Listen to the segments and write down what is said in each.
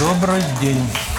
Добрый день.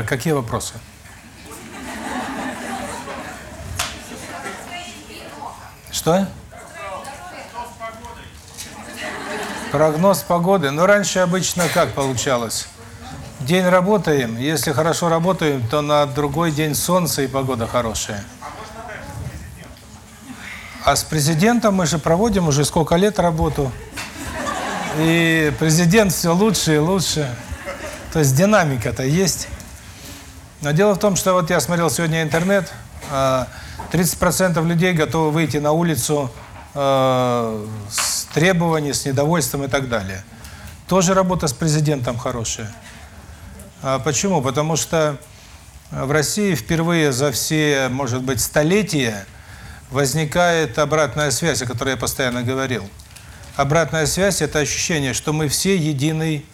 Так, какие вопросы? Что? Прогноз погоды. Ну, раньше обычно как получалось? День работаем, если хорошо работаем, то на другой день солнце и погода хорошая. А с президентом мы же проводим уже сколько лет работу. И президент все лучше и лучше. То есть динамика-то есть. Но дело в том, что вот я смотрел сегодня интернет, 30% людей готовы выйти на улицу с требованием, с недовольством и так далее. Тоже работа с президентом хорошая. Почему? Потому что в России впервые за все, может быть, столетия возникает обратная связь, о которой я постоянно говорил. Обратная связь – это ощущение, что мы все единый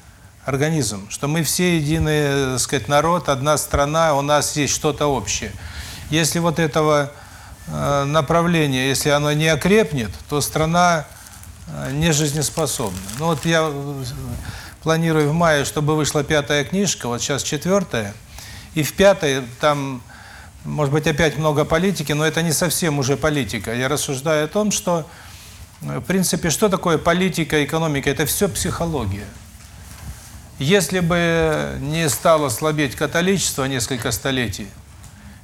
организм, что мы все единый, так сказать, народ, одна страна, у нас есть что-то общее. Если вот этого направления, если оно не окрепнет, то страна не жизнеспособна. Ну вот я планирую в мае, чтобы вышла пятая книжка, вот сейчас четвертая, и в пятой там, может быть, опять много политики, но это не совсем уже политика. Я рассуждаю о том, что, в принципе, что такое политика, экономика? Это все психология. Если бы не стало слабеть католичество несколько столетий,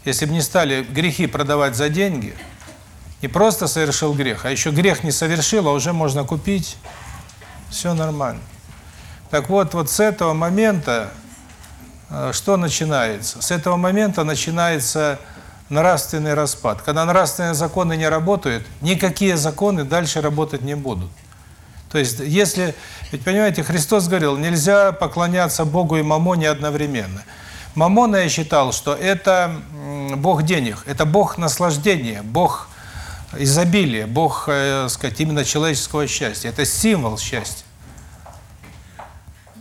если бы не стали грехи продавать за деньги, не просто совершил грех, а еще грех не совершил, а уже можно купить, все нормально. Так вот, вот с этого момента что начинается? С этого момента начинается нравственный распад. Когда нравственные законы не работают, никакие законы дальше работать не будут. То есть, если, ведь понимаете, Христос говорил, нельзя поклоняться Богу и Мамоне одновременно. Мамона я считал, что это Бог денег, это Бог наслаждения, Бог изобилия, Бог, э, сказать, именно человеческого счастья. Это символ счастья.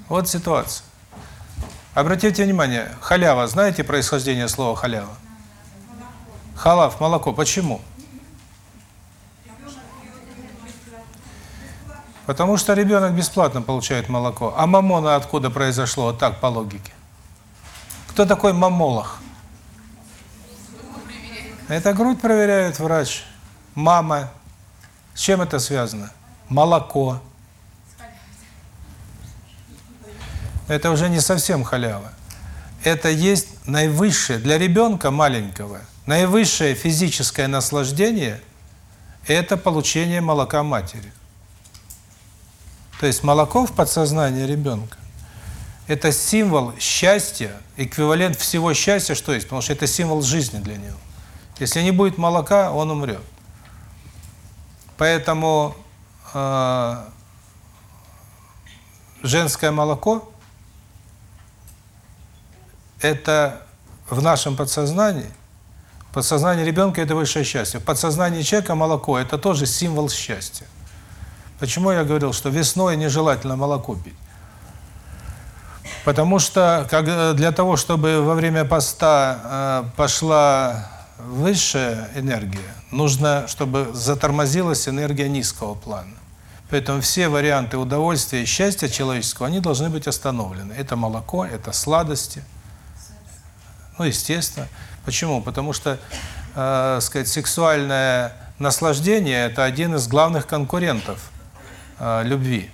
Вот ситуация. Обратите внимание, халява, знаете происхождение слова халява? Халав, молоко. Почему? Потому что ребенок бесплатно получает молоко. А мамона откуда произошло? Так, по логике. Кто такой мамолог? Это грудь проверяет врач. Мама. С чем это связано? Молоко. Это уже не совсем халява. Это есть наивысшее, для ребенка маленького, наивысшее физическое наслаждение – это получение молока матери. То есть молоко в подсознании ребенка – это символ счастья, эквивалент всего счастья, что есть, потому что это символ жизни для него. Если не будет молока, он умрет. Поэтому э, женское молоко – это в нашем подсознании, в подсознании ребенка – это высшее счастье. В подсознании человека молоко – это тоже символ счастья. Почему я говорил, что весной нежелательно молоко пить? Потому что как для того, чтобы во время поста э, пошла высшая энергия, нужно, чтобы затормозилась энергия низкого плана. Поэтому все варианты удовольствия и счастья человеческого, они должны быть остановлены. Это молоко, это сладости. Ну, естественно. Почему? Потому что, э, сказать, сексуальное наслаждение – это один из главных конкурентов э, любви.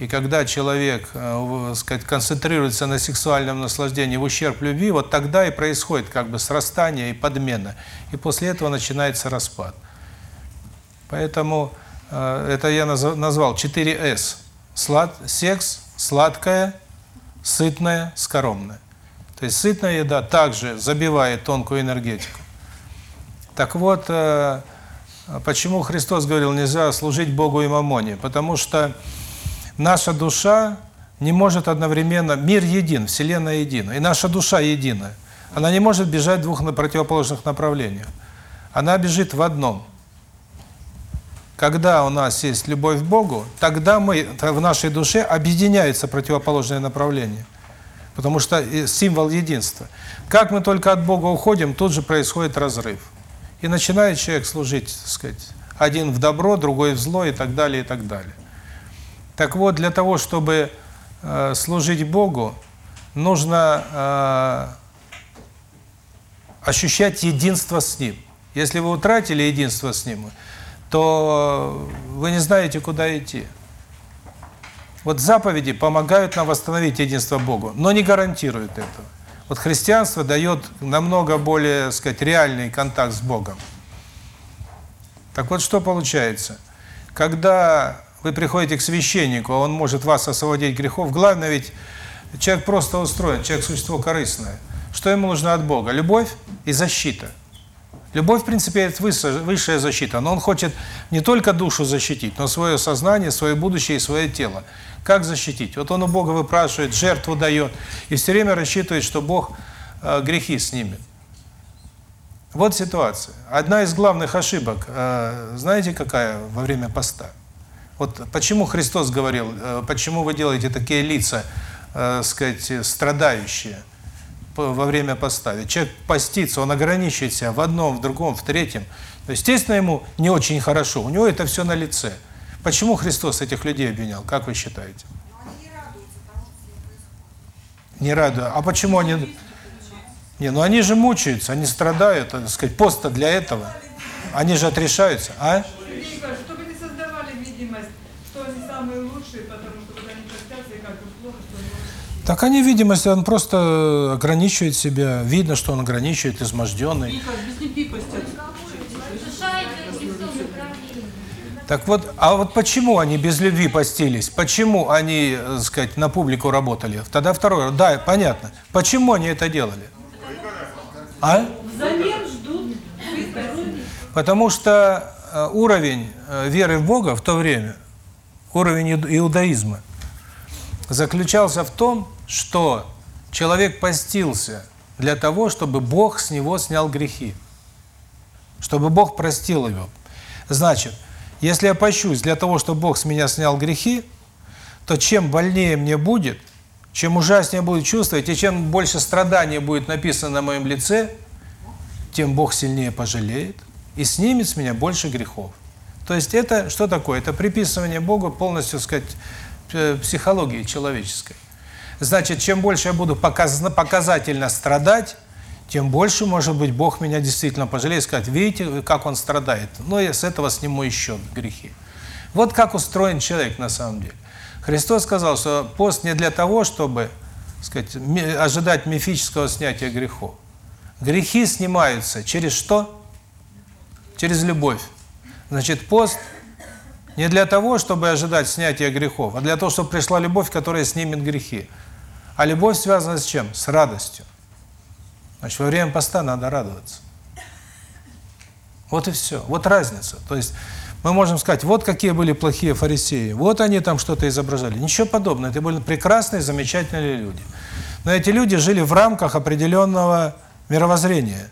И когда человек, э, сказать, концентрируется на сексуальном наслаждении в ущерб любви, вот тогда и происходит как бы срастание и подмена. И после этого начинается распад. Поэтому э, это я назвал 4С. Слад, секс, сладкое, сытная, скоромная. То есть сытная еда также забивает тонкую энергетику. Так вот, э, почему Христос говорил, нельзя служить Богу и мамоне? Потому что наша душа не может одновременно... Мир един, Вселенная едина, и наша душа единая. Она не может бежать в двух противоположных направлениях. Она бежит в одном. Когда у нас есть любовь к Богу, тогда мы в нашей душе объединяются противоположные направления. Потому что символ единства. Как мы только от Бога уходим, тут же происходит разрыв. И начинает человек служить, так сказать, один в добро, другой в зло и так далее, и так далее. Так вот, для того, чтобы э, служить Богу, нужно э, ощущать единство с Ним. Если вы утратили единство с Ним, то вы не знаете, куда идти. Вот заповеди помогают нам восстановить единство Богу, но не гарантируют этого. Вот христианство дает намного более, так сказать, реальный контакт с Богом. Так вот, что получается? Когда вы приходите к священнику, он может вас освободить грехов, главное ведь, человек просто устроен, человек существо корыстное. Что ему нужно от Бога? Любовь и защита. Любовь, в принципе, это высшая защита, но он хочет не только душу защитить, но свое сознание, свое будущее и свое тело. Как защитить? Вот он у Бога выпрашивает, жертву дает, и все время рассчитывает, что Бог э, грехи снимет. Вот ситуация. Одна из главных ошибок, э, знаете, какая во время поста? Вот почему Христос говорил, э, почему вы делаете такие лица, сказать, страдающие? Во время поста. Ведь человек постится, он ограничивает себя в одном, в другом, в третьем. Естественно, ему не очень хорошо. У него это все на лице. Почему Христос этих людей обвинял? Как вы считаете? Не радуют. А почему они... Не, ну они же мучаются, они страдают, так сказать, пост для этого. Они же отрешаются, а? Чтобы не создавали видимость, что они самые лучшие, потому что когда они постятся, и как бы плохо, что они так они, видимость, он просто ограничивает себя. Видно, что он ограничивает, изможденный. Так вот, а вот почему они без любви постились? Почему они, так сказать, на публику работали? Тогда второй, да, понятно. Почему они это делали? А? Взамен ждут Потому что э, уровень э, веры в Бога в то время, уровень иудаизма, заключался в том, что человек постился для того, чтобы Бог с него снял грехи. Чтобы Бог простил его. Значит, если я пощусь для того, чтобы Бог с меня снял грехи, то чем больнее мне будет, чем ужаснее будет чувствовать, и чем больше страдания будет написано на моем лице, тем Бог сильнее пожалеет и снимет с меня больше грехов. То есть это что такое? Это приписывание Богу полностью, сказать, психологии человеческой. Значит, чем больше я буду показательно страдать, тем больше, может быть, Бог меня действительно пожалеет, сказать, видите, как он страдает. Но я с этого сниму еще грехи. Вот как устроен человек на самом деле. Христос сказал, что пост не для того, чтобы сказать, ожидать мифического снятия грехов. Грехи снимаются через что? Через любовь. Значит, пост не для того, чтобы ожидать снятия грехов, а для того, чтобы пришла любовь, которая снимет грехи. А любовь связана с чем? С радостью. Значит, во время поста надо радоваться. Вот и все. Вот разница. То есть мы можем сказать, вот какие были плохие фарисеи, вот они там что-то изображали. Ничего подобного. Это были прекрасные, замечательные люди. Но эти люди жили в рамках определенного мировоззрения.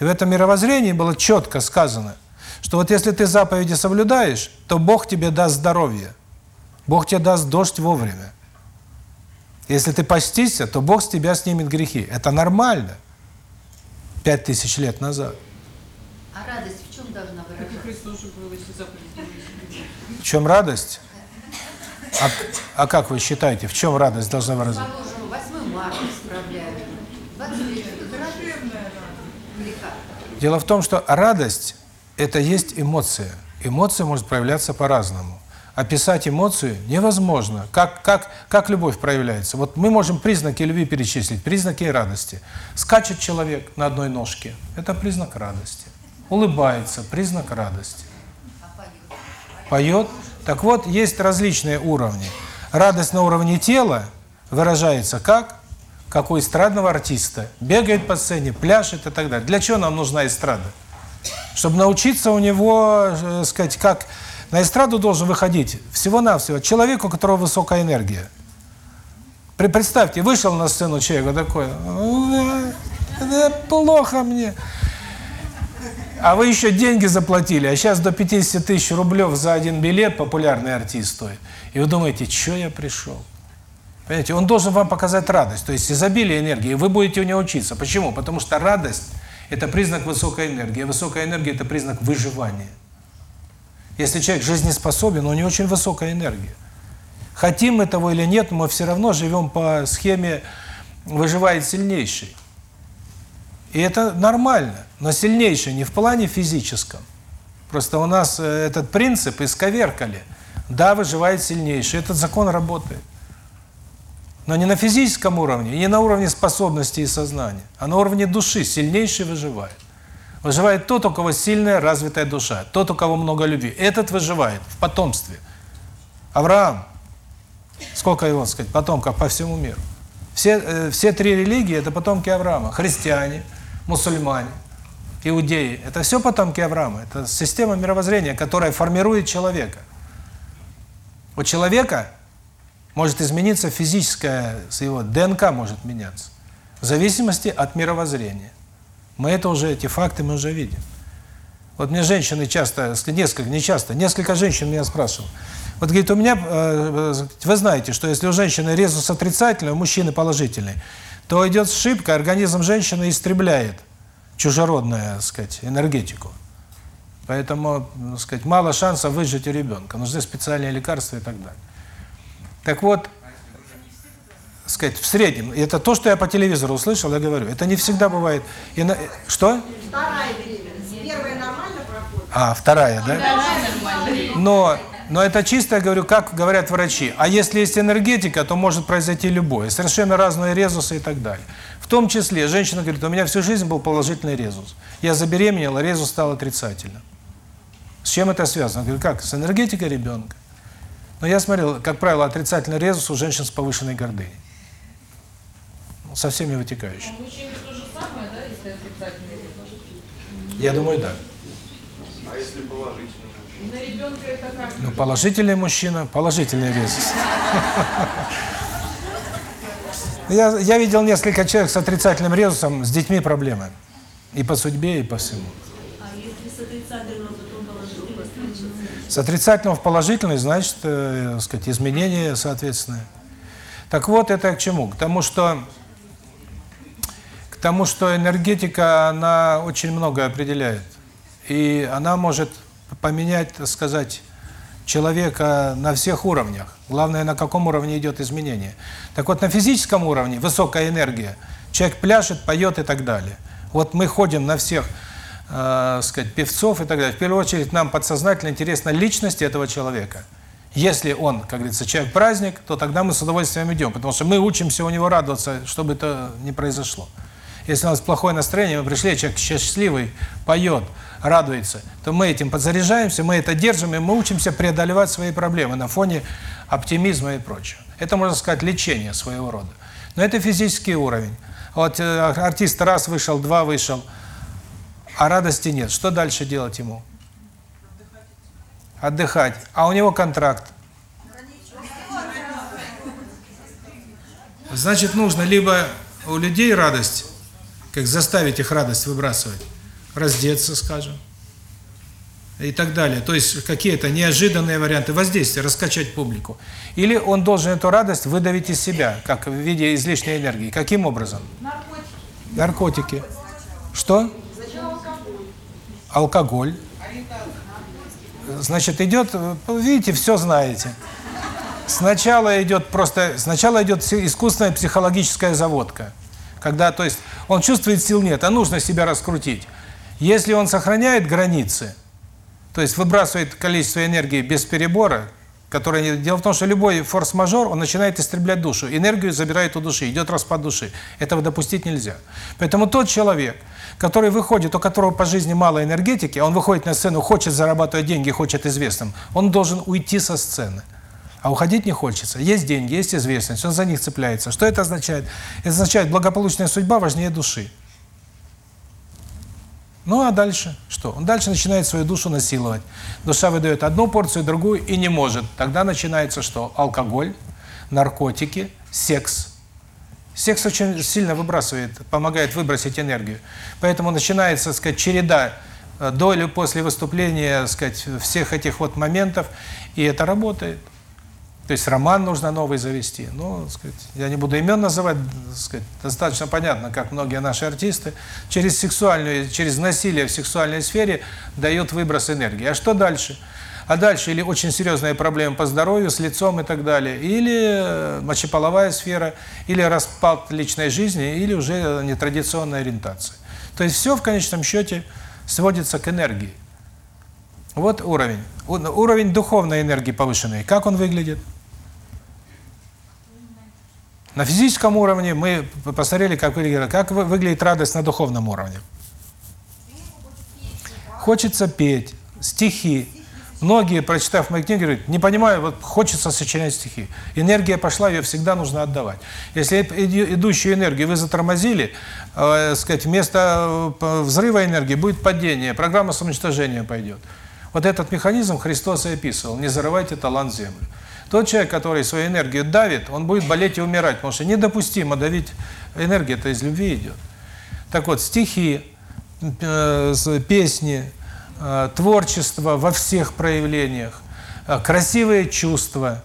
И в этом мировоззрении было четко сказано – что вот если ты заповеди соблюдаешь, то Бог тебе даст здоровье. Бог тебе даст дождь вовремя. Если ты постишься, то Бог с тебя снимет грехи. Это нормально. Пять тысяч лет назад. А радость в чем должна выражаться? В чем радость? А, а как вы считаете, в чем радость должна выражаться? Положим, 8 марта справляют. 23 Дело в том, что радость это есть эмоция. Эмоция может проявляться по-разному. Описать эмоцию невозможно. Как, как, как любовь проявляется? Вот мы можем признаки любви перечислить, признаки радости. Скачет человек на одной ножке – это признак радости. Улыбается – признак радости. Поет? Так вот, есть различные уровни. Радость на уровне тела, выражается как? Как у эстрадного артиста. Бегает по сцене, пляшет и так далее. Для чего нам нужна эстрада? Чтобы научиться у него, э, сказать, как... На эстраду должен выходить всего-навсего человек, у которого высокая энергия. Представьте, вышел на сцену человек такой, «Ой, да плохо мне. А вы еще деньги заплатили, а сейчас до 50 тысяч рублев за один билет популярный артист стоит. И вы думаете, что я пришел? Понимаете, он должен вам показать радость, то есть изобилие энергии, вы будете у него учиться. Почему? Потому что радость – это признак высокой энергии, высокая энергия – это признак выживания. Если человек жизнеспособен, у него очень высокая энергия. Хотим мы того или нет, мы все равно живем по схеме «выживает сильнейший». И это нормально, но сильнейший не в плане физическом. Просто у нас э, этот принцип исковеркали. Да, выживает сильнейший, этот закон работает. Но не на физическом уровне, не на уровне способностей и сознания, а на уровне души сильнейший выживает. Выживает тот, у кого сильная развитая душа, тот, у кого много любви. Этот выживает в потомстве. Авраам, сколько его, сказать, потомков по всему миру. Все, э, все три религии – это потомки Авраама. Христиане, мусульмане, иудеи – это все потомки Авраама. Это система мировоззрения, которая формирует человека. У человека может измениться физическое, с его ДНК может меняться. В зависимости от мировоззрения. Мы это уже, эти факты мы уже видим. Вот мне женщины часто, несколько, не часто, несколько женщин меня спрашивают. Вот говорит, у меня, э, вы знаете, что если у женщины резус отрицательный, у мужчины положительный, то идет ошибка, организм женщины истребляет чужеродную, так сказать, энергетику. Поэтому, так сказать, мало шансов выжить у ребенка. Нужны специальные лекарства и так далее. Так вот, сказать, в среднем, это то, что я по телевизору услышал, я говорю, это не всегда бывает. И на, что? Вторая беременность. Первая нормально проходит. А, вторая, да? Но, но это чисто, я говорю, как говорят врачи. А если есть энергетика, то может произойти любое. Совершенно разные резусы и так далее. В том числе, женщина говорит, у меня всю жизнь был положительный резус. Я забеременела, резус стал отрицательным. С чем это связано? Я говорю, как? С энергетикой ребенка. Но я смотрел, как правило, отрицательный резус у женщин с повышенной гордыней. Ну, Со всеми вытекающими. Же самое, да, если отрицательный результат? Я думаю, да. А если положительно? На ребенка это как? Ну, положительный мужчина, положительный резус. Я, я видел несколько человек с отрицательным резусом, с детьми проблемы. И по судьбе, и по всему. А если с отрицательным, потом положительным? С отрицательного в положительный, значит, э, сказать, изменение соответственное. Так вот, это к чему? К тому, что к тому, что энергетика, она очень многое определяет. И она может поменять, так сказать, человека на всех уровнях. Главное, на каком уровне идет изменение. Так вот, на физическом уровне высокая энергия. Человек пляшет, поет и так далее. Вот мы ходим на всех, э, сказать, певцов и так далее. В первую очередь, нам подсознательно интересна личность этого человека. Если он, как говорится, человек-праздник, то тогда мы с удовольствием идем, потому что мы учимся у него радоваться, чтобы это не произошло. Если у нас плохое настроение, мы пришли, человек счастливый, поет, радуется, то мы этим подзаряжаемся, мы это держим, и мы учимся преодолевать свои проблемы на фоне оптимизма и прочего. Это, можно сказать, лечение своего рода. Но это физический уровень. Вот э, артист раз вышел, два вышел, а радости нет. Что дальше делать ему? Отдыхать. А у него контракт. Значит, нужно либо у людей радость, как заставить их радость выбрасывать, раздеться, скажем, и так далее. То есть какие-то неожиданные варианты воздействия, раскачать публику. Или он должен эту радость выдавить из себя, как в виде излишней энергии. Каким образом? Наркотики. Наркотики. Что? Алкоголь. Значит, идет, видите, все знаете. Сначала идет просто, сначала идет искусственная психологическая заводка. Когда, то есть, он чувствует сил нет, а нужно себя раскрутить. Если он сохраняет границы, то есть выбрасывает количество энергии без перебора, которое... Дело в том, что любой форс-мажор, он начинает истреблять душу. Энергию забирает у души, идет распад души. Этого допустить нельзя. Поэтому тот человек, который выходит, у которого по жизни мало энергетики, он выходит на сцену, хочет зарабатывать деньги, хочет известным, он должен уйти со сцены. А уходить не хочется. Есть деньги, есть известность, он за них цепляется. Что это означает? Это означает, благополучная судьба важнее души. Ну а дальше что? Он дальше начинает свою душу насиловать. Душа выдает одну порцию, другую и не может. Тогда начинается что? Алкоголь, наркотики, секс. Секс очень сильно выбрасывает, помогает выбросить энергию. Поэтому начинается, так сказать, череда э, до после выступления, так сказать, всех этих вот моментов, и это работает. То есть роман нужно новый завести. Ну, сказать, я не буду имен называть, сказать, достаточно понятно, как многие наши артисты через сексуальную, через насилие в сексуальной сфере дают выброс энергии. А что дальше? А дальше или очень серьезные проблемы по здоровью, с лицом и так далее, или э, мочеполовая сфера, или распад личной жизни, или уже нетрадиционная ориентация. То есть все в конечном счете сводится к энергии. Вот уровень. Уровень духовной энергии повышенный. Как он выглядит? На физическом уровне мы посмотрели, как выглядит, как выглядит радость на духовном уровне. Хочется петь, стихи. Многие, прочитав мои книги, говорят, не понимаю, вот хочется сочинять стихи. Энергия пошла, ее всегда нужно отдавать. Если идущую энергию вы затормозили, э, сказать, вместо э, взрыва энергии будет падение, программа самоуничтожения пойдет. Вот этот механизм Христос и описывал. Не зарывайте талант в землю. Тот человек, который свою энергию давит, он будет болеть и умирать, потому что недопустимо давить. Энергия-то из любви идет. Так вот, стихи, э, песни, творчество во всех проявлениях, э, красивые чувства,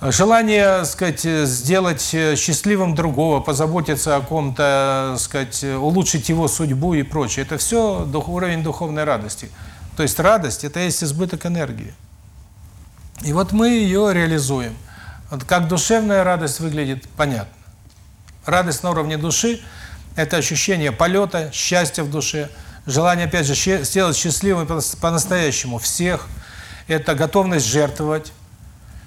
желание, сказать, сделать счастливым другого, позаботиться о ком-то, сказать, улучшить его судьбу и прочее. Это все уровень духовной радости. То есть радость – это есть избыток энергии. И вот мы ее реализуем. Вот как душевная радость выглядит, понятно. Радость на уровне души – это ощущение полета, счастья в душе, желание, опять же, сделать счастливым по-настоящему всех. Это готовность жертвовать.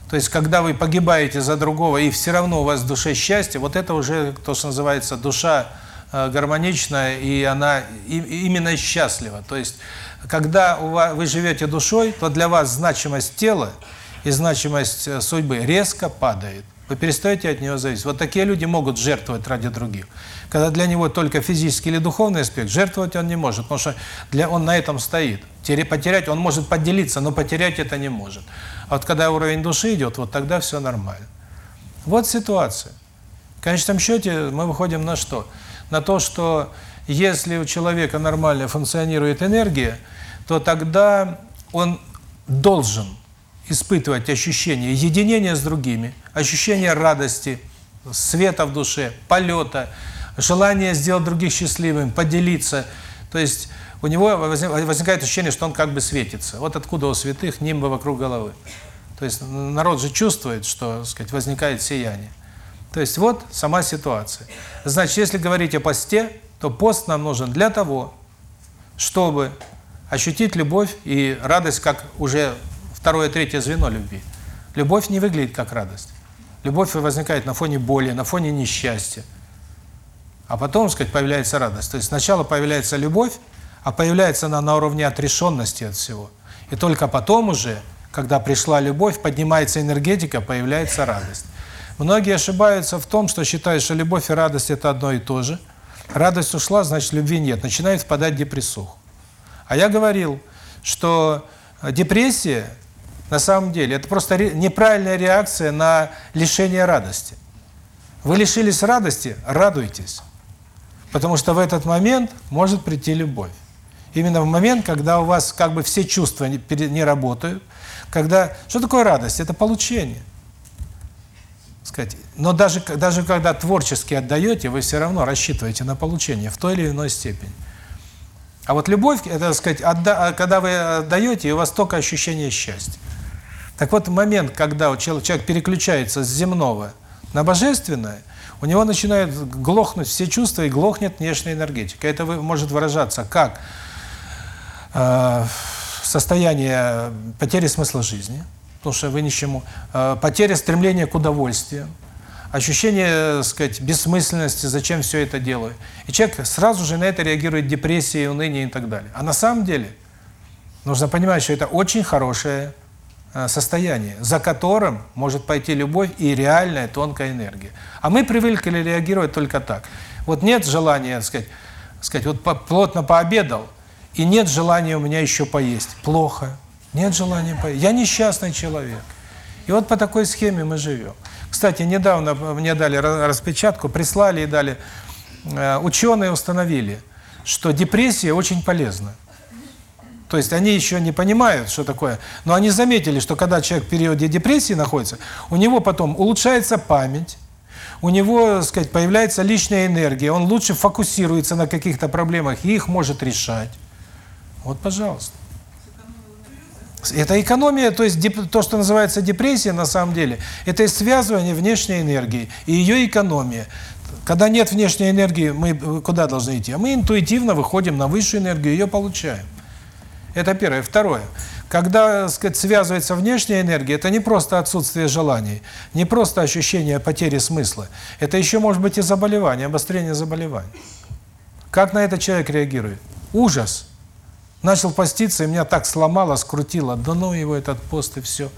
То есть, когда вы погибаете за другого, и все равно у вас в душе счастье, вот это уже то, что называется душа э, гармоничная, и она именно счастлива. То есть, когда вы живете душой, то для вас значимость тела – и значимость э, судьбы резко падает. Вы перестаете от нее зависеть. Вот такие люди могут жертвовать ради других. Когда для него только физический или духовный аспект, жертвовать он не может, потому что для он на этом стоит. Потерять он может поделиться, но потерять это не может. А вот когда уровень души идет, вот тогда все нормально. Вот ситуация. В конечном счете мы выходим на что? На то, что если у человека нормально функционирует энергия, то тогда он должен испытывать ощущение единения с другими, ощущение радости, света в душе, полета, желание сделать других счастливым, поделиться. То есть у него возникает ощущение, что он как бы светится. Вот откуда у святых нимбы вокруг головы. То есть народ же чувствует, что, сказать, возникает сияние. То есть вот сама ситуация. Значит, если говорить о посте, то пост нам нужен для того, чтобы ощутить любовь и радость, как уже второе, третье звено любви. Любовь не выглядит как радость. Любовь возникает на фоне боли, на фоне несчастья. А потом, так сказать, появляется радость. То есть сначала появляется любовь, а появляется она на уровне отрешенности от всего. И только потом уже, когда пришла любовь, поднимается энергетика, появляется радость. Многие ошибаются в том, что считают, что любовь и радость – это одно и то же. Радость ушла, значит, любви нет. Начинают впадать в депрессуху. А я говорил, что депрессия на самом деле. Это просто неправильная реакция на лишение радости. Вы лишились радости, радуйтесь. Потому что в этот момент может прийти любовь. Именно в момент, когда у вас как бы все чувства не, не работают, когда... Что такое радость? Это получение. Сказать. Но даже, даже когда творчески отдаете, вы все равно рассчитываете на получение в той или иной степени. А вот любовь, это, так сказать, отда, когда вы отдаете, у вас только ощущение счастья. Так вот, момент, когда человек переключается с земного на божественное, у него начинают глохнуть все чувства и глохнет внешняя энергетика. Это может выражаться как э, состояние потери смысла жизни, потому что вы ничему, э, потеря стремления к удовольствию, ощущение, так сказать, бессмысленности, зачем все это делаю. И человек сразу же на это реагирует депрессией, унынием и так далее. А на самом деле нужно понимать, что это очень хорошая э, состояние, за которым может пойти любовь и реальная тонкая энергия. А мы привыкли реагировать только так. Вот нет желания, сказать, сказать, вот плотно пообедал, и нет желания у меня еще поесть. Плохо. Нет желания поесть. Я несчастный человек. И вот по такой схеме мы живем. Кстати, недавно мне дали распечатку, прислали и дали. Э, ученые установили, что депрессия очень полезна. То есть они еще не понимают, что такое, но они заметили, что когда человек в периоде депрессии находится, у него потом улучшается память, у него, так сказать, появляется личная энергия, он лучше фокусируется на каких-то проблемах и их может решать. Вот, пожалуйста. Это экономия, то есть то, что называется депрессия, на самом деле, это связывание внешней энергии и ее экономия. Когда нет внешней энергии, мы куда должны идти? А мы интуитивно выходим на высшую энергию, ее получаем. Это первое. Второе. Когда, сказать, связывается внешняя энергия, это не просто отсутствие желаний, не просто ощущение потери смысла. Это еще может быть и заболевание, обострение заболеваний. Как на это человек реагирует? Ужас. Начал поститься, и меня так сломало, скрутило. Да ну его этот пост и все.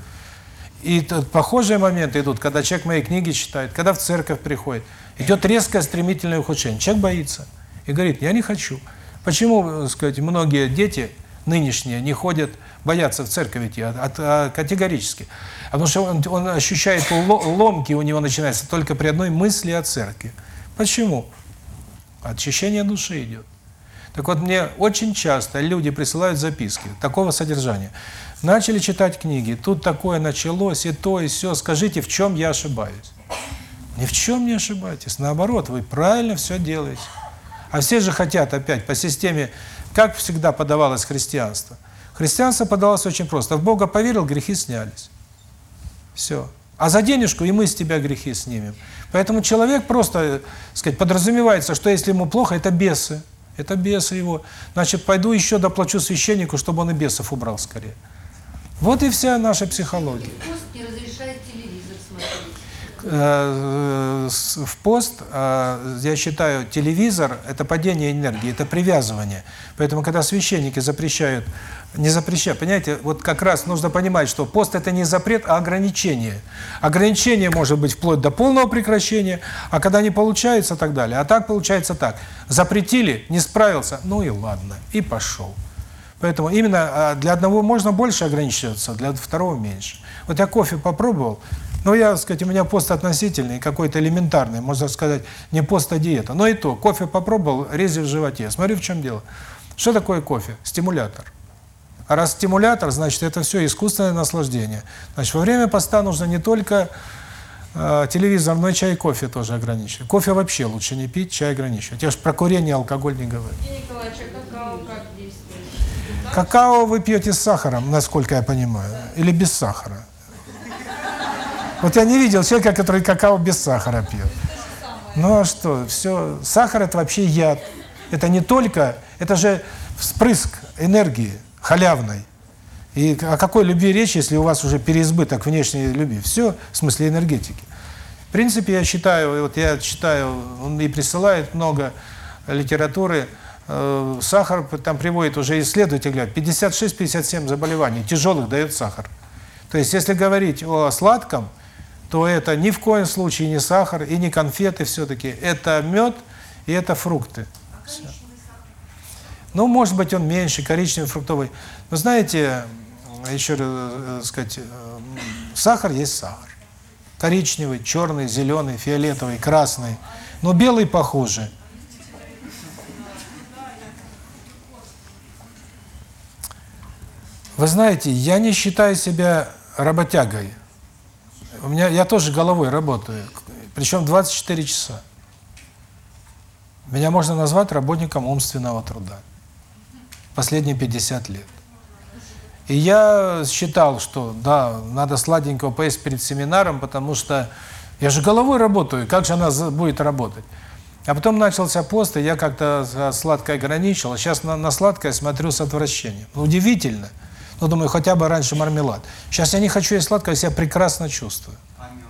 И похожие моменты идут, когда человек мои книги читает, когда в церковь приходит. Идет резкое стремительное ухудшение. Человек боится и говорит, я не хочу. Почему, сказать, многие дети нынешние не ходят, боятся в церковь идти, от, от, а, категорически. Потому что он, он ощущает ломки, у него начинается только при одной мысли о церкви. Почему? Очищение души идет. Так вот, мне очень часто люди присылают записки такого содержания. Начали читать книги, тут такое началось, и то, и все. Скажите, в чем я ошибаюсь? Ни в чем не ошибаетесь. Наоборот, вы правильно все делаете. А все же хотят опять по системе, как всегда подавалось христианство. Христианство подавалось очень просто. В Бога поверил, грехи снялись. Все. А за денежку и мы с тебя грехи снимем. Поэтому человек просто, сказать, подразумевается, что если ему плохо, это бесы. Это бесы его. Значит, пойду еще доплачу священнику, чтобы он и бесов убрал скорее. Вот и вся наша психология. Пост не разрешает телевизор смотреть. Э, в пост, э, я считаю, телевизор – это падение энергии, это привязывание. Поэтому, когда священники запрещают, не запрещают, понимаете, вот как раз нужно понимать, что пост – это не запрет, а ограничение. Ограничение может быть вплоть до полного прекращения, а когда не получается, так далее. А так получается так. Запретили, не справился, ну и ладно, и пошел. Поэтому именно а, для одного можно больше ограничиваться, для второго меньше. Вот я кофе попробовал, ну, я, так сказать, у меня пост относительный, какой-то элементарный, можно сказать, не пост, а диета. Но и то, кофе попробовал, рези в животе. Смотри, в чем дело. Что такое кофе? Стимулятор. А раз стимулятор, значит, это все искусственное наслаждение. Значит, во время поста нужно не только э, телевизор, но и чай и кофе тоже ограничивать. Кофе вообще лучше не пить, чай ограничивать. Я же про курение, алкоголь не говорю. Николаевич, а какао как действует? Какао вы пьете с сахаром, насколько я понимаю, или без сахара? Вот я не видел человека, который какао без сахара пьет. Ну а что, все, сахар это вообще яд. Это не только, это же вспрыск энергии халявной. И о какой любви речь, если у вас уже переизбыток внешней любви? Все в смысле энергетики. В принципе, я считаю, вот я читаю, он и присылает много литературы, э, сахар, там приводит уже исследователи, говорят, 56-57 заболеваний тяжелых дает сахар. То есть, если говорить о сладком, то это ни в коем случае не сахар и не конфеты все-таки. Это мед и это фрукты. Все. Ну, может быть, он меньше, коричневый, фруктовый. Но знаете, еще раз э, сказать, э, сахар есть сахар. Коричневый, черный, зеленый, фиолетовый, красный. Но белый похуже. Вы знаете, я не считаю себя работягой. У меня я тоже головой работаю, причем 24 часа. Меня можно назвать работником умственного труда. Последние 50 лет. И я считал, что да, надо сладенького поесть перед семинаром, потому что я же головой работаю, как же она будет работать? А потом начался пост, и я как-то сладкое ограничил, а сейчас на, на сладкое смотрю с отвращением. Удивительно. Ну, думаю, хотя бы раньше мармелад. Сейчас я не хочу есть сладкое, я себя прекрасно чувствую. А мед?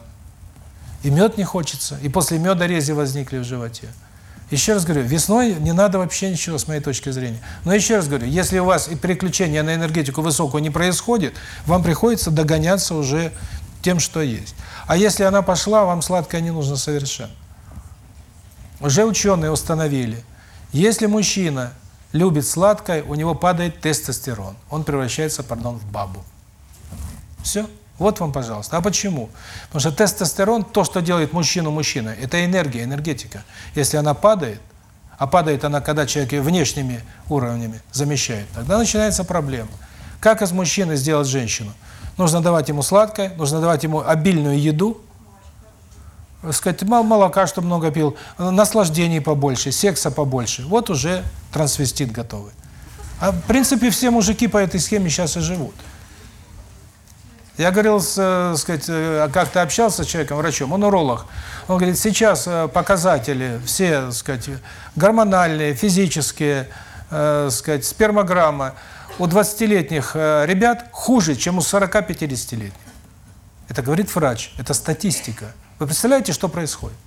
И мед не хочется. И после меда рези возникли в животе. Еще раз говорю, весной не надо вообще ничего, с моей точки зрения. Но еще раз говорю, если у вас и переключение на энергетику высокую не происходит, вам приходится догоняться уже тем, что есть. А если она пошла, вам сладкое не нужно совершенно. Уже ученые установили, если мужчина любит сладкое, у него падает тестостерон. Он превращается, пардон, в бабу. Все. Вот вам, пожалуйста. А почему? Потому что тестостерон, то, что делает мужчину мужчиной, это энергия, энергетика. Если она падает, а падает она, когда человек внешними уровнями замещает, тогда начинается проблема. Как из мужчины сделать женщину? Нужно давать ему сладкое, нужно давать ему обильную еду, сказать, молока, чтобы много пил, наслаждений побольше, секса побольше. Вот уже трансвестит готовый. А в принципе все мужики по этой схеме сейчас и живут. Я говорил, с, э, сказать, э, как-то общался с человеком, врачом, он уролог. Он говорит, сейчас э, показатели все, сказать, гормональные, физические, э, сказать, спермограмма у 20-летних ребят хуже, чем у 40-50-летних. Это говорит врач, это статистика. Вы представляете, что происходит?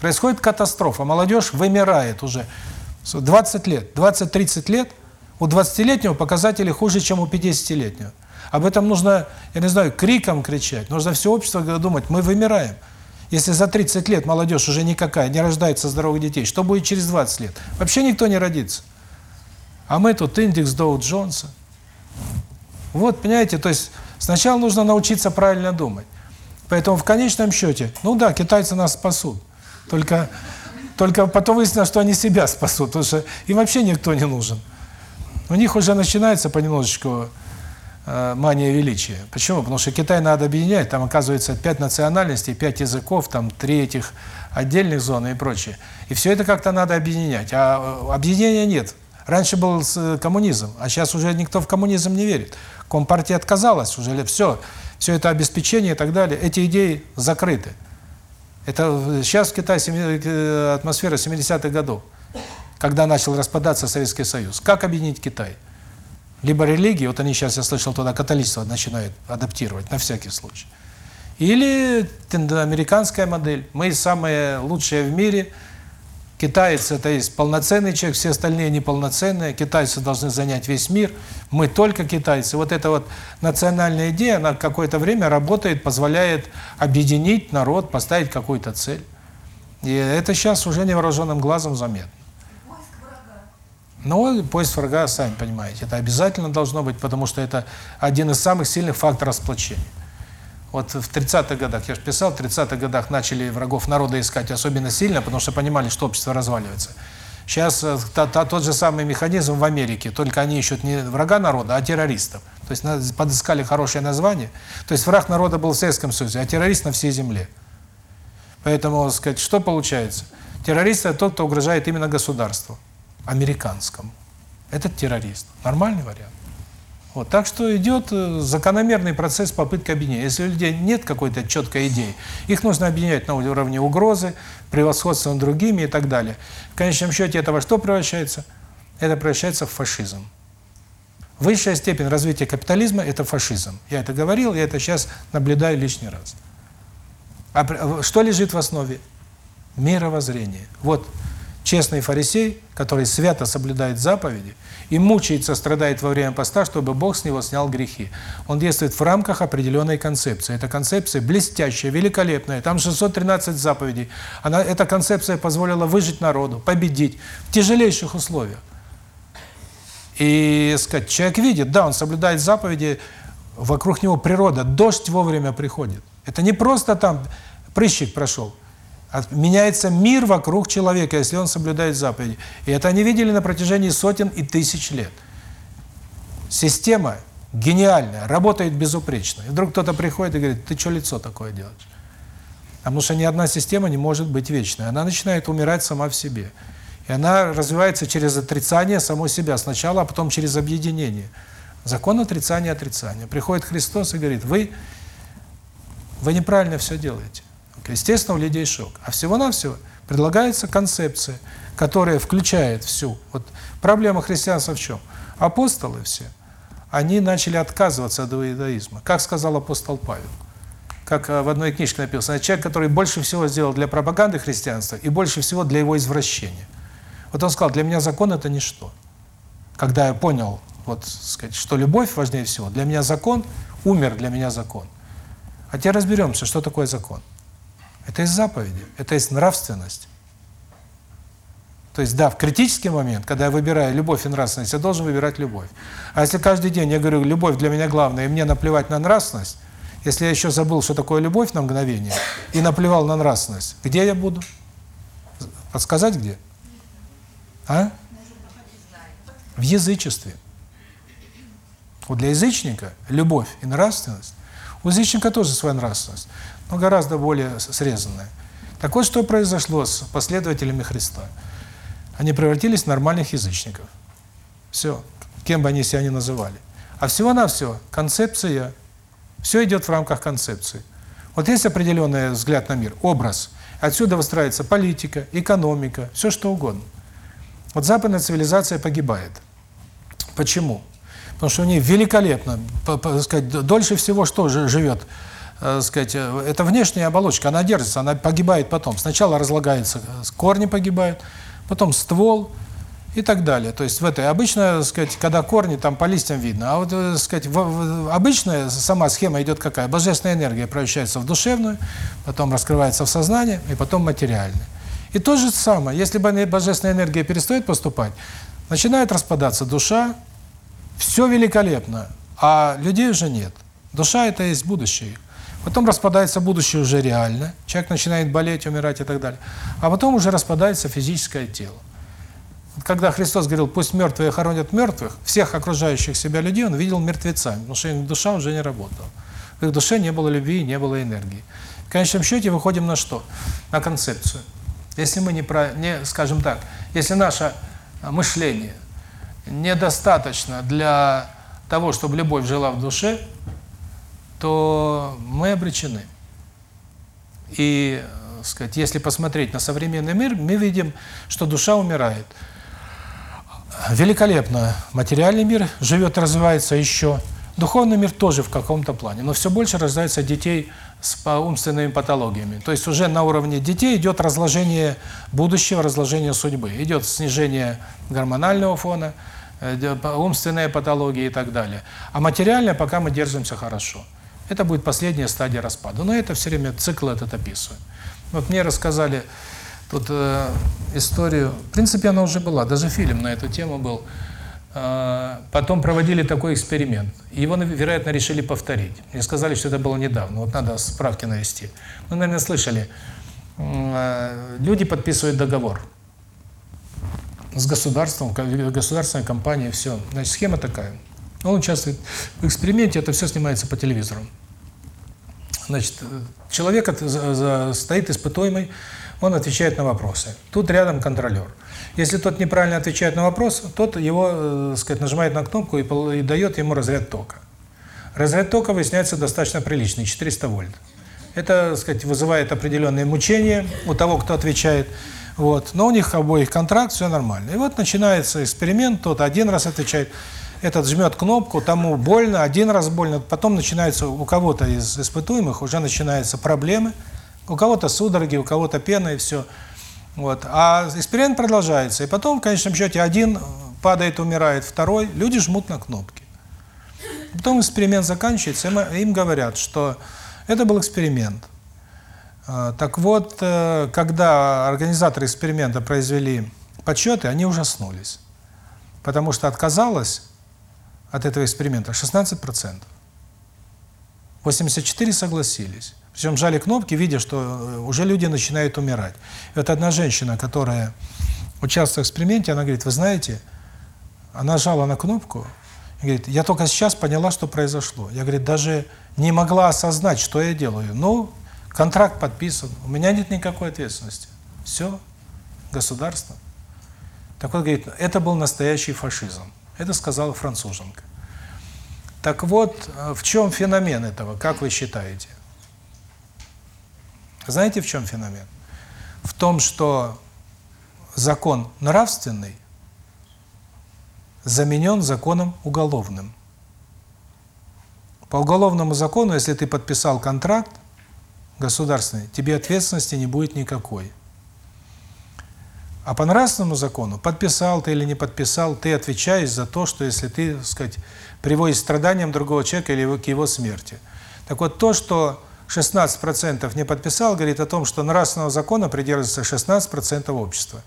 Происходит катастрофа. Молодежь вымирает уже. 20 лет, 20-30 лет, у 20-летнего показатели хуже, чем у 50-летнего. Об этом нужно, я не знаю, криком кричать. Нужно все общество думать, мы вымираем. Если за 30 лет молодежь уже никакая, не рождается здоровых детей, что будет через 20 лет? Вообще никто не родится. А мы тут индекс Доу-Джонса. Вот, понимаете, то есть сначала нужно научиться правильно думать. Поэтому в конечном счете, ну да, китайцы нас спасут. Только, только потом выяснилось, что они себя спасут, потому что им вообще никто не нужен. У них уже начинается понемножечку Э, мания величия. Почему? Потому что Китай надо объединять, там оказывается пять национальностей, пять языков, там три этих отдельных зон и прочее. И все это как-то надо объединять. А э, объединения нет. Раньше был э, коммунизм, а сейчас уже никто в коммунизм не верит. Компартия отказалась, уже все, все это обеспечение и так далее, эти идеи закрыты. Это сейчас в Китае атмосфера 70-х годов, когда начал распадаться Советский Союз. Как объединить Китай? Либо религии, вот они сейчас, я слышал, туда католичество начинают адаптировать, на всякий случай. Или американская модель. Мы самые лучшие в мире. Китаец – это есть полноценный человек, все остальные неполноценные. Китайцы должны занять весь мир. Мы только китайцы. Вот эта вот национальная идея, она какое-то время работает, позволяет объединить народ, поставить какую-то цель. И это сейчас уже невооруженным глазом заметно. Но поиск врага, сами понимаете, это обязательно должно быть, потому что это один из самых сильных факторов сплочения. Вот в 30-х годах, я же писал, в 30-х годах начали врагов народа искать особенно сильно, потому что понимали, что общество разваливается. Сейчас э, та, та, тот же самый механизм в Америке, только они ищут не врага народа, а террористов. То есть подыскали хорошее название. То есть враг народа был в Советском Союзе, а террорист на всей земле. Поэтому, сказать, что получается? Террорист – это тот, кто угрожает именно государству американскому. Этот террорист. Нормальный вариант. Вот, так что идет э, закономерный процесс попытки объединения. Если у людей нет какой-то четкой идеи, их нужно объединять на уровне угрозы, превосходства над другими и так далее. В конечном счете это во что превращается? Это превращается в фашизм. Высшая степень развития капитализма – это фашизм. Я это говорил, я это сейчас наблюдаю лишний раз. А что лежит в основе? Мировоззрение. Вот честный фарисей, который свято соблюдает заповеди и мучается, страдает во время поста, чтобы Бог с него снял грехи. Он действует в рамках определенной концепции. Эта концепция блестящая, великолепная. Там 613 заповедей. Она, эта концепция позволила выжить народу, победить в тяжелейших условиях. И, сказать, человек видит, да, он соблюдает заповеди, вокруг него природа, дождь вовремя приходит. Это не просто там прыщик прошел. Меняется мир вокруг человека, если он соблюдает заповеди. И это они видели на протяжении сотен и тысяч лет. Система гениальная, работает безупречно. И вдруг кто-то приходит и говорит, ты что лицо такое делаешь? Потому что ни одна система не может быть вечной. Она начинает умирать сама в себе. И она развивается через отрицание самой себя сначала, а потом через объединение. Закон отрицания отрицания. Приходит Христос и говорит, вы, вы неправильно все делаете. Естественно, у людей шок. А всего-навсего предлагается концепция, которая включает всю. Вот проблема христианства в чем? Апостолы все, они начали отказываться от иудаизма. Как сказал апостол Павел? как э, в одной книжке написано, человек, который больше всего сделал для пропаганды христианства и больше всего для его извращения. Вот он сказал, для меня закон – это ничто. Когда я понял, вот, сказать, что любовь важнее всего, для меня закон, умер для меня закон. А теперь разберемся, что такое закон. Это есть заповеди, это есть нравственность. То есть, да, в критический момент, когда я выбираю любовь и нравственность, я должен выбирать любовь. А если каждый день я говорю, любовь для меня главная, и мне наплевать на нравственность, если я еще забыл, что такое любовь на мгновение, и наплевал на нравственность, где я буду? Подсказать где? А? В язычестве. Вот для язычника любовь и нравственность, у язычника тоже своя нравственность, но гораздо более срезанная. Так вот, что произошло с последователями Христа. Они превратились в нормальных язычников. Все. Кем бы они себя ни называли. А всего-навсего концепция. Все идет в рамках концепции. Вот есть определенный взгляд на мир, образ. Отсюда выстраивается политика, экономика, все что угодно. Вот западная цивилизация погибает. Почему? Потому что у них великолепно, по, сказать, дольше всего что живет, э, сказать, э, это внешняя оболочка, она держится, она погибает потом. Сначала разлагается, э, корни погибают, потом ствол и так далее. То есть в этой обычно, сказать, когда корни там по листьям видно, а вот, э, сказать, в, в, обычная сама схема идет какая? Божественная энергия превращается в душевную, потом раскрывается в сознание и потом материальное. И то же самое, если божественная энергия перестает поступать, начинает распадаться душа, все великолепно, а людей уже нет. Душа – это есть будущее. Потом распадается будущее уже реально, человек начинает болеть, умирать и так далее. А потом уже распадается физическое тело. Когда Христос говорил, пусть мертвые хоронят мертвых, всех окружающих себя людей он видел мертвецами, потому что их душа уже не работала. В их душе не было любви, не было энергии. В конечном счете выходим на что? На концепцию. Если мы не, про, не скажем так, если наше мышление недостаточно для того, чтобы любовь жила в душе, то мы обречены. И, сказать, если посмотреть на современный мир, мы видим, что душа умирает. Великолепно. Материальный мир живет, развивается еще. Духовный мир тоже в каком-то плане. Но все больше рождается детей с умственными патологиями. То есть уже на уровне детей идет разложение будущего, разложение судьбы. Идет снижение гормонального фона, э, умственные патологии и так далее. А материально пока мы держимся хорошо. Это будет последняя стадия распада. Но это все время цикл этот описывает. Вот мне рассказали тут э, историю, в принципе, она уже была, даже фильм на эту тему был. Э, потом проводили такой эксперимент. Его, вероятно, решили повторить. Мне сказали, что это было недавно. Вот надо справки навести. Вы, наверное, слышали. Э, люди подписывают договор с государством, государственной компанией, все. Значит, схема такая. Он участвует в эксперименте, это все снимается по телевизору. Значит, человек стоит испытуемый, он отвечает на вопросы. Тут рядом контролер. Если тот неправильно отвечает на вопрос, тот его, э, сказать, нажимает на кнопку и, и дает ему разряд тока. Разряд тока выясняется достаточно приличный, 400 вольт. Это, сказать, вызывает определенные мучения у того, кто отвечает. Вот. Но у них обоих контракт, все нормально. И вот начинается эксперимент, тот один раз отвечает, этот жмет кнопку, тому больно, один раз больно, потом начинается у кого-то из испытуемых уже начинаются проблемы, у кого-то судороги, у кого-то пена и все. Вот. А эксперимент продолжается, и потом, в конечном счете, один падает, умирает, второй, люди жмут на кнопки. Потом эксперимент заканчивается, и им говорят, что это был эксперимент. А, так вот, э, когда организаторы эксперимента произвели подсчеты, они ужаснулись. Потому что отказалось от этого эксперимента 16%. 84 согласились. Причем жали кнопки, видя, что э, уже люди начинают умирать. И вот одна женщина, которая участвовала в эксперименте, она говорит, вы знаете, она жала на кнопку, и говорит, я только сейчас поняла, что произошло. Я, говорит, даже не могла осознать, что я делаю. Ну, контракт подписан, у меня нет никакой ответственности. Все, государство. Так вот, говорит, это был настоящий фашизм. Это сказала француженка. Так вот, э, в чем феномен этого, как вы считаете? Знаете, в чем феномен? В том, что закон нравственный заменен законом уголовным. По уголовному закону, если ты подписал контракт, государственный, тебе ответственности не будет никакой. А по нравственному закону, подписал ты или не подписал, ты отвечаешь за то, что если ты, так сказать, приводишь страданиям другого человека или к его смерти. Так вот, то, что 16% не подписал, говорит о том, что нравственного закона придерживается 16% общества.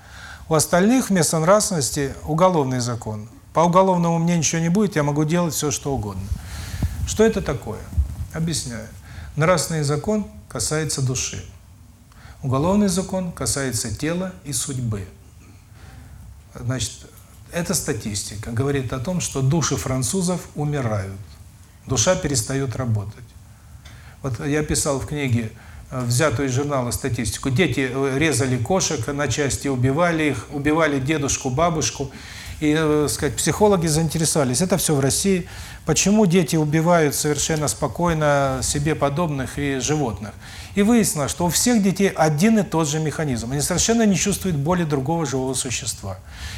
У остальных вместо нравственности уголовный закон. По уголовному мне ничего не будет, я могу делать все, что угодно. Что это такое? Объясняю. Нравственный закон касается души. Уголовный закон касается тела и судьбы. Значит, эта статистика говорит о том, что души французов умирают. Душа перестает работать. Вот я писал в книге, э, взятую из журнала статистику. Дети э, резали кошек на части, убивали их, убивали дедушку, бабушку. И, э, сказать, психологи заинтересовались. Это все в России. Почему дети убивают совершенно спокойно себе подобных и животных? И выяснилось, что у всех детей один и тот же механизм. Они совершенно не чувствуют боли другого живого существа.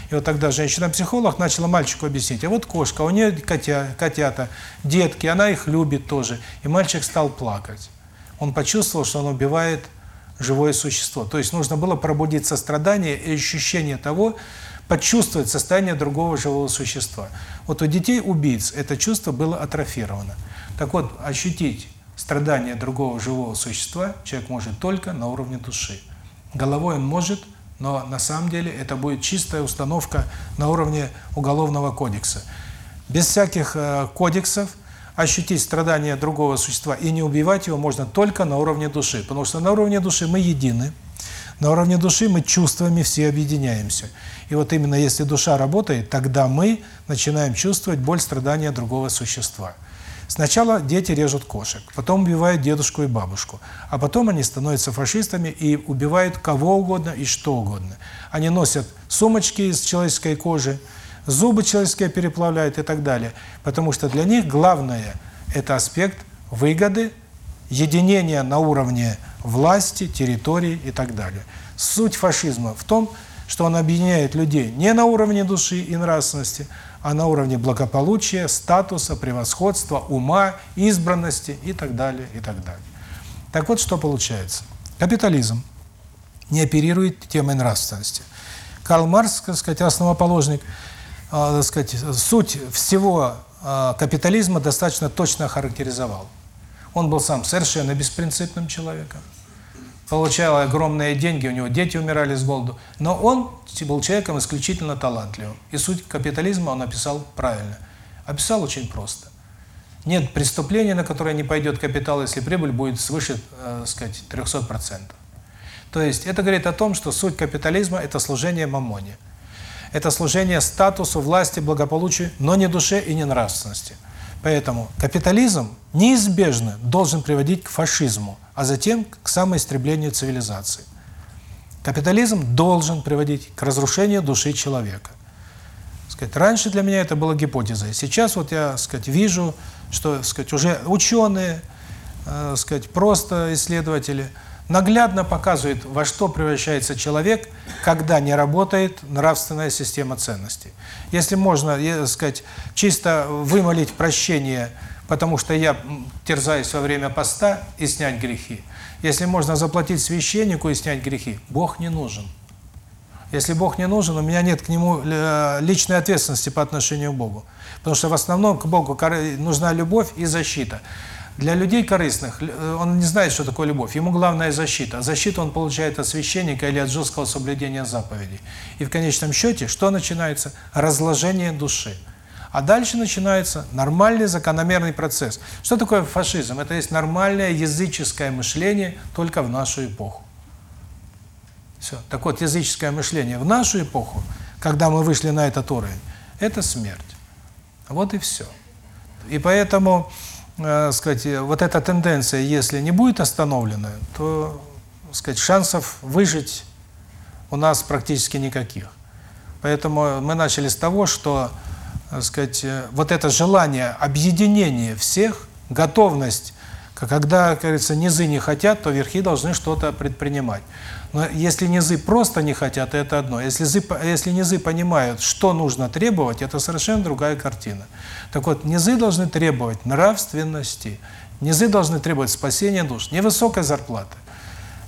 И вот тогда женщина-психолог начала мальчику объяснить, а вот кошка, у нее котя, котята, детки, она их любит тоже. И мальчик стал плакать. Он почувствовал, что он убивает живое существо. То есть нужно было пробудить сострадание и ощущение того, почувствовать состояние другого живого существа. Вот у детей-убийц это чувство было атрофировано. Так вот, ощутить страдания другого живого существа человек может только на уровне души. Головой он может, но на самом деле это будет чистая установка на уровне Уголовного кодекса. Без всяких э, кодексов ощутить страдания другого существа и не убивать его можно только на уровне души. Потому что на уровне души мы едины, на уровне души мы чувствами все объединяемся. И вот именно если душа работает, тогда мы начинаем чувствовать боль, страдания другого существа. Сначала дети режут кошек, потом убивают дедушку и бабушку, а потом они становятся фашистами и убивают кого угодно и что угодно. Они носят сумочки из человеческой кожи, зубы человеческие переплавляют и так далее, потому что для них главное – это аспект выгоды, единения на уровне власти, территории и так далее. Суть фашизма в том, что он объединяет людей не на уровне души и нравственности, а на уровне благополучия, статуса, превосходства, ума, избранности и так далее, и так далее. Так вот, что получается. Капитализм не оперирует темой нравственности. Карл Маркс, так сказать, основоположник, э, так сказать, суть всего э, капитализма достаточно точно характеризовал. Он был сам совершенно беспринципным человеком получал огромные деньги, у него дети умирали с голоду. Но он был человеком исключительно талантливым. И суть капитализма он описал правильно. Описал очень просто. Нет преступления, на которое не пойдет капитал, если прибыль будет свыше, э, сказать, 300%. То есть это говорит о том, что суть капитализма – это служение мамоне. Это служение статусу, власти, благополучию, но не душе и не нравственности. Поэтому капитализм неизбежно должен приводить к фашизму, а затем к самоистреблению цивилизации. Капитализм должен приводить к разрушению души человека. Сказать, раньше для меня это была гипотеза. Сейчас вот я, сказать, вижу, что, сказать, уже ученые, э, сказать, просто исследователи наглядно показывают, во что превращается человек, когда не работает нравственная система ценностей. Если можно, я, сказать, чисто вымолить прощение потому что я терзаюсь во время поста и снять грехи. Если можно заплатить священнику и снять грехи, Бог не нужен. Если Бог не нужен, у меня нет к Нему э, личной ответственности по отношению к Богу. Потому что в основном к Богу нужна любовь и защита. Для людей корыстных, э, он не знает, что такое любовь. Ему главная защита. Защиту он получает от священника или от жесткого соблюдения заповедей. И в конечном счете, что начинается? Разложение души. А дальше начинается нормальный закономерный процесс. Что такое фашизм? Это есть нормальное языческое мышление только в нашу эпоху. Все. Так вот, языческое мышление в нашу эпоху, когда мы вышли на этот уровень, это смерть. Вот и все. И поэтому, э, сказать, вот эта тенденция, если не будет остановлена, то, сказать, шансов выжить у нас практически никаких. Поэтому мы начали с того, что так сказать, э, вот это желание объединения всех, готовность, когда, как говорится, низы не хотят, то верхи должны что-то предпринимать. Но если низы просто не хотят, это одно. Если, если низы понимают, что нужно требовать, это совершенно другая картина. Так вот, низы должны требовать нравственности, Низы должны требовать спасения душ, не высокой зарплаты.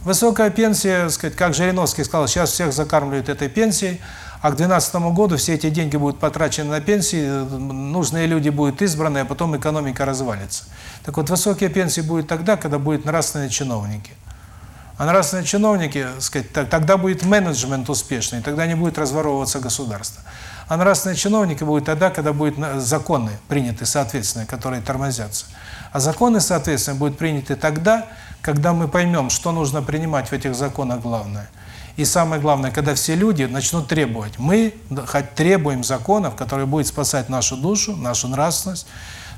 Высокая пенсия, сказать, как Жириновский сказал, сейчас всех закармливают этой пенсией, а к 2012 году все эти деньги будут потрачены на пенсии, нужные люди будут избраны, а потом экономика развалится. Так вот, высокие пенсии будут тогда, когда будут нравственные чиновники. А нравственные чиновники, так сказать, тогда будет менеджмент успешный, тогда не будет разворовываться государство. А нравственные чиновники будут тогда, когда будут законы приняты соответственно, которые тормозятся. А законы, соответственно, будут приняты тогда, когда мы поймем, что нужно принимать в этих законах главное. И самое главное, когда все люди начнут требовать. Мы требуем законов, которые будут спасать нашу душу, нашу нравственность,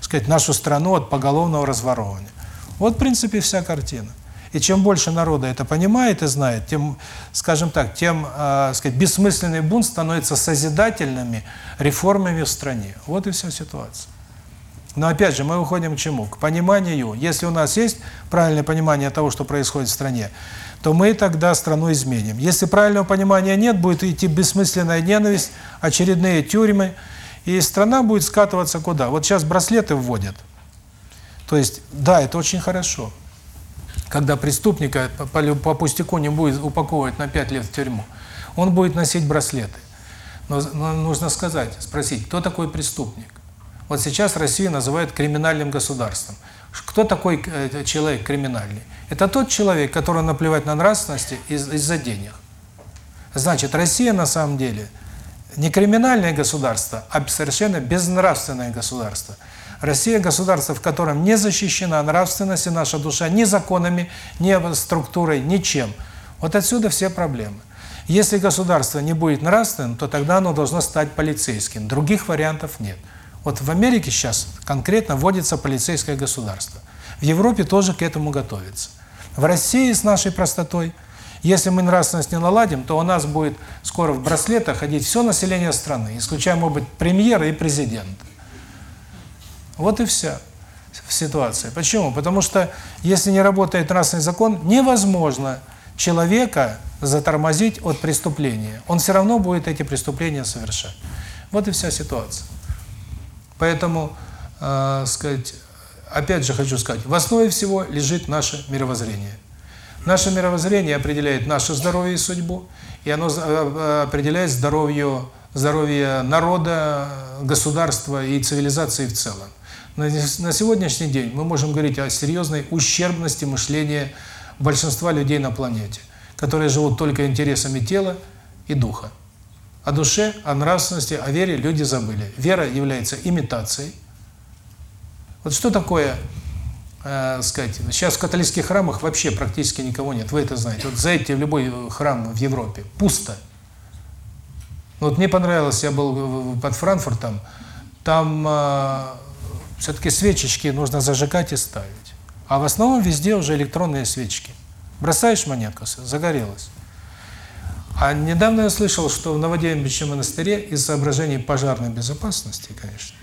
сказать, нашу страну от поголовного разворовывания. Вот, в принципе, вся картина. И чем больше народа это понимает и знает, тем, скажем так, тем, э, сказать, бессмысленный бунт становится созидательными реформами в стране. Вот и вся ситуация. Но опять же, мы выходим к чему? К пониманию. Если у нас есть правильное понимание того, что происходит в стране, то мы тогда страну изменим. Если правильного понимания нет, будет идти бессмысленная ненависть, очередные тюрьмы, и страна будет скатываться куда? Вот сейчас браслеты вводят. То есть, да, это очень хорошо когда преступника по, по пустяку не будет упаковывать на 5 лет в тюрьму, он будет носить браслеты. Но, но нужно сказать, спросить, кто такой преступник? Вот сейчас Россию называют криминальным государством. Кто такой э, человек криминальный? Это тот человек, который наплевать на нравственности из-за из денег. Значит, Россия на самом деле не криминальное государство, а совершенно безнравственное государство – Россия – государство, в котором не защищена нравственность и наша душа ни законами, ни структурой, ничем. Вот отсюда все проблемы. Если государство не будет нравственным, то тогда оно должно стать полицейским. Других вариантов нет. Вот в Америке сейчас конкретно вводится полицейское государство. В Европе тоже к этому готовится. В России с нашей простотой, если мы нравственность не наладим, то у нас будет скоро в браслетах ходить все население страны, исключая, может быть, премьера и президент. Вот и вся ситуация. Почему? Потому что если не работает нравственный закон, невозможно человека затормозить от преступления. Он все равно будет эти преступления совершать. Вот и вся ситуация. Поэтому, э, сказать, опять же хочу сказать, в основе всего лежит наше мировоззрение. Наше мировоззрение определяет наше здоровье и судьбу, и оно э, определяет здоровье, здоровье народа, государства и цивилизации в целом. На сегодняшний день мы можем говорить о серьезной ущербности мышления большинства людей на планете, которые живут только интересами тела и духа. О душе, о нравственности, о вере люди забыли. Вера является имитацией. Вот что такое, э, сказать, сейчас в католических храмах вообще практически никого нет, вы это знаете. Вот зайдите в любой храм в Европе, пусто. Вот мне понравилось, я был под Франкфуртом, там э, все-таки свечечки нужно зажигать и ставить. А в основном везде уже электронные свечки. Бросаешь монетку, загорелась. А недавно я слышал, что в Новодевичьем монастыре из соображений пожарной безопасности, конечно,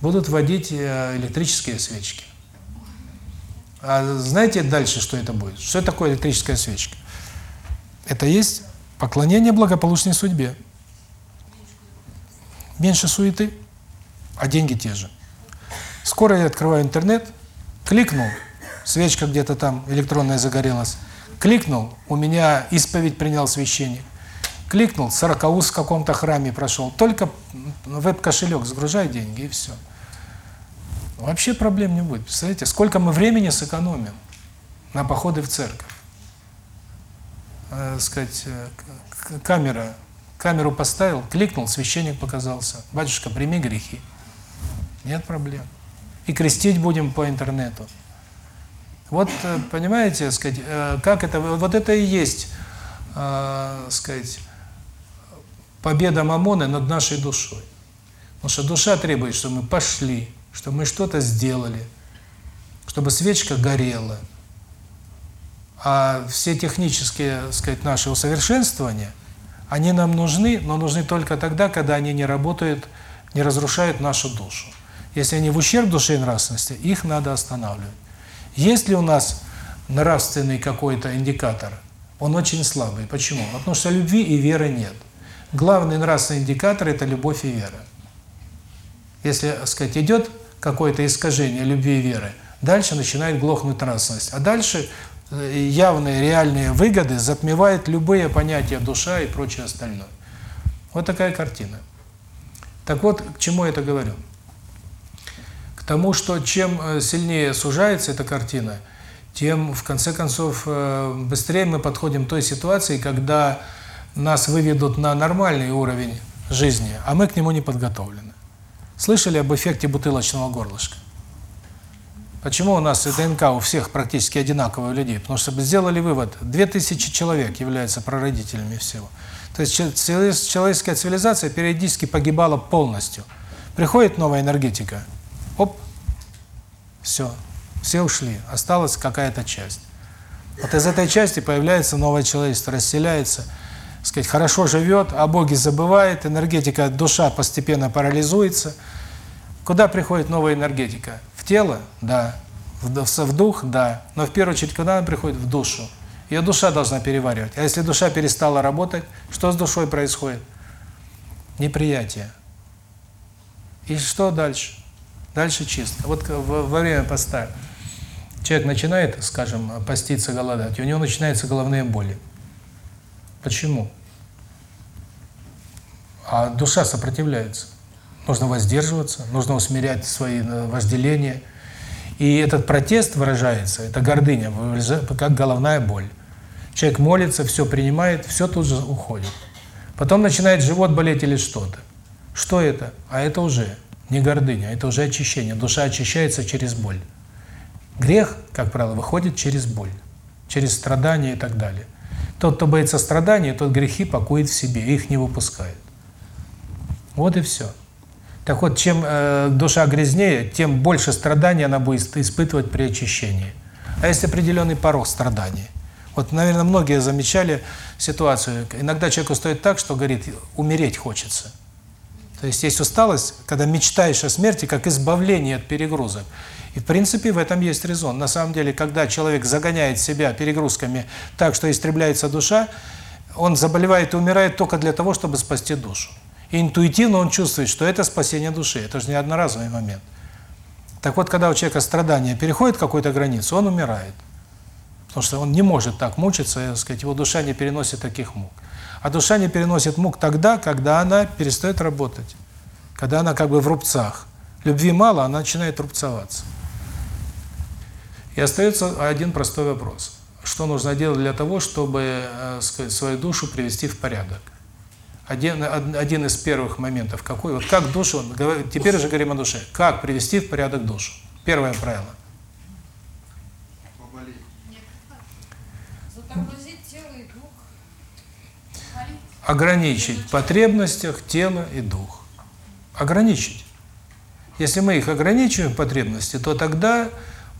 будут вводить э, электрические свечки. А знаете дальше, что это будет? Что такое электрическая свечка? Это есть поклонение благополучной судьбе. Меньше суеты, а деньги те же. Скоро я открываю интернет, кликнул, свечка где-то там электронная загорелась, кликнул, у меня исповедь принял священник, кликнул, сорокаус в каком-то храме прошел, только веб-кошелек загружай деньги и все. Вообще проблем не будет. Представляете, сколько мы времени сэкономим на походы в церковь. Э, сказать, э, камера, камеру поставил, кликнул, священник показался. Батюшка, прими грехи. Нет проблем и крестить будем по интернету. Вот, э, понимаете, сказать, э, как это, вот это и есть, э, сказать, победа Мамоны над нашей душой. Потому что душа требует, чтобы мы пошли, чтобы мы что-то сделали, чтобы свечка горела. А все технические, сказать, наши усовершенствования, они нам нужны, но нужны только тогда, когда они не работают, не разрушают нашу душу. Если они в ущерб душе и нравственности, их надо останавливать. Есть ли у нас нравственный какой-то индикатор? Он очень слабый. Почему? Потому что любви и веры нет. Главный нравственный индикатор – это любовь и вера. Если, так сказать, идет какое-то искажение любви и веры, Дальше начинает глохнуть нравственность. А дальше э, явные, реальные выгоды затмевают любые понятия душа и прочее остальное. Вот такая картина. Так вот, к чему я это говорю? К тому, что чем э, сильнее сужается эта картина, тем, в конце концов, э, быстрее мы подходим к той ситуации, когда нас выведут на нормальный уровень жизни, а мы к нему не подготовлены. Слышали об эффекте бутылочного горлышка? Почему у нас ДНК у всех практически одинаковые у людей? Потому что сделали вывод, 2000 человек являются прародителями всего. То есть человеческая цивилизация периодически погибала полностью. Приходит новая энергетика, оп, все, все ушли, осталась какая-то часть. Вот из этой части появляется новое человечество, расселяется, сказать, хорошо живет, а Боге забывает, энергетика, душа постепенно парализуется. Куда приходит новая энергетика? В тело? Да. В, дух? Да. Но в первую очередь, куда она приходит? В душу. Ее душа должна переваривать. А если душа перестала работать, что с душой происходит? Неприятие. И что дальше? Дальше чисто. Вот во время поста человек начинает, скажем, поститься, голодать, и у него начинаются головные боли. Почему? А душа сопротивляется. Нужно воздерживаться, нужно усмирять свои э, вожделения. И этот протест выражается, это гордыня, как головная боль. Человек молится, все принимает, все тут же уходит. Потом начинает живот болеть или что-то. Что это? А это уже не гордыня, это уже очищение. Душа очищается через боль. Грех, как правило, выходит через боль, через страдания и так далее. Тот, кто боится страданий, тот грехи пакует в себе, их не выпускает. Вот и все. Так вот, чем э, душа грязнее, тем больше страданий она будет испытывать при очищении. А есть определенный порог страданий. Вот, наверное, многие замечали ситуацию. Иногда человеку стоит так, что, говорит, умереть хочется. То есть есть усталость, когда мечтаешь о смерти, как избавление от перегрузок. И в принципе в этом есть резон. На самом деле, когда человек загоняет себя перегрузками так, что истребляется душа, он заболевает и умирает только для того, чтобы спасти душу. И интуитивно он чувствует, что это спасение души, это же не одноразовый момент. Так вот, когда у человека страдания переходит какую-то границу, он умирает. Потому что он не может так мучиться, так сказать, его душа не переносит таких мук. А душа не переносит мук тогда, когда она перестает работать. Когда она как бы в рубцах. Любви мало, она начинает рубцеваться. И остается один простой вопрос. Что нужно делать для того, чтобы э, сказать, свою душу привести в порядок? Один, один из первых моментов какой? Вот как душу, теперь же говорим о душе, как привести в порядок душу? Первое правило. Тело. Ограничить в потребностях тела и дух. Ограничить. Если мы их ограничиваем, потребности, то тогда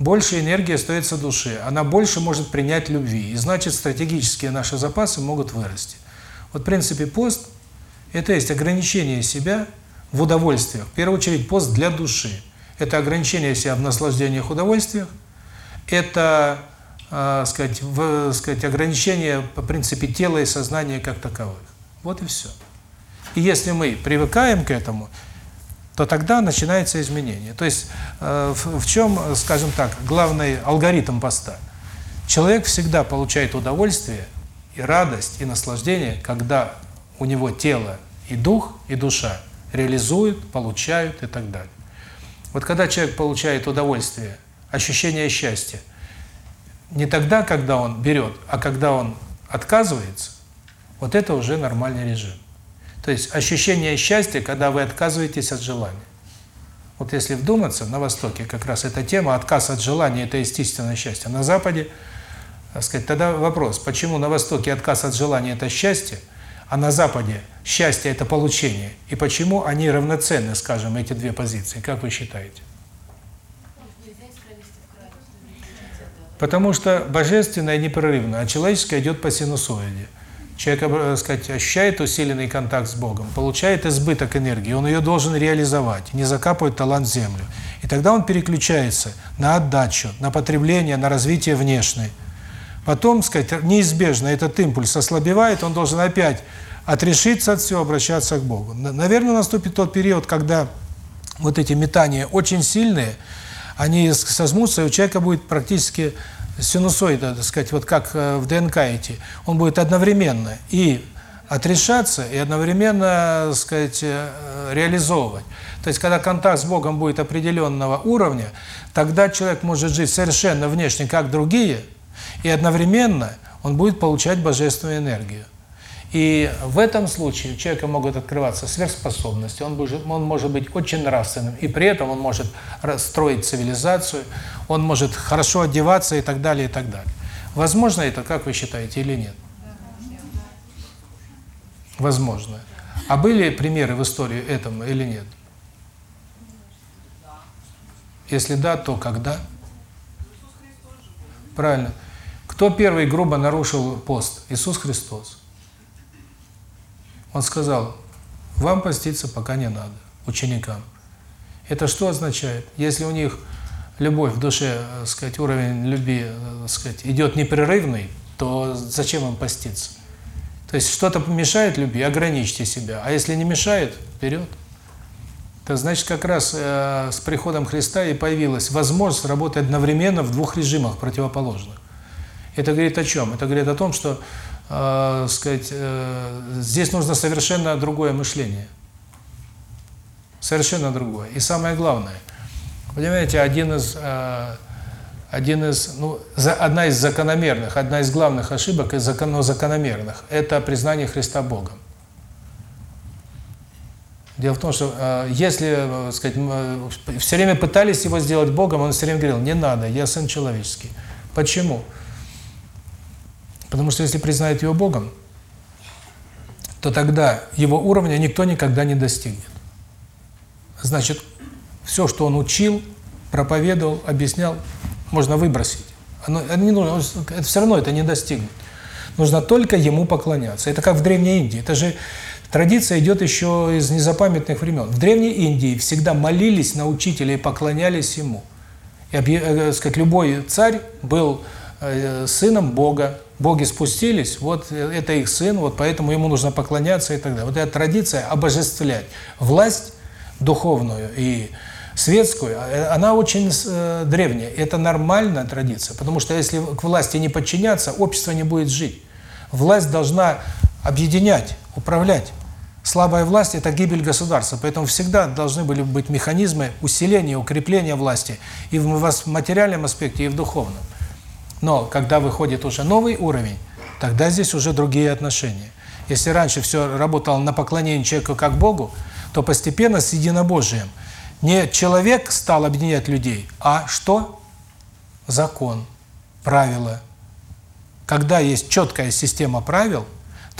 больше энергии остается душе, она больше может принять любви, и значит стратегические наши запасы могут вырасти. Вот в принципе пост – это есть ограничение себя в удовольствиях, в первую очередь пост для души. Это ограничение себя в наслаждениях, удовольствиях, это, э, сказать, в, сказать, ограничение по принципе тела и сознания как таковых. Вот и все. И если мы привыкаем к этому – то тогда начинается изменение. То есть э, в, в чем, скажем так, главный алгоритм поста? Человек всегда получает удовольствие и радость, и наслаждение, когда у него тело и дух, и душа реализуют, получают и так далее. Вот когда человек получает удовольствие, ощущение счастья, не тогда, когда он берет, а когда он отказывается, вот это уже нормальный режим. То есть ощущение счастья, когда вы отказываетесь от желания. Вот если вдуматься, на Востоке как раз эта тема «отказ от желания» – это естественное счастье. На Западе, так сказать, тогда вопрос, почему на Востоке отказ от желания – это счастье, а на Западе счастье – это получение? И почему они равноценны, скажем, эти две позиции? Как вы считаете? Потому что божественное непрерывно, а человеческое идет по синусоиде. Человек, так э, сказать, ощущает усиленный контакт с Богом, получает избыток энергии, он ее должен реализовать, не закапывать талант в землю. И тогда он переключается на отдачу, на потребление, на развитие внешнее. Потом, сказать, неизбежно этот импульс ослабевает, он должен опять отрешиться от всего, обращаться к Богу. Наверное, наступит тот период, когда вот эти метания очень сильные, они с- сожмутся, и у человека будет практически синусоида, так сказать, вот как э, в ДНК идти. Он будет одновременно и отрешаться, и одновременно, так сказать, э, реализовывать. То есть, когда контакт с Богом будет определенного уровня, тогда человек может жить совершенно внешне, как другие, и одновременно он будет получать божественную энергию. И в этом случае у человека могут открываться сверхспособности, он, будет, он может быть очень нравственным, и при этом он может строить цивилизацию, он может хорошо одеваться и так далее, и так далее. Возможно это, как вы считаете, или нет? Возможно. А были примеры в истории этому или нет? Если да, то когда? Правильно. Кто первый грубо нарушил пост? Иисус Христос. Он сказал, вам поститься пока не надо, ученикам. Это что означает? Если у них любовь в душе, так сказать, уровень любви, так сказать, идет непрерывный, то зачем им поститься? То есть что-то мешает любви, ограничьте себя. А если не мешает, вперед. Это значит, как раз э, с приходом Христа и появилась возможность работать одновременно в двух режимах противоположных. Это говорит о чем? Это говорит о том, что э, сказать, э, здесь нужно совершенно другое мышление. Совершенно другое. И самое главное, понимаете, один из, э, один из, ну, за, одна из закономерных, одна из главных ошибок, из закон, но закономерных, это признание Христа Богом. Дело в том, что э, если, э, сказать, э, все время пытались его сделать Богом, он все время говорил, не надо, я сын человеческий. Почему? Потому что если признает его Богом, то тогда его уровня никто никогда не достигнет. Значит, все, что он учил, проповедовал, объяснял, можно выбросить. Оно, это не нужно, это все равно это не достигнет. Нужно только ему поклоняться. Это как в Древней Индии. Это же традиция идет еще из незапамятных времен. В Древней Индии всегда молились на учителя и поклонялись ему. И, э, сказать, любой царь был э, сыном Бога. Боги спустились, вот это их сын, вот поэтому ему нужно поклоняться и так далее. Вот эта традиция обожествлять власть духовную и светскую, она очень э, древняя. Это нормальная традиция, потому что если к власти не подчиняться, общество не будет жить. Власть должна объединять, управлять. Слабая власть – это гибель государства, поэтому всегда должны были быть механизмы усиления, укрепления власти и в материальном аспекте, и в духовном. Но когда выходит уже новый уровень, тогда здесь уже другие отношения. Если раньше все работало на поклонение человеку как Богу, то постепенно с единобожием не человек стал объединять людей, а что? Закон, правила. Когда есть четкая система правил,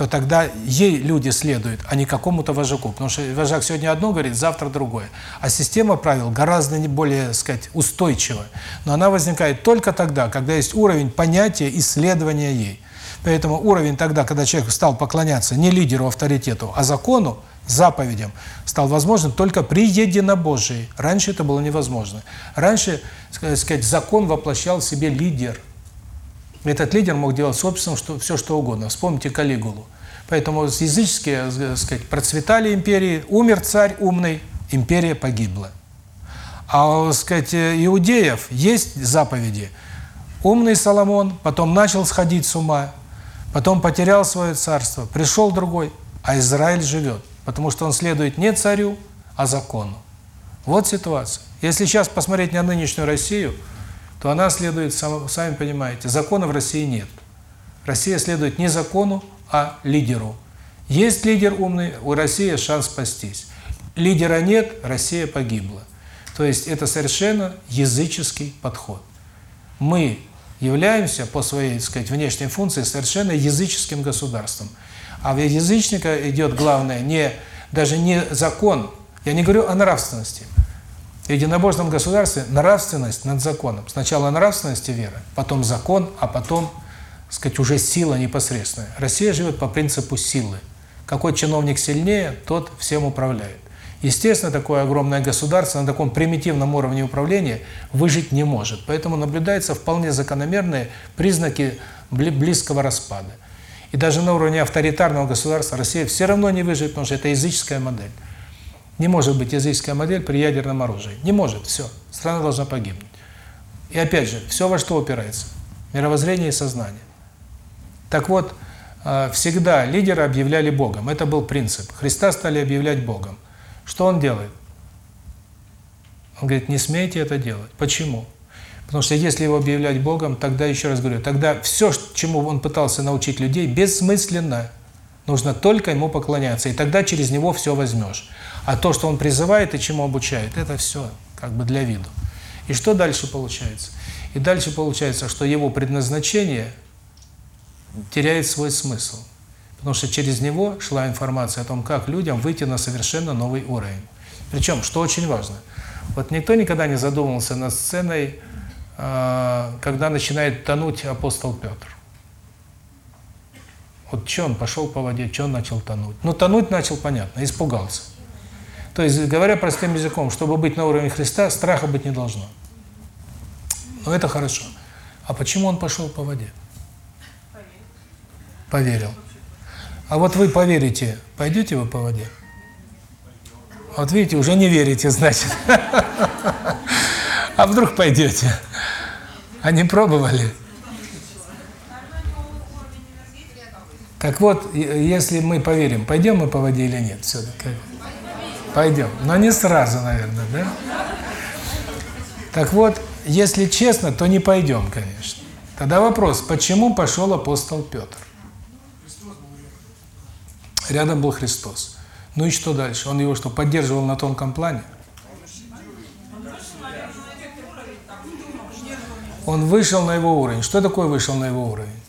то тогда ей люди следуют, а не какому-то вожаку. Потому что вожак сегодня одно говорит, завтра другое. А система правил гораздо более, сказать, устойчива. Но она возникает только тогда, когда есть уровень понятия исследования ей. Поэтому уровень тогда, когда человек стал поклоняться не лидеру, авторитету, а закону, заповедям, стал возможным только при единобожии. Раньше это было невозможно. Раньше, сказать, закон воплощал в себе лидер. Этот лидер мог делать с обществом что, все, что угодно. Вспомните Калигулу. Поэтому языческие, сказать, процветали империи, умер царь умный, империя погибла. А, сказать, иудеев есть заповеди. Умный Соломон потом начал сходить с ума, потом потерял свое царство, пришел другой, а Израиль живет, потому что он следует не царю, а закону. Вот ситуация. Если сейчас посмотреть на нынешнюю Россию, то она следует, сами понимаете, закона в России нет. Россия следует не закону, а лидеру. Есть лидер умный, у России шанс спастись. Лидера нет, Россия погибла. То есть это совершенно языческий подход. Мы являемся по своей, так сказать, внешней функции совершенно языческим государством. А в язычника идет главное не даже не закон, я не говорю о нравственности. В единобожном государстве нравственность над законом. Сначала нравственность и вера, потом закон, а потом, так сказать, уже сила непосредственная. Россия живет по принципу силы. Какой чиновник сильнее, тот всем управляет. Естественно, такое огромное государство на таком примитивном уровне управления выжить не может. Поэтому наблюдаются вполне закономерные признаки близкого распада. И даже на уровне авторитарного государства Россия все равно не выживет, потому что это языческая модель. Не может быть языческая модель при ядерном оружии. Не может, все. Страна должна погибнуть. И опять же, все во что упирается? Мировоззрение и сознание. Так вот, э, всегда лидеры объявляли Богом. Это был принцип. Христа стали объявлять Богом. Что он делает? Он говорит, не смейте это делать. Почему? Потому что если его объявлять Богом, тогда, еще раз говорю, тогда все, чему он пытался научить людей, бессмысленно. Нужно только ему поклоняться, и тогда через него все возьмешь. А то, что он призывает и чему обучает, это все как бы для виду. И что дальше получается? И дальше получается, что его предназначение теряет свой смысл. Потому что через него шла информация о том, как людям выйти на совершенно новый уровень. Причем, что очень важно, вот никто никогда не задумывался над сценой, а, когда начинает тонуть апостол Петр. Вот что он пошел по воде, что он начал тонуть? Ну, тонуть начал, понятно, испугался. То есть, говоря простым языком, чтобы быть на уровне Христа, страха быть не должно. Но это хорошо. А почему он пошел по воде? Поверил. А вот вы поверите, пойдете вы по воде? Вот видите, уже не верите, значит. А вдруг пойдете? Не пробовали? Так вот, если мы поверим, пойдем мы по воде или нет все-таки? Пойдем. Но не сразу, наверное, да? Так вот, если честно, то не пойдем, конечно. Тогда вопрос, почему пошел апостол Петр? Рядом был Христос. Ну и что дальше? Он его что, поддерживал на тонком плане? Он вышел на его уровень. Что такое вышел на его уровень?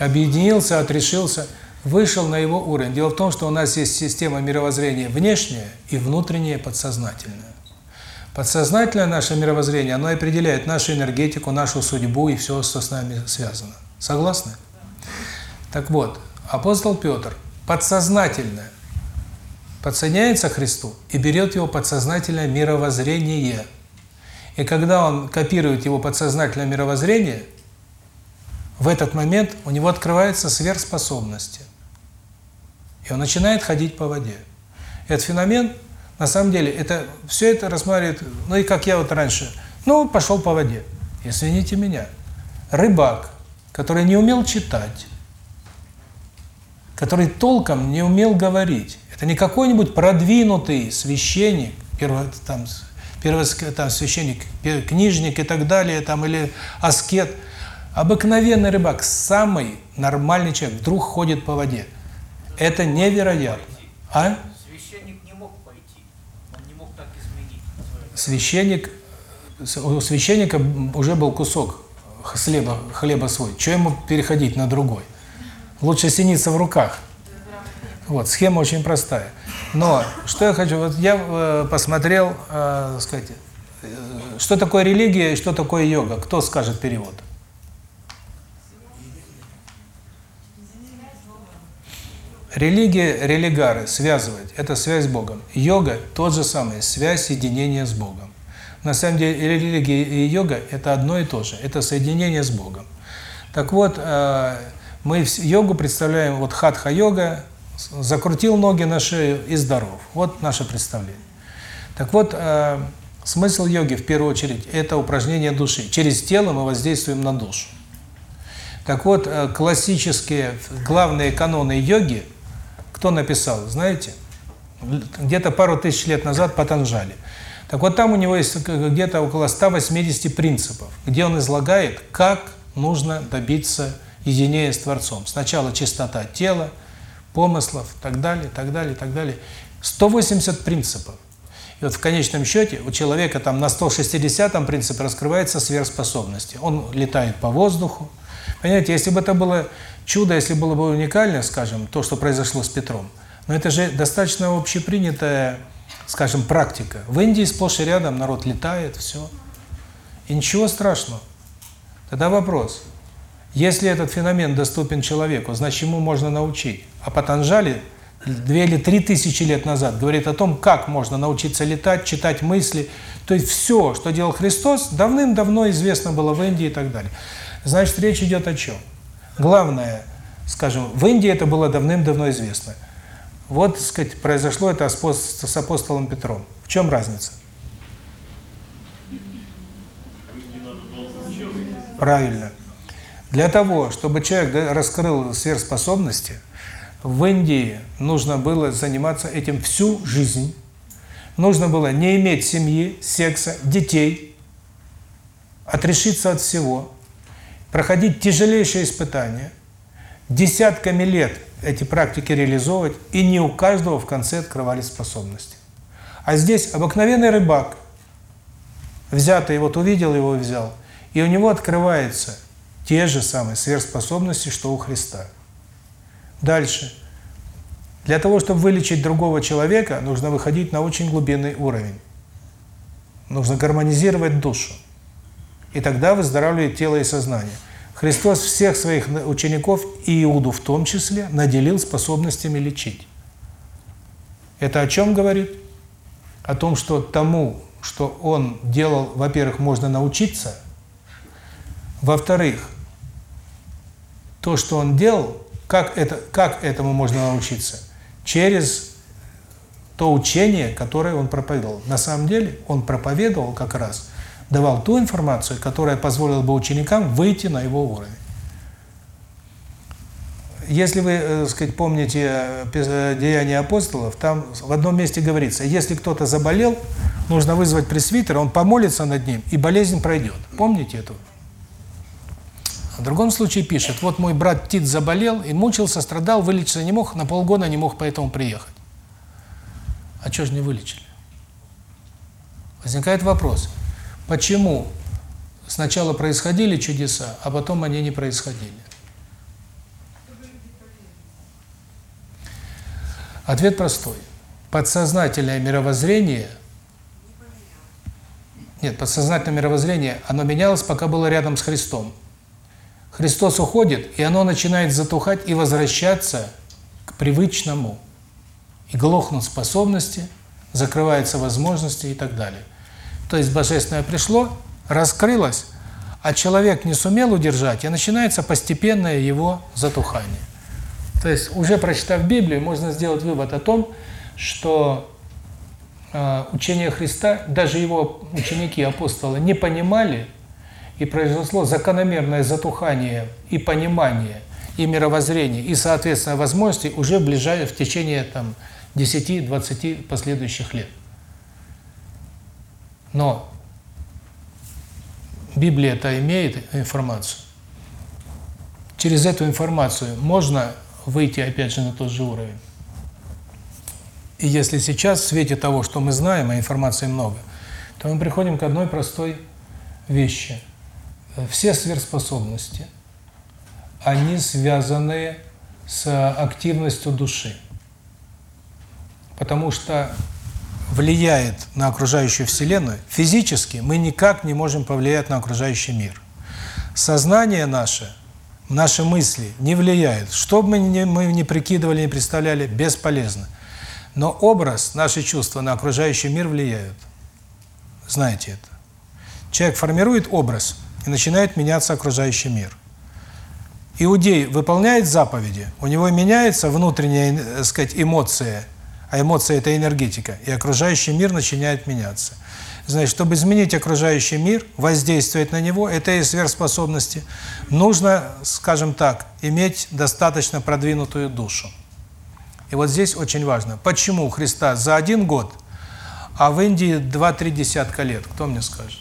Объединился, отрешился, вышел на его уровень. Дело в том, что у нас есть система мировоззрения внешняя и внутренняя подсознательная. Подсознательное наше мировоззрение, оно определяет нашу энергетику, нашу судьбу и все, что с нами связано. Согласны? Так вот, апостол Петр подсознательно подсоединяется к Христу и берет его подсознательное мировоззрение. И когда он копирует его подсознательное мировоззрение, в этот момент у него открываются сверхспособности. И он начинает ходить по воде. Этот феномен, на самом деле, это все это рассматривает, ну и как я вот раньше, ну, пошел по воде. Извините меня. Рыбак, который не умел читать, который толком не умел говорить, это не какой-нибудь продвинутый священник, первый, там, первый там, священник, книжник и так далее, там, или аскет. Обыкновенный рыбак, самый нормальный человек, вдруг ходит по воде. Это невероятно. А? Священник не мог пойти, он не мог так изменить. Священник, у священника уже был кусок хлеба, хлеба свой. Что ему переходить на другой? Лучше синица в руках. Вот, схема очень простая. Но что я хочу, вот я э, посмотрел, э, сказать, э, что такое религия и что такое йога. Кто скажет перевод? Религия, религары, связывать – это связь с Богом. Йога – тот же самый, связь, соединение с Богом. На самом деле религия и йога – это одно и то же, это соединение с Богом. Так вот, э, мы йогу представляем, вот хатха-йога, закрутил ноги на шею и здоров. Вот наше представление. Так вот, э, смысл йоги в первую очередь – это упражнение души. Через тело мы воздействуем на душу. Так вот, э, классические главные каноны йоги – кто написал, знаете? Где-то пару тысяч лет назад Патанжали. Так вот там у него есть где-то около 180 принципов, где он излагает, как нужно добиться единения с Творцом. Сначала чистота тела, помыслов, так далее, так далее, так далее. 180 принципов. И вот в конечном счете у человека там на 160-м принципе раскрывается сверхспособности. Он летает по воздуху. Понимаете, если бы это было чудо, если было бы уникально, скажем, то, что произошло с Петром, но это же достаточно общепринятая, скажем, практика. В Индии сплошь и рядом народ летает, все. И ничего страшного. Тогда вопрос. Если этот феномен доступен человеку, значит, ему можно научить. А Патанжали две или три тысячи лет назад говорит о том, как можно научиться летать, читать мысли. То есть все, что делал Христос, давным-давно известно было в Индии и так далее. Значит, речь идет о чем? Главное, скажем, в Индии это было давным-давно известно. Вот, так сказать, произошло это с апостолом Петром. В чем разница? Правильно. Для того, чтобы человек раскрыл сверхспособности, в Индии нужно было заниматься этим всю жизнь. Нужно было не иметь семьи, секса, детей, отрешиться от всего, проходить тяжелейшие испытания, десятками лет эти практики реализовывать, и не у каждого в конце открывались способности. А здесь обыкновенный рыбак, взятый, вот увидел его взял, и у него открываются те же самые сверхспособности, что у Христа. Дальше. Для того, чтобы вылечить другого человека, нужно выходить на очень глубинный уровень. Нужно гармонизировать душу. И тогда выздоравливает тело и сознание. Христос всех своих учеников, и Иуду в том числе, наделил способностями лечить. Это о чем говорит? О том, что тому, что он делал, во-первых, можно научиться, во-вторых, то, что он делал, как, это, как этому можно научиться? Через то учение, которое он проповедовал. На самом деле он проповедовал как раз, давал ту информацию, которая позволила бы ученикам выйти на его уровень. Если вы, э, сказать, помните э, Деяния апостолов, там в одном месте говорится, если кто-то заболел, нужно вызвать пресвитера, он помолится над ним, и болезнь пройдет. Помните это? В другом случае пишет, вот мой брат Тит заболел и мучился, страдал, вылечиться не мог, на полгода не мог поэтому приехать. А что же не вылечили? Возникает вопрос, почему сначала происходили чудеса, а потом они не происходили? Ответ простой. Подсознательное мировоззрение нет, подсознательное мировоззрение, оно менялось, пока было рядом с Христом. Христос уходит, и оно начинает затухать и возвращаться к привычному. И глохнут способности, закрываются возможности и так далее. То есть Божественное пришло, раскрылось, а человек не сумел удержать, и начинается постепенное его затухание. То есть, уже прочитав Библию, можно сделать вывод о том, что э, учение Христа, даже его ученики, апостолы, не понимали, и произошло закономерное затухание и понимание, и мировоззрение, и, соответственно, возможности уже ближайшее в течение там 10-20 последующих лет. Но Библия это имеет информацию. Через эту информацию можно выйти опять же на тот же уровень. И если сейчас в свете того, что мы знаем, а информации много, то мы приходим к одной простой вещи – все сверхспособности, они связаны с активностью души. Потому что влияет на окружающую Вселенную, физически мы никак не можем повлиять на окружающий мир. Сознание наше, наши мысли не влияют. Что бы мы ни, мы ни прикидывали, не представляли, бесполезно. Но образ, наши чувства на окружающий мир влияют. Знаете это. Человек формирует образ – и начинает меняться окружающий мир. Иудей выполняет заповеди, у него меняется внутренняя, так э, сказать, эмоция, а эмоция – это энергетика, и окружающий мир начинает меняться. Значит, чтобы изменить окружающий мир, воздействовать на него, это и сверхспособности, нужно, скажем так, иметь достаточно продвинутую душу. И вот здесь очень важно, почему у Христа за один год, а в Индии два-три десятка лет, кто мне скажет?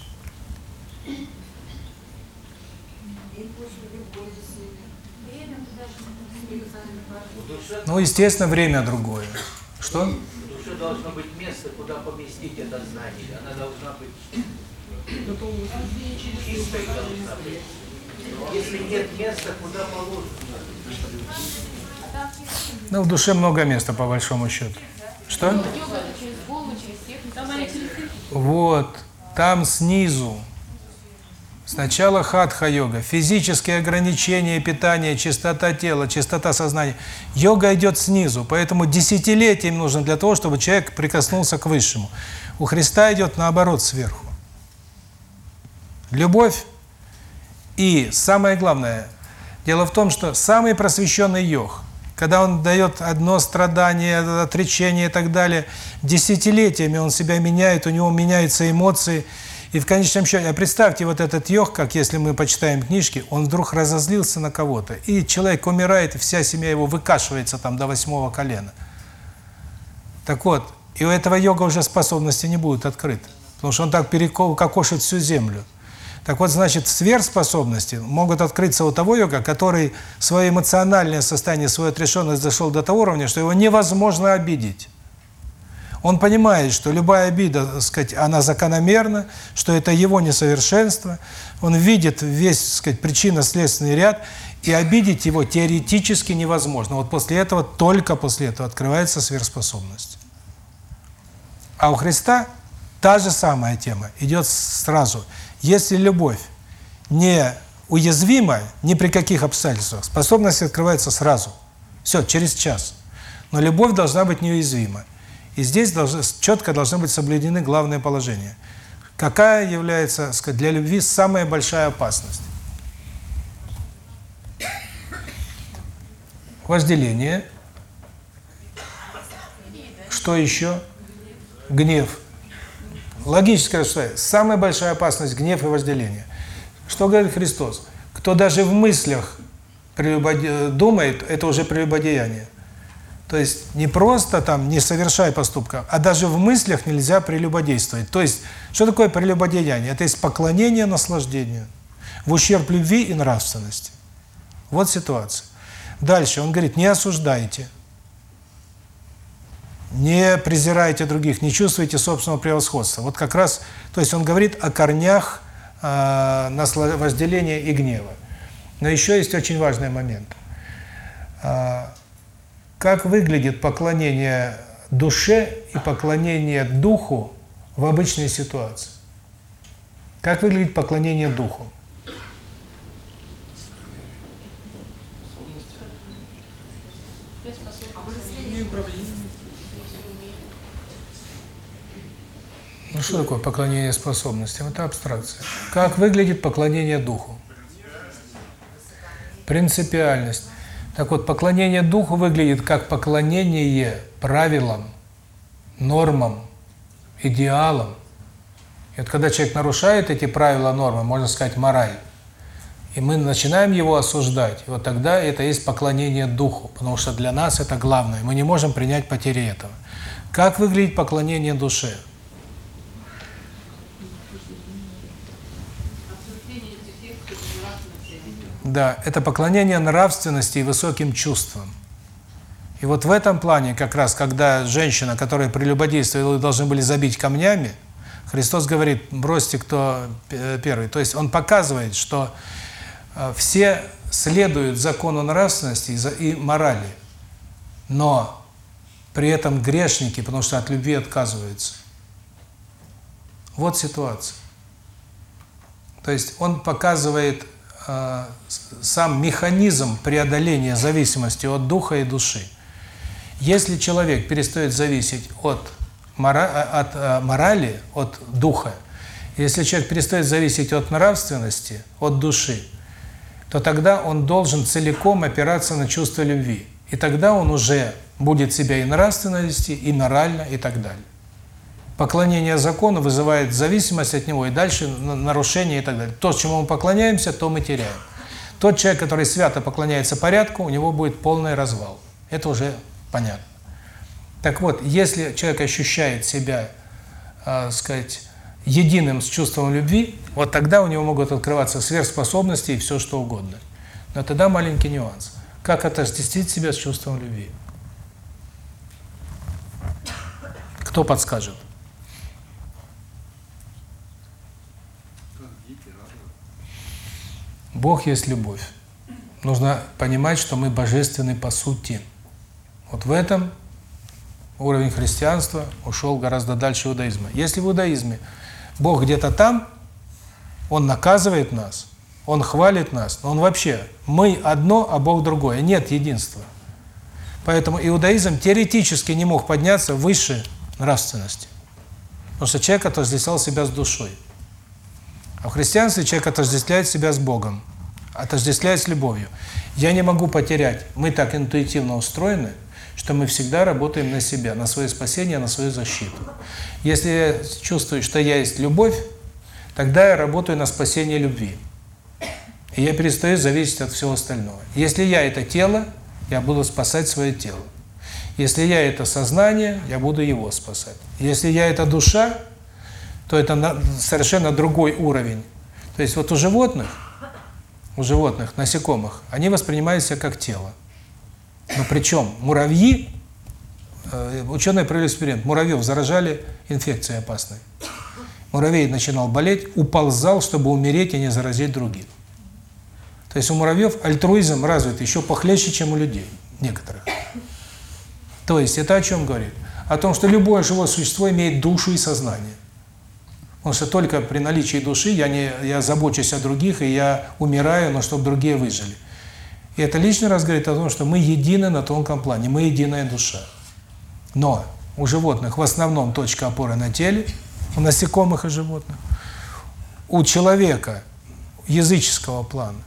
Ну, естественно, время другое. Что? В душе должно быть место, куда поместить это знание. Она должна быть чистой должна быть. Если нет места, куда положено? Ну, в душе много места, по большому счету. Что? Вот, там снизу Сначала хатха-йога, физические ограничения питания, чистота тела, чистота сознания. Йога идет снизу, поэтому десятилетиям нужно для того, чтобы человек прикоснулся к Высшему. У Христа идет наоборот сверху. Любовь и самое главное, дело в том, что самый просвещенный йог, когда он дает одно страдание, отречение и так далее, десятилетиями он себя меняет, у него меняются эмоции, и в конечном счете, а представьте вот этот йог, как если мы почитаем книжки, он вдруг разозлился на кого-то, и человек умирает, вся семья его выкашивается там до восьмого колена. Так вот, и у этого йога уже способности не будет открыты, потому что он так перекокошит всю землю. Так вот, значит, сверхспособности могут открыться у того йога, который свое эмоциональное состояние, свою отрешенность дошел до того уровня, что его невозможно обидеть. Он понимает, что любая обида, так сказать, она закономерна, что это его несовершенство. Он видит весь, так сказать, причинно-следственный ряд, и обидеть его теоретически невозможно. Вот после этого, только после этого открывается сверхспособность. А у Христа та же самая тема, идет сразу. Если любовь не уязвима ни при каких обстоятельствах, способность открывается сразу. Все, через час. Но любовь должна быть неуязвима. И здесь должны, четко должны быть соблюдены главные положения. Какая является, сказать, для любви самая большая опасность? Вожделение. Что еще? Гнев. Логическое рассуждение. Самая большая опасность – гнев и вожделение. Что говорит Христос? Кто даже в мыслях думает, это уже прелюбодеяние. То есть не просто там не совершай поступка, а даже в мыслях нельзя прелюбодействовать. То есть что такое прелюбодеяние? Это есть поклонение наслаждению в ущерб любви и нравственности. Вот ситуация. Дальше он говорит, не осуждайте, не презирайте других, не чувствуйте собственного превосходства. Вот как раз, то есть он говорит о корнях э, возделения и гнева. Но еще есть очень важный момент. Как выглядит поклонение душе и поклонение духу в обычной ситуации? Как выглядит поклонение духу? Ну что такое поклонение способностям? Это абстракция. Как выглядит поклонение духу? Принципиальность. Так вот, поклонение духу выглядит как поклонение правилам, нормам, идеалам. И вот когда человек нарушает эти правила, нормы, можно сказать, мораль, и мы начинаем его осуждать, вот тогда это есть поклонение духу, потому что для нас это главное. Мы не можем принять потери этого. Как выглядит поклонение душе? Да, это поклонение нравственности и высоким чувствам. И вот в этом плане, как раз, когда женщина, которая прелюбодействовала, должны были забить камнями, Христос говорит, бросьте кто первый. То есть Он показывает, что все следуют закону нравственности и морали, но при этом грешники, потому что от любви отказываются. Вот ситуация. То есть Он показывает сам механизм преодоления зависимости от духа и души. Если человек перестает зависеть от, мора от морали, от духа, если человек перестает зависеть от нравственности, от души, то тогда он должен целиком опираться на чувство любви. И тогда он уже будет себя и нравственно вести, и морально, и так далее. Поклонение закону вызывает зависимость от него, и дальше нарушение и так далее. То, чему мы поклоняемся, то мы теряем. Тот человек, который свято поклоняется порядку, у него будет полный развал. Это уже понятно. Так вот, если человек ощущает себя, э, сказать, единым с чувством любви, вот тогда у него могут открываться сверхспособности и все что угодно. Но тогда маленький нюанс. Как отождествить себя с чувством любви? Кто подскажет? Бог есть любовь. Нужно понимать, что мы божественны по сути. Вот в этом уровень христианства ушел гораздо дальше иудаизма. Если в иудаизме Бог где-то там, Он наказывает нас, Он хвалит нас, но Он вообще, мы одно, а Бог другое, нет единства. Поэтому иудаизм теоретически не мог подняться выше нравственности. Потому что человек отождествлял себя с душой. А в христианстве человек отождествляет себя с Богом. отождествляет с любовью. Я не могу потерять. Мы так интуитивно устроены, что мы всегда работаем на себя, на свое спасение, на свою защиту. Если я чувствую, что я есть любовь, тогда я работаю на спасение любви. И я перестаю зависеть от всего остального. Если я это тело, я буду спасать свое тело. Если я это сознание, я буду его спасать. Если я это душа, то это совершенно другой уровень. То есть вот у животных, у животных, насекомых, они воспринимают себя как тело. Но причем муравьи, э, ученые провели эксперимент, муравьев заражали инфекцией опасной. Муравей начинал болеть, уползал, чтобы умереть и не заразить других. То есть у муравьев альтруизм развит еще похлеще, чем у людей, некоторых. То есть это о чем говорит? О том, что любое живое существо имеет душу и сознание. Потому что только при наличии души я не я забочусь о других, и я умираю, но чтобы другие выжили. И это лишний раз говорит о том, что мы едины на тонком плане, мы единая душа. Но у животных в основном точка опоры на теле, у насекомых и животных. У человека языческого плана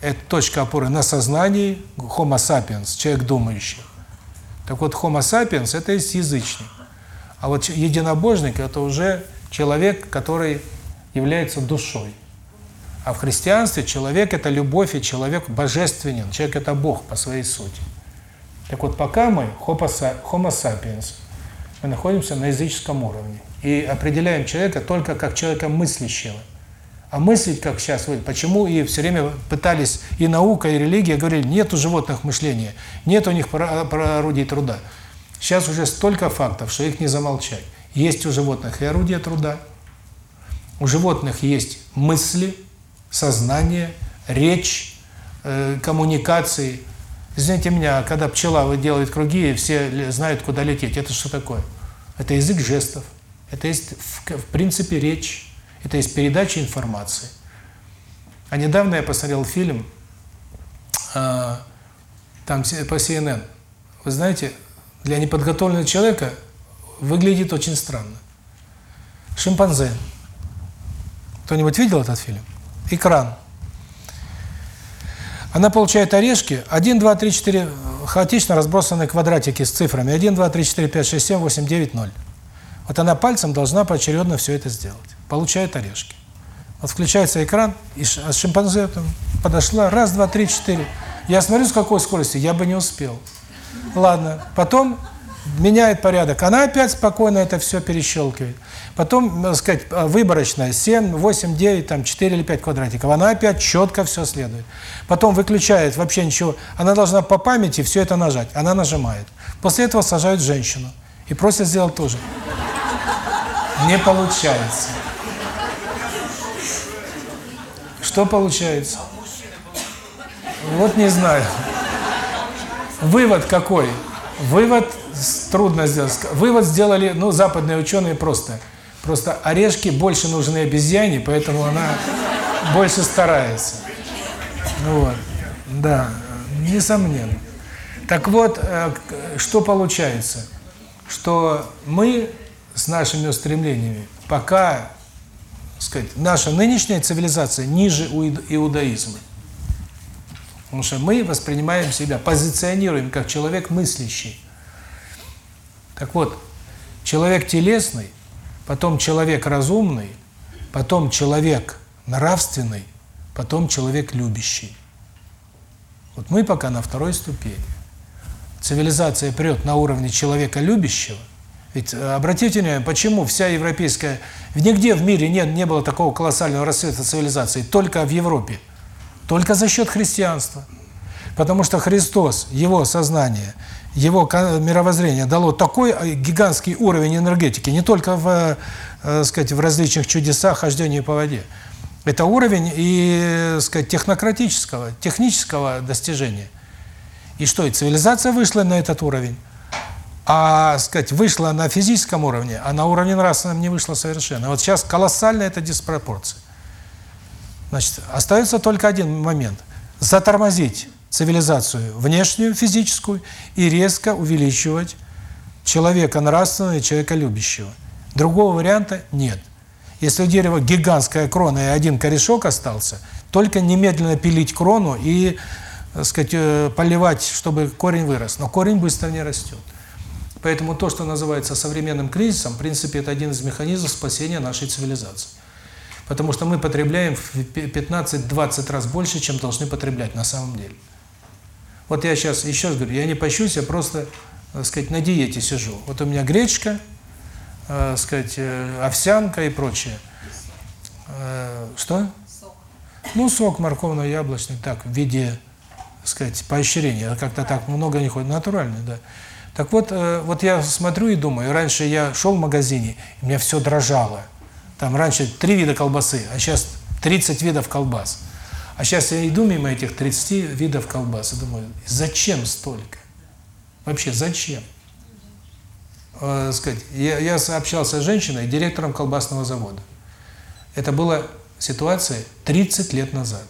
это точка опоры на сознании, homo sapiens, человек думающий. Так вот, homo sapiens – это есть язычник. А вот единобожник – это уже человек, который является душой. А в христианстве человек – это любовь, и человек божественен, человек – это Бог по своей сути. Так вот, пока мы, homo sapiens, мы находимся на языческом уровне и определяем человека только как человека мыслящего. А мыслить, как сейчас, почему и все время пытались и наука, и религия говорили, нет у животных мышления, нет у них орудий труда. Сейчас уже столько фактов, что их не замолчать. Есть у животных и орудия труда, у животных есть мысли, сознание, речь, э, коммуникации. Извините меня, когда пчела делает круги, и все знают, куда лететь. Это что такое? Это язык жестов. Это есть, в, в принципе, речь. Это есть передача информации. А недавно я посмотрел фильм, э, там по CNN. Вы знаете, для неподготовленного человека выглядит очень странно. Шимпанзе. Кто-нибудь видел этот фильм? Экран. Она получает орешки, 1, 2, 3, 4, хаотично разбросанные квадратики с цифрами. 1, 2, 3, 4, 5, 6, 7, 8, 9, 0. Вот она пальцем должна поочередно все это сделать. Получает орешки. Вот включается экран, и а шимпанзе там подошла, раз, два, три, четыре. Я смотрю, с какой скоростью, я бы не успел. Ладно. Потом меняет порядок. Она опять спокойно это все перещелкивает. Потом, так сказать, выборочная 7, 8, 9, там 4 или 5 квадратиков. Она опять четко все следует. Потом выключает вообще ничего. Она должна по памяти все это нажать. Она нажимает. После этого сажают женщину. И просят сделать тоже. Не получается. Что получается? Вот не знаю. Вывод какой? Вывод трудно сделать. Вывод сделали, ну, западные ученые просто. Просто орешки больше нужны обезьяне, поэтому она больше старается. Ну вот. Да, несомненно. Так вот, э, что получается? Что мы с нашими устремлениями, пока, сказать, наша нынешняя цивилизация ниже иудаизма. Потому что мы воспринимаем себя, позиционируем как человек мыслящий. Так вот, человек телесный, потом человек разумный, потом человек нравственный, потом человек любящий. Вот мы пока на второй ступени. Цивилизация прет на уровне человека любящего, ведь э, обратите внимание, почему вся европейская... Нигде в мире нет, не было такого колоссального расцвета цивилизации, только в Европе. Только за счет христианства. Потому что Христос, Его сознание, Его мировоззрение дало такой э, гигантский уровень энергетики, не только в, э, сказать, в различных чудесах хождения по воде. Это уровень и, сказать, технократического, технического достижения. И что, и цивилизация вышла на этот уровень? а, сказать, вышла на физическом уровне, а на уровне нравственном не вышла совершенно. Вот сейчас колоссальная эта диспропорция. Значит, остается только один момент. Затормозить цивилизацию внешнюю, физическую, и резко увеличивать человека нравственного и человека любящего. Другого варианта нет. Если у дерева гигантская крона и один корешок остался, Только немедленно пилить крону и, так сказать, э, поливать, чтобы корень вырос. Но корень быстро не растет. Поэтому то, что называется современным кризисом, в принципе, это один из механизмов спасения нашей цивилизации. Потому что мы потребляем в 15-20 раз больше, чем должны потреблять на самом деле. Вот я сейчас еще раз говорю, я не пощусь, я просто, так сказать, на диете сижу. Вот у меня гречка, э, сказать, э, овсянка и прочее. Э, что? Сок. Ну, сок морковно-яблочный, так, в виде, так сказать, поощрения. Как-то так много не ходит. Натуральный, да. Так вот, э, вот я смотрю и думаю, раньше я шел в магазине, у меня все дрожало. Там раньше три вида колбасы, а сейчас 30 видов колбас. А сейчас я иду мимо этих 30 видов колбас и думаю, зачем столько? Вообще, зачем? Э, сказать, я, я общался с женщиной, директором колбасного завода. Это была ситуация 30 лет назад.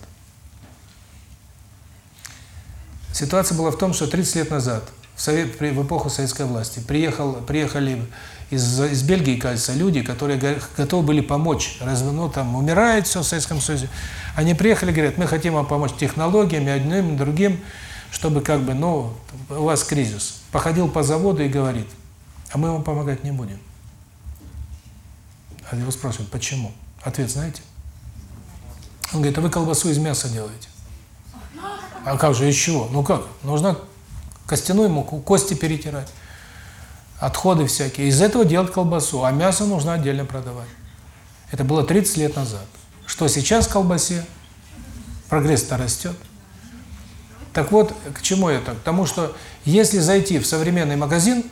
Ситуация была в том, что 30 лет назад, в, совет, в эпоху советской власти, приехал, приехали из, из Бельгии, кажется, люди, которые готовы были помочь. Разве, ну, там, умирает все в Советском Союзе. Они приехали, говорят, мы хотим вам помочь технологиями, одним, другим, чтобы как бы, ну, у вас кризис. Походил по заводу и говорит, а мы вам помогать не будем. А его спрашивают, почему? Ответ знаете? Он говорит, а вы колбасу из мяса делаете. А как же, из чего? Ну как? Нужно костяную муку, кости перетирать отходы всякие. Из этого делать колбасу, а мясо нужно отдельно продавать. Это было 30 лет назад. Что сейчас в колбасе? Прогресс-то растет. Так вот, к чему это? К тому, что если зайти в современный магазин,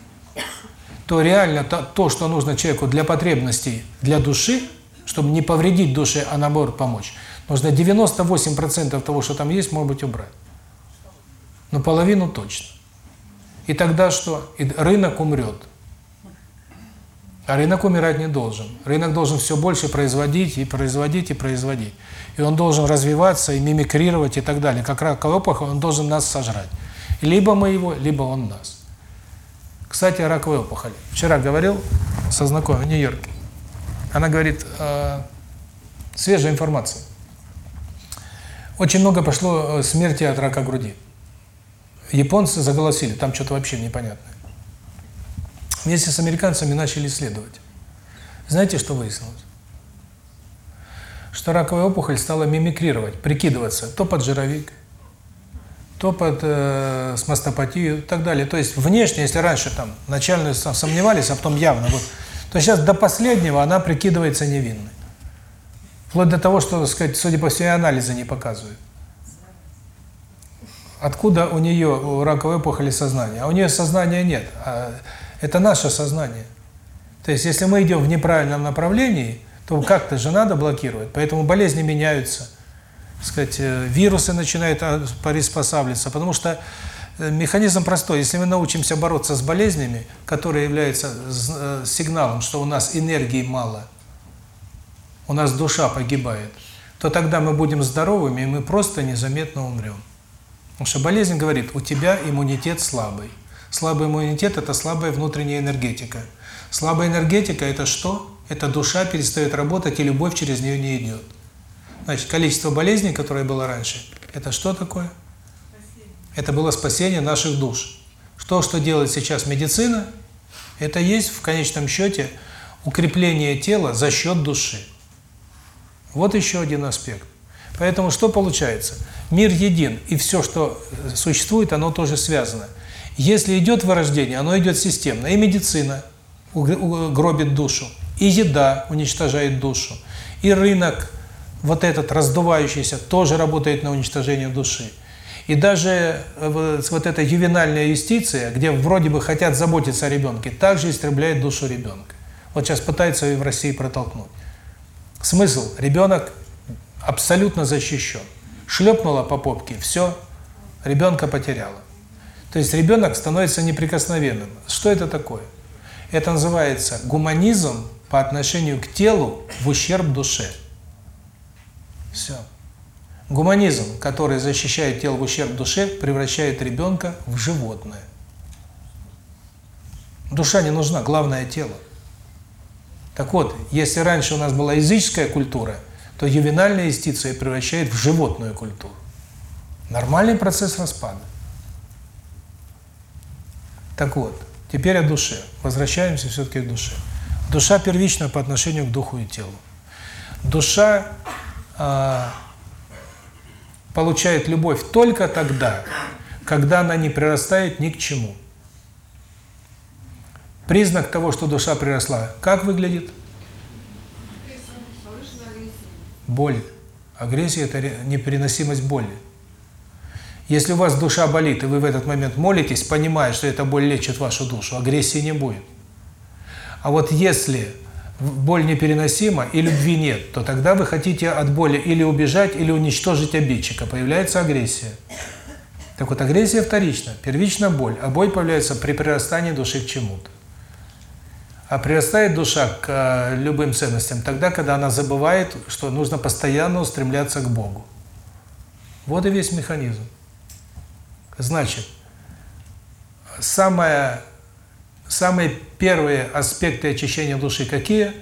то реально то, то, что нужно человеку для потребностей, для души, чтобы не повредить душе, а наоборот помочь, нужно 98% того, что там есть, может быть, убрать. Но половину точно. И тогда что? И рынок умрет. А рынок умирать не должен. Рынок должен все больше производить и производить и производить. И он должен развиваться и мимикрировать и так далее. Как раковая опухоль, он должен нас сожрать. Либо мы его, либо он нас. Кстати, о раковой опухоли. Вчера говорил со знакомой в Нью-Йорке. Она говорит, э, свежая информация. Очень много пошло э, смерти от рака груди японцы заголосили, там что-то вообще непонятное. Вместе с американцами начали исследовать. Знаете, что выяснилось? Что раковая опухоль стала мимикрировать, прикидываться то под жировик, то под э, с мастопатию и так далее. То есть внешне, если раньше там начально сомневались, а потом явно, вот, то сейчас до последнего она прикидывается невинной. Вплоть до того, что, так сказать, судя по всему, анализы не показывают. Откуда у нее, у раковой опухоли, сознание? А у нее сознания нет. Это наше сознание. То есть, если мы идем в неправильном направлении, то как-то же надо блокировать. Поэтому болезни меняются. сказать, э, вирусы начинают а, приспосабливаться. Потому что э, механизм простой. Если мы научимся бороться с болезнями, которые являются э, сигналом, что у нас энергии мало, у нас душа погибает, то тогда мы будем здоровыми, и мы просто незаметно умрем. Потому что болезнь говорит, у тебя иммунитет слабый. Слабый иммунитет – это слабая внутренняя энергетика. Слабая энергетика – это что? Это душа перестает работать, и любовь через нее не идет. Значит, количество болезней, которое было раньше, это что такое? Спасение. Это было спасение наших душ. Что, что делает сейчас медицина, это есть в конечном счете укрепление тела за счет души. Вот еще один аспект. Поэтому что получается? Мир един, и все, что существует, оно тоже связано. Если идет вырождение, оно идет системно. И медицина гробит душу, и еда уничтожает душу, и рынок, вот этот раздувающийся, тоже работает на уничтожение души. И даже э, вот эта ювенальная юстиция, где вроде бы хотят заботиться о ребенке, также истребляет душу ребенка. Вот сейчас пытаются ее в России протолкнуть. Смысл? Ребенок абсолютно защищен. Шлепнула по попке, все, ребенка потеряла. То есть ребенок становится неприкосновенным. Что это такое? Это называется гуманизм по отношению к телу в ущерб душе. Все. Гуманизм, который защищает тело в ущерб душе, превращает ребенка в животное. Душа не нужна, главное тело. Так вот, если раньше у нас была языческая культура, то ювенальная юстиция превращает в животную культуру. Нормальный процесс распада. Так вот, теперь о душе. Возвращаемся все-таки к душе. Душа первична по отношению к духу и телу. Душа э, получает любовь только тогда, когда она не прирастает ни к чему. Признак того, что душа приросла, как выглядит? Боль. Агрессия – это непереносимость боли. Если у вас душа болит, и вы в этот момент молитесь, понимая, что эта боль лечит вашу душу, агрессии не будет. А вот если боль непереносима и любви нет, то тогда вы хотите от боли или убежать, или уничтожить обидчика. Появляется агрессия. Так вот, агрессия вторична, первична боль, а боль появляется при прирастании души к чему-то. А прирастает душа к э, любым ценностям тогда, когда она забывает, что нужно постоянно устремляться к Богу. Вот и весь механизм. Значит, самое, самые первые аспекты очищения души какие?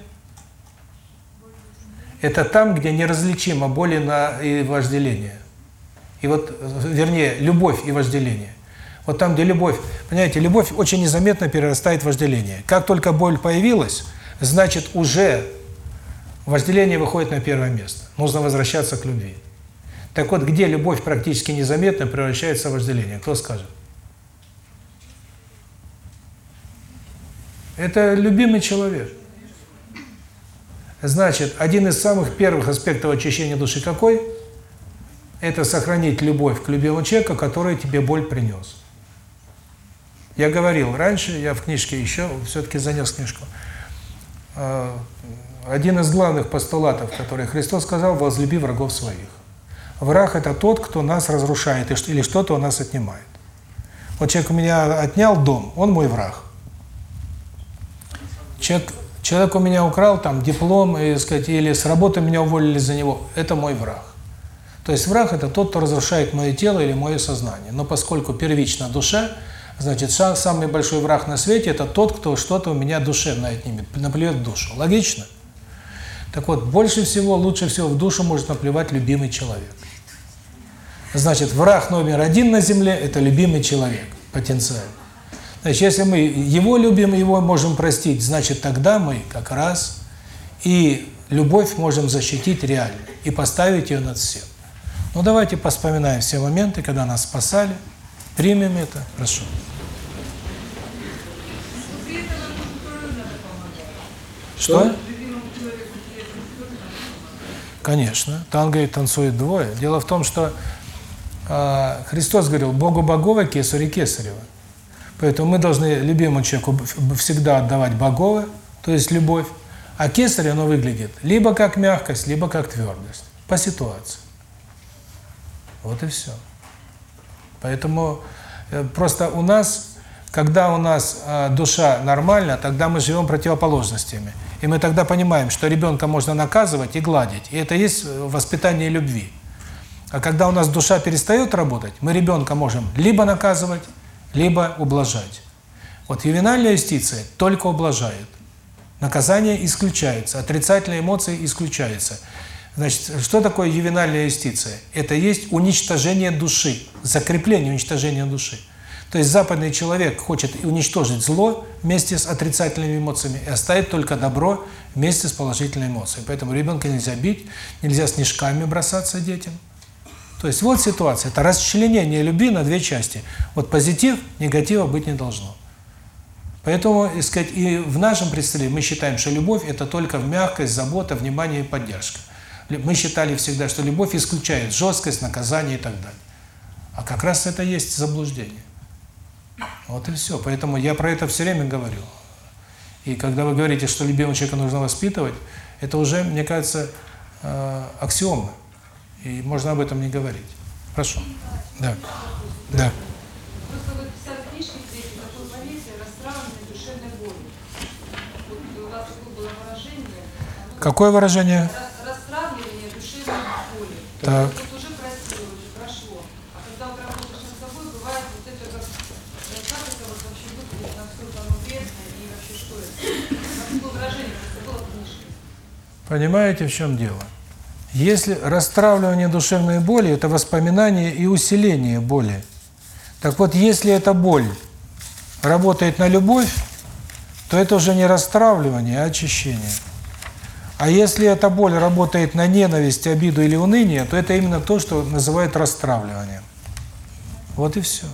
Это там, где неразличимо боли на и вожделение. И вот, вернее, любовь и вожделение. Вот там, где любовь, понимаете, любовь очень незаметно перерастает в вожделение. Как только боль появилась, значит, уже вожделение выходит на первое место. Нужно возвращаться к любви. Так вот, где любовь практически незаметно превращается в вожделение? Кто скажет? Это любимый человек. Значит, один из самых первых аспектов очищения души какой? Это сохранить любовь к любимому человеку, который тебе боль принес. Я говорил раньше, я в книжке еще все-таки занес книжку. Один из главных постулатов, который Христос сказал, возлюби врагов своих. Враг – это тот, кто нас разрушает или что-то у нас отнимает. Вот человек у меня отнял дом, он мой враг. Человек, человек у меня украл там диплом, и, сказать, или с работы меня уволили за него, это мой враг. То есть враг – это тот, кто разрушает мое тело или мое сознание. Но поскольку первична душа, значит, самый большой враг на свете – это тот, кто что-то у меня душевно отнимет, наплюет в душу. Логично? Так вот, больше всего, лучше всего в душу может наплевать любимый человек. Значит, враг номер один на земле – это любимый человек, потенциально. Значит, если мы его любим, его можем простить, значит, тогда мы как раз и любовь можем защитить реально, и поставить ее над всем. Ну, давайте поспоминаем все моменты, когда нас спасали, примем это, помогать. Что? Конечно. Танго и танцует двое. Дело в том, что э, Христос говорил, Богу Богова, Кесарю Кесарева. Поэтому мы должны любимому человеку всегда отдавать Богова, то есть любовь, а Кесарь, оно выглядит либо как мягкость, либо как твердость, по ситуации. Вот и все. Поэтому э, просто у нас, когда у нас э, душа нормальна, тогда мы живем противоположностями. И мы тогда понимаем, что ребенка можно наказывать и гладить. И это есть воспитание любви. А когда у нас душа перестает работать, мы ребенка можем либо наказывать, либо ублажать. Вот ювенальная юстиция только ублажает. Наказание исключается, отрицательные эмоции исключаются. Значит, что такое ювенальная юстиция? Это есть уничтожение души, закрепление уничтожения души. То есть западный человек хочет уничтожить зло вместе с отрицательными эмоциями и оставить только добро вместе с положительными эмоциями. Поэтому ребенка нельзя бить, нельзя снежками бросаться детям. То есть вот ситуация, это расчленение любви на две части. Вот позитив, негатива быть не должно. Поэтому, сказать, и в нашем представлении мы считаем, что любовь – это только мягкость, забота, внимание и поддержка. Мы считали всегда, что любовь исключает жесткость, наказание и так далее. А как раз это есть заблуждение. Вот и все. Поэтому я про это все время говорю. И когда вы говорите, что любимого человека нужно воспитывать, это уже, мне кажется, аксиома. И можно об этом не говорить. Прошу. Да. Да. Просто вы Так. Вот уже простило, уже прошло. А когда вот работаешь над собой, бывает вот это как, как это вот вообще выглядит, насколько оно вредно и вообще что это? Такое выражение просто было в книжке. Понимаете, в чем дело? Если расстраивание душевной боли – это воспоминание и усиление боли. Так вот, если эта боль работает на любовь, то это уже не расстраивание, а очищение. А если эта боль работает на ненависть, обиду или уныние, то это именно то, что называют расстраиванием. Вот и все.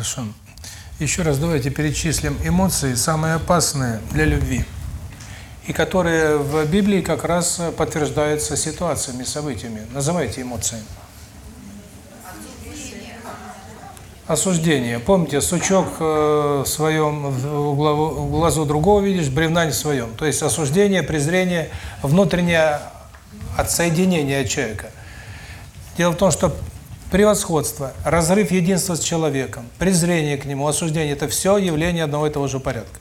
Хорошо. Еще раз давайте перечислим эмоции, самые опасные для любви. И которые в Библии как раз подтверждаются ситуациями, событиями. Называйте эмоции. Осуждение. Помните, сучок э, в своем в глазу другого видишь, бревна не в своем. То есть осуждение, презрение, внутреннее отсоединение от человека. Дело в том, что превосходство, разрыв единства с человеком, презрение к нему, осуждение – это все явление одного и того же порядка.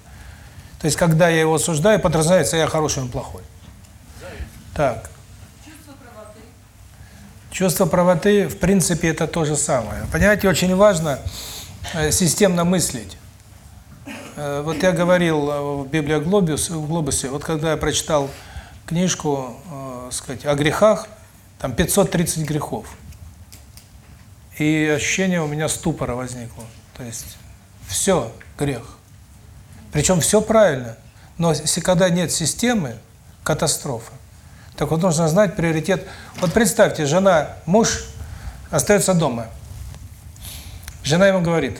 То есть, когда я его осуждаю, подразумевается, я хороший, он плохой. Так. Чувство правоты, в принципе, это то же самое. Понимаете, очень важно э, системно мыслить. Э, Вот я говорил э, в Библии Глобус, в Глобусе, вот когда я прочитал книжку, э, сказать, о грехах, там 530 грехов. И ощущение у меня ступора возникло. То есть все грех. Причем все правильно. Но если когда нет системы, катастрофа. Так вот нужно знать приоритет. Вот представьте, жена, муж остается дома. Жена ему говорит,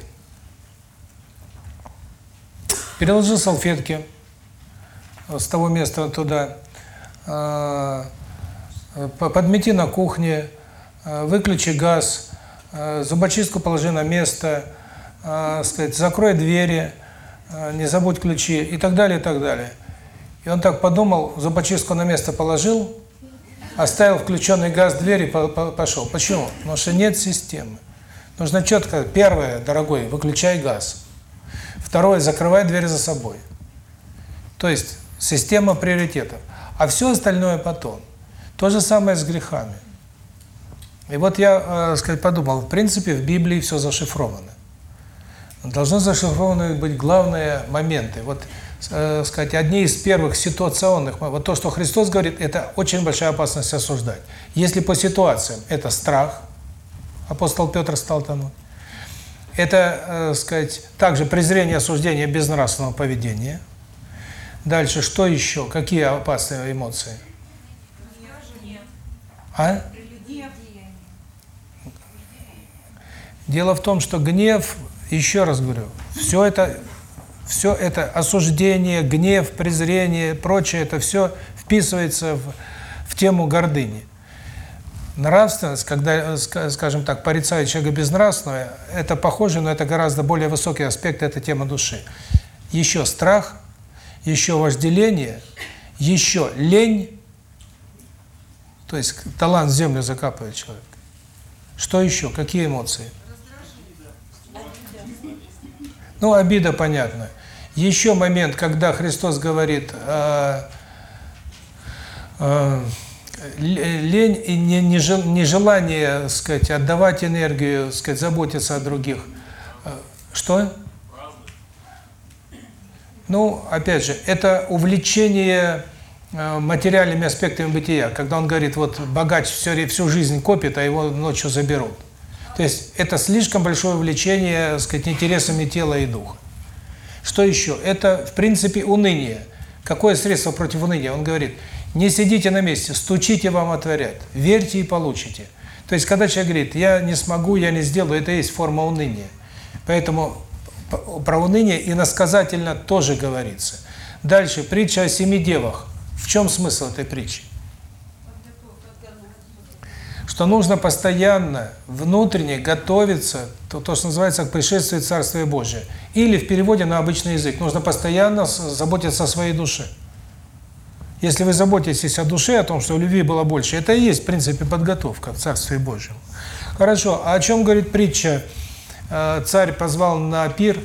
переложи салфетки с того места туда, по- подмети на кухне, э, выключи газ, зубочистку положи на место, э, сказать, закрой двери, э, не забудь ключи и так далее, и так далее. И он так подумал, зубочистку на место положил, оставил включенный газ двери и по- по- пошел. Почему? Потому что нет системы. Нужно четко, первое, дорогой, выключай газ. Второе, закрывай дверь за собой. То есть система приоритетов. А все остальное потом. То же самое с грехами. И вот я, э, сказать, подумал, в принципе, в Библии все зашифровано. Должны зашифрованы быть главные моменты. Вот, э, сказать, одни из первых ситуационных, вот то, что Христос говорит, это очень большая опасность осуждать. Если по ситуациям это страх, апостол Петр стал тонуть, это, э, сказать, также презрение, осуждение безнравственного поведения. Дальше, что еще? Какие опасные эмоции? А? Дело в том, что гнев, еще раз говорю, все это, все это осуждение, гнев, презрение, прочее, это все вписывается в, в тему гордыни. Нравственность, когда, ска- скажем так, порицает человека безнравственного, это похоже, но это гораздо более высокий аспект, это тема души. Еще страх, еще вожделение, еще лень, то есть талант землю закапывает человек. Что еще? Какие эмоции? Ну, обида понятно. Еще момент, когда Христос говорит, э, э, лень и не- нежел- нежелание, так сказать, отдавать энергию, так сказать, заботиться о других. Э, Что? Ну, опять же, это увлечение э, материальными аспектами бытия, когда он говорит, вот богач все, всю жизнь копит, а его ночью заберут. То есть это слишком большое увлечение, так сказать, интересами тела и духа. Что еще? Это, в принципе, уныние. Какое средство против уныния? Он говорит, не сидите на месте, стучите, вам отворят, верьте и получите. То есть, когда человек говорит, я не смогу, я не сделаю, это есть форма уныния. Поэтому про уныние иносказательно тоже говорится. Дальше, притча о семи девах. В чем смысл этой притчи? Что нужно постоянно, внутренне готовиться, то, то, что называется, к пришествию Царствия Божия. Или в переводе на обычный язык, нужно постоянно заботиться о своей душе. Если вы заботитесь о душе, о том, что любви было больше, это и есть, в принципе, подготовка к Царствию Божьему. Хорошо, а о чем говорит притча? Э, Царь позвал на пир,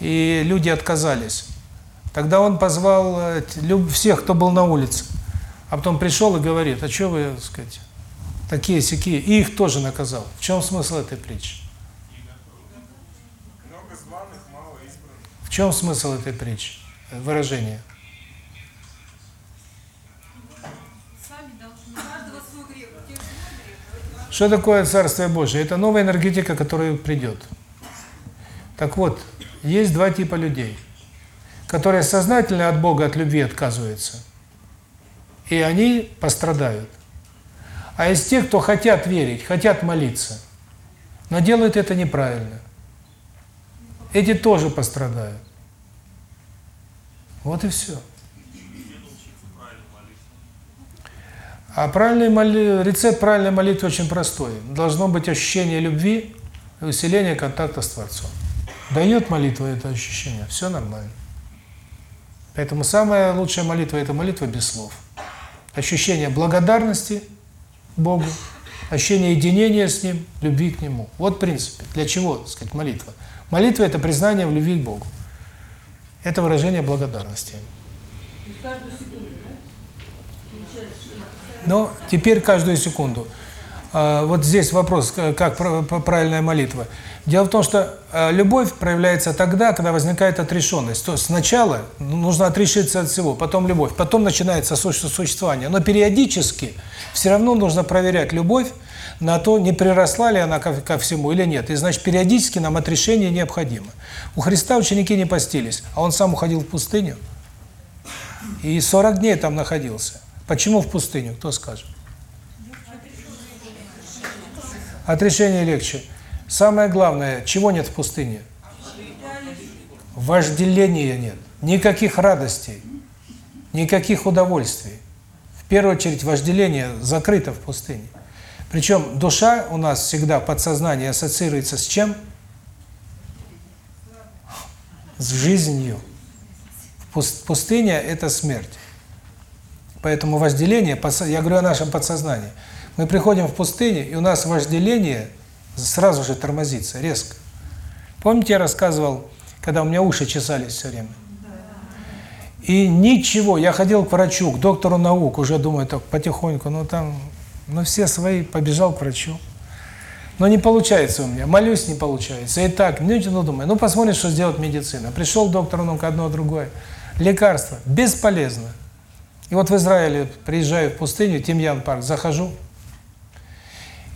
и люди отказались. Тогда он позвал э, всех, кто был на улице. А потом пришел и говорит, а что вы, так сказать, такие сякие, и их тоже наказал. В чем смысл этой притчи? В чем смысл этой притчи, э, выражения? Что такое Царствие Божие? Это новая энергетика, которая придет. Так вот, есть два типа людей, которые сознательно от Бога, от любви отказываются, и они пострадают. А из тех, кто хотят верить, хотят молиться, но делают это неправильно. эти тоже пострадают. Вот и все. А правильный моли... рецепт правильной молитвы очень простой. Должно быть ощущение любви и усиление контакта с Творцом. Дает молитва это ощущение, все нормально. Поэтому самая лучшая молитва – это молитва без слов. Ощущение благодарности Богу, ощущение единения с Ним, любви к Нему. Вот в принципе. Для чего, так сказать, молитва? Молитва – это признание в любви к Богу. Это выражение благодарности. Но теперь каждую секунду. А, Вот здесь вопрос, как пра- правильная молитва. Дело в том, что а, любовь проявляется тогда, когда возникает отрешенность. То есть сначала нужно отрешиться от всего, потом любовь, потом начинается су- существование. Но периодически все равно нужно проверять любовь на то, не приросла ли она ко всему или нет. И значит, периодически нам отрешение необходимо. У Христа ученики не постились, а Он сам уходил в пустыню. И 40 дней там находился. Почему в пустыню? Кто скажет? Отрешение легче. Самое главное, чего нет в пустыне? Вожделения нет. Никаких радостей. Никаких удовольствий. В первую очередь вожделение закрыто в пустыне. Причем душа у нас всегда в подсознании ассоциируется с чем? С жизнью. Пус- Пустыня – это смерть. Поэтому вожделение, подс- я говорю о нашем подсознании. Мы приходим в пустыню, и у нас вожделение сразу же тормозится, резко. Помните, я рассказывал, когда у меня уши чесались все время? И ничего, я ходил к врачу, к доктору наук, уже думаю, так потихоньку, ну там, ну все свои, побежал к врачу. Но не получается у меня, молюсь, не получается. И так, ну, ну думаю, ну посмотрим, что сделает медицина. Пришел к доктору наук, одно, другое. Лекарство, бесполезно. И вот в Израиле приезжаю в пустыню, Тимьян парк, захожу.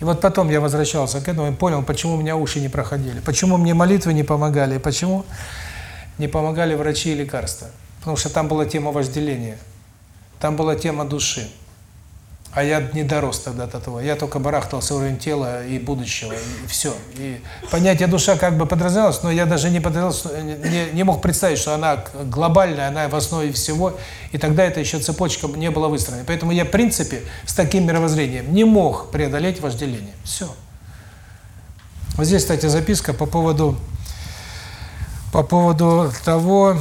И вот потом я возвращался к этому и понял, почему у меня уши не проходили, почему мне молитвы не помогали, почему не помогали врачи и лекарства. Потому что там была тема вожделения, там была тема души. А я не дорос тогда до того. Я только барахтался уровень тела и будущего, и все. И понятие душа как бы подразумевалось, но я даже не подразумевал, не, не мог представить, что она глобальная, она в основе всего, и тогда это еще цепочка не была выстроена. Поэтому я, в принципе, с таким мировоззрением не мог преодолеть вожделение. Все. Вот здесь, кстати, записка по поводу по поводу того,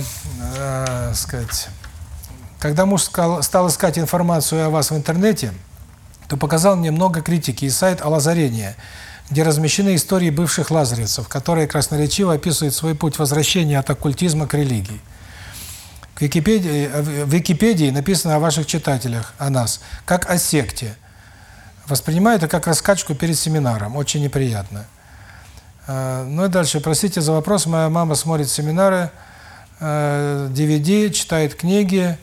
э, сказать, когда муж стал, искать информацию о вас в интернете, то показал мне много критики и сайт «Алазарение», где размещены истории бывших лазаревцев, которые красноречиво описывают свой путь возвращения от оккультизма к религии. В Википедии, в Википедии написано о ваших читателях, о нас, как о секте. Воспринимаю это как раскачку перед семинаром, очень неприятно. Э, Ну и дальше, простите за вопрос, моя мама смотрит семинары, э, DVD, читает книги,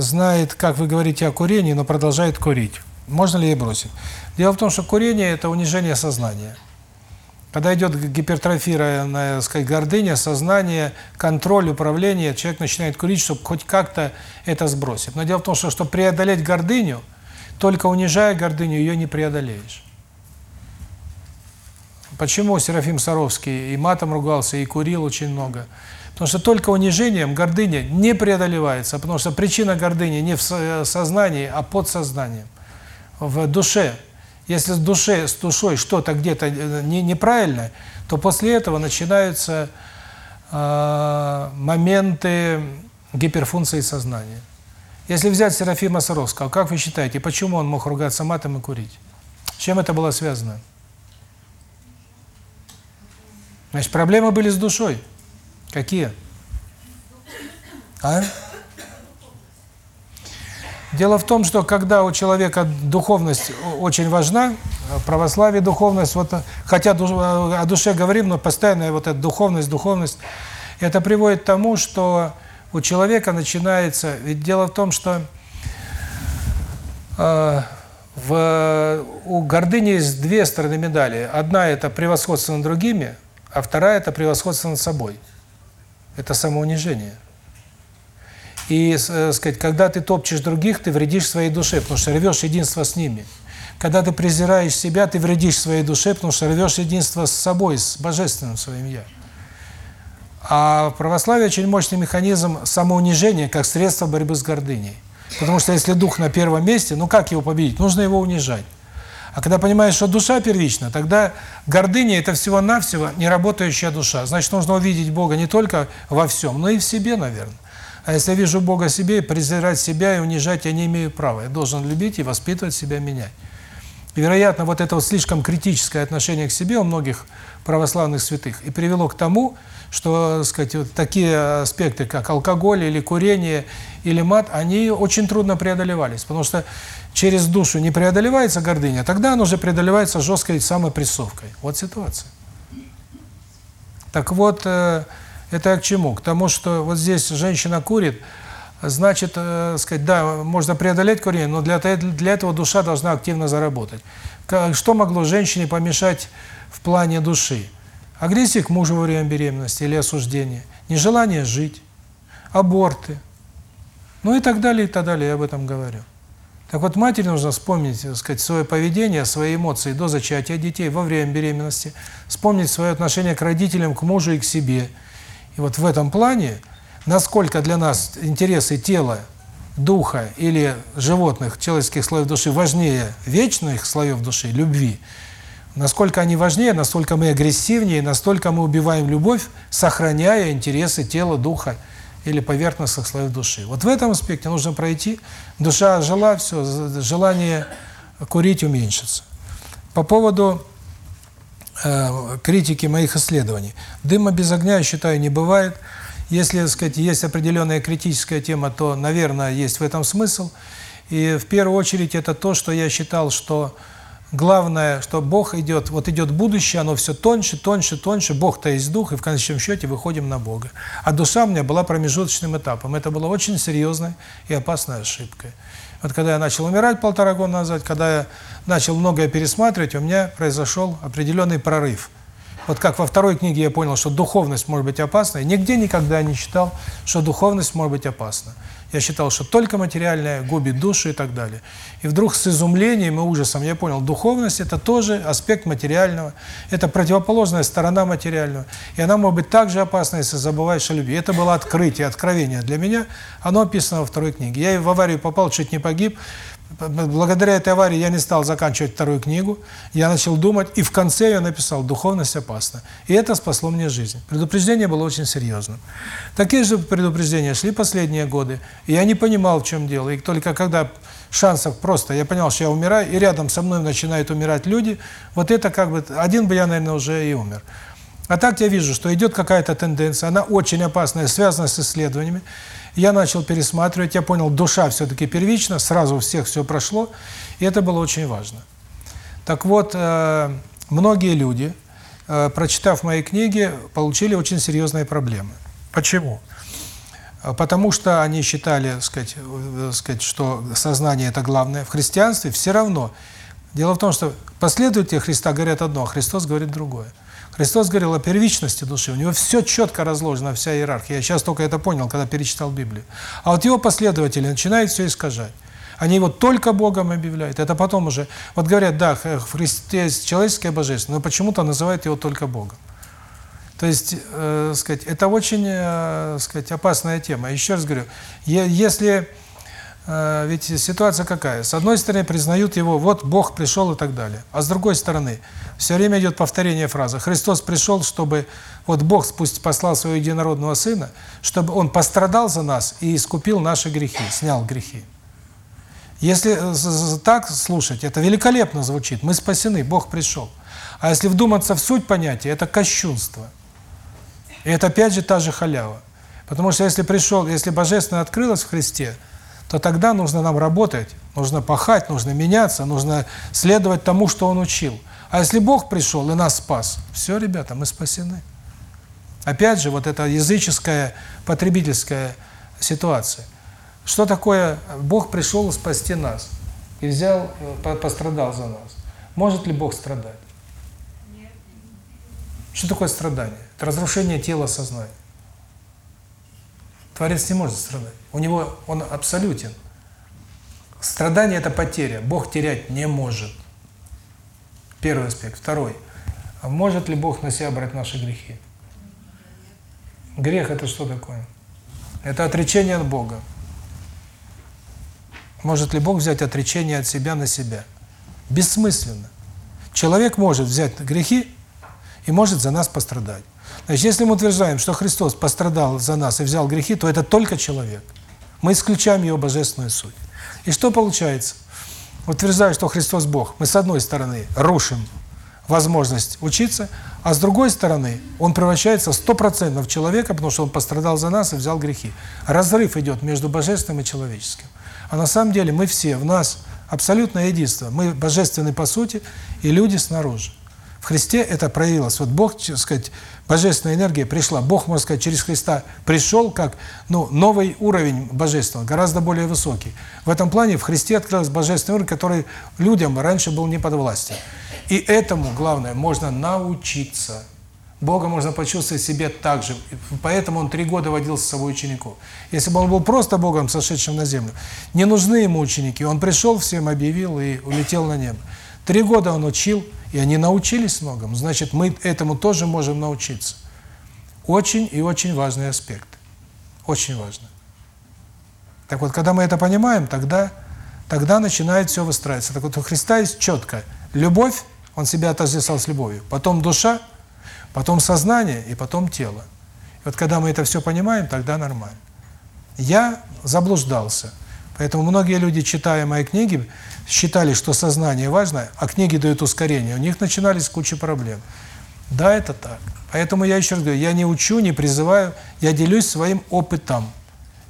знает, как вы говорите о курении, но продолжает курить. Можно ли ей бросить? Дело в том, что курение – это унижение сознания. Когда идет гипертрофированная, сказать, гордыня, сознание, контроль, управление, человек начинает курить, чтобы хоть как-то это сбросить. Но дело в том, что чтобы преодолеть гордыню, только унижая гордыню, ее не преодолеешь. Почему Серафим Саровский и матом ругался, и курил очень много? Потому что только унижением гордыня не преодолевается, потому что причина гордыни не в со- сознании, а под сознанием, в душе. Если с душе, с душой что-то где-то э, не, неправильно, то после этого начинаются э, моменты гиперфункции сознания. Если взять Серафима Саровского, как вы считаете, почему он мог ругаться матом и курить? С чем это было связано? Значит, проблемы были с душой. Какие? А? Дело в том, что когда у человека духовность очень важна, в православии духовность, вот, хотя ду- о душе говорим, но постоянная вот эта духовность, духовность, это приводит к тому, что у человека начинается... Ведь дело в том, что э, в, у гордыни есть две стороны медали. Одна – это превосходство над другими, а вторая – это превосходство над собой. Это самоунижение. И, э, сказать, когда ты топчешь других, ты вредишь своей душе, потому что рвешь единство с ними. Когда ты презираешь себя, ты вредишь своей душе, потому что рвешь единство с собой, с божественным своим «я». А в православии очень мощный механизм самоунижения как средство борьбы с гордыней. Потому что если дух на первом месте, ну как его победить? Нужно его унижать. А когда понимаешь, что душа первична, тогда гордыня – это всего-навсего неработающая душа. Значит, нужно увидеть Бога не только во всем, но и в себе, наверное. А если я вижу Бога себе, презирать себя и унижать я не имею права. Я должен любить и воспитывать себя, менять. Вероятно, вот это вот слишком критическое отношение к себе у многих православных святых и привело к тому, что, так сказать, вот такие аспекты, как алкоголь или курение или мат, они очень трудно преодолевались, потому что через душу не преодолевается гордыня, тогда она уже преодолевается жесткой самопрессовкой. Вот ситуация. Так вот, э, это к чему? К тому, что вот здесь женщина курит, значит, э, сказать, да, можно преодолеть курение, но для, для этого душа должна активно заработать. Что могло женщине помешать в плане души? Агрессия к мужу во время беременности или осуждение, нежелание жить, аборты, ну и так далее, и так далее, я об этом говорю. Так вот, матери нужно вспомнить, так сказать, свое поведение, свои эмоции до зачатия детей, во время беременности, вспомнить свое отношение к родителям, к мужу и к себе. И вот в этом плане, насколько для нас интересы тела, духа или животных, человеческих слоев души важнее вечных слоев души, любви, насколько они важнее, настолько мы агрессивнее, настолько мы убиваем любовь, сохраняя интересы тела, духа или поверхностных слоев души. Вот в этом аспекте нужно пройти. Душа жила, все, желание курить уменьшится. По поводу э, критики моих исследований. Дыма без огня, я считаю, не бывает. Если, так сказать, есть определенная критическая тема, то, наверное, есть в этом смысл. И в первую очередь это то, что я считал, что Главное, что Бог идет, вот идет будущее, оно все тоньше, тоньше, тоньше. Бог-то есть Дух, и в конечном счете выходим на Бога. А душа у меня была промежуточным этапом. Это было очень серьезной и опасной ошибкой. Вот когда я начал умирать полтора года назад, когда я начал многое пересматривать, у меня произошел определенный прорыв. Вот как во второй книге я понял, что духовность может быть опасной, нигде никогда не читал, что духовность может быть опасна. Я считал, что только материальное губит душу и так далее. И вдруг с изумлением и ужасом я понял, духовность – это тоже аспект материального, это противоположная сторона материального. И она может быть так же опасна, если забываешь о любви. Это было открытие, откровение для меня. Оно описано во второй книге. Я в аварию попал, чуть не погиб. Благодаря этой аварии я не стал заканчивать вторую книгу, я начал думать, и в конце я написал «Духовность опасна». И это спасло мне жизнь. Предупреждение было очень серьезным. Такие же предупреждения шли последние годы, и я не понимал, в чем дело. И только когда шансов просто, я понял, что я умираю, и рядом со мной начинают умирать люди, вот это как бы, один бы я, наверное, уже и умер. А так я вижу, что идет какая-то тенденция, она очень опасная, связана с исследованиями, я начал пересматривать, я понял, душа все-таки первична, сразу у всех все прошло, и это было очень важно. Так вот, э, многие люди, э, прочитав мои книги, получили очень серьезные проблемы. Почему? Э, потому что они считали, сказать, сказать, что сознание – это главное. В христианстве все равно. Дело в том, что последователи Христа говорят одно, а Христос говорит другое. Христос говорил о первичности души, у него все четко разложено, вся иерархия. Я сейчас только это понял, когда перечитал Библию. А вот его последователи начинают все искажать. Они его только Богом объявляют. Это потом уже... Вот говорят, да, в Христе есть человеческое божество, но почему-то называют его только Богом. То есть, э, сказать, это очень, э, сказать, опасная тема. Еще раз говорю, если ведь ситуация какая? С одной стороны, признают его, вот Бог пришел и так далее. А с другой стороны, все время идет повторение фразы. Христос пришел, чтобы, вот Бог пусть послал своего единородного Сына, чтобы Он пострадал за нас и искупил наши грехи, снял грехи. Если э, так слушать, это великолепно звучит. Мы спасены, Бог пришел. А если вдуматься в суть понятия, это кощунство. И это опять же та же халява. Потому что если пришел, если Божественное открылось в Христе, то тогда нужно нам работать, нужно пахать, нужно меняться, нужно следовать тому, что Он учил. А если Бог пришел и нас спас, все, ребята, мы спасены. Опять же, вот эта языческая, потребительская ситуация. Что такое Бог пришел спасти нас и взял, э, пострадал за нас? Может ли Бог страдать? Что такое страдание? Это разрушение тела сознания. Творец не может страдать. У него он абсолютен. Страдание – это потеря. Бог терять не может. Первый аспект. Второй. А может ли Бог на себя брать наши грехи? Грех – это что такое? Это отречение от Бога. Может ли Бог взять отречение от себя на себя? Бессмысленно. Человек может взять грехи и может за нас пострадать. Значит, если мы утверждаем, что Христос пострадал за нас и взял грехи, то это только человек. Мы исключаем его божественную суть. И что получается? Утверждая, что Христос Бог, мы с одной стороны рушим возможность учиться, а с другой стороны он превращается стопроцентно в человека, потому что он пострадал за нас и взял грехи. Разрыв идет между божественным и человеческим. А на самом деле мы все, в нас абсолютное единство. Мы божественны по сути и люди снаружи. В Христе это проявилось. Вот Бог, так сказать, божественная энергия пришла. Бог, можно сказать, через Христа пришел как ну, новый уровень божественного, гораздо более высокий. В этом плане в Христе открылся божественный уровень, который людям раньше был не подвластен. И этому, главное, можно научиться. Бога можно почувствовать себе так же. Поэтому он три года водил с собой учеников. Если бы он был просто Богом, сошедшим на землю, не нужны ему ученики. Он пришел, всем объявил и улетел на небо. Три года он учил, и они научились многому. Значит, мы этому тоже можем научиться. Очень и очень важный аспект. Очень важно. Так вот, когда мы это понимаем, тогда, тогда начинает все выстраиваться. Так вот, у Христа есть четко любовь, он себя отождествлял с любовью, потом душа, потом сознание и потом тело. И вот когда мы это все понимаем, тогда нормально. Я заблуждался. Поэтому многие люди, читая мои книги, считали, что сознание важно, а книги дают ускорение. У них начинались куча проблем. Да, это так. Поэтому я еще раз говорю, я не учу, не призываю, я делюсь своим опытом.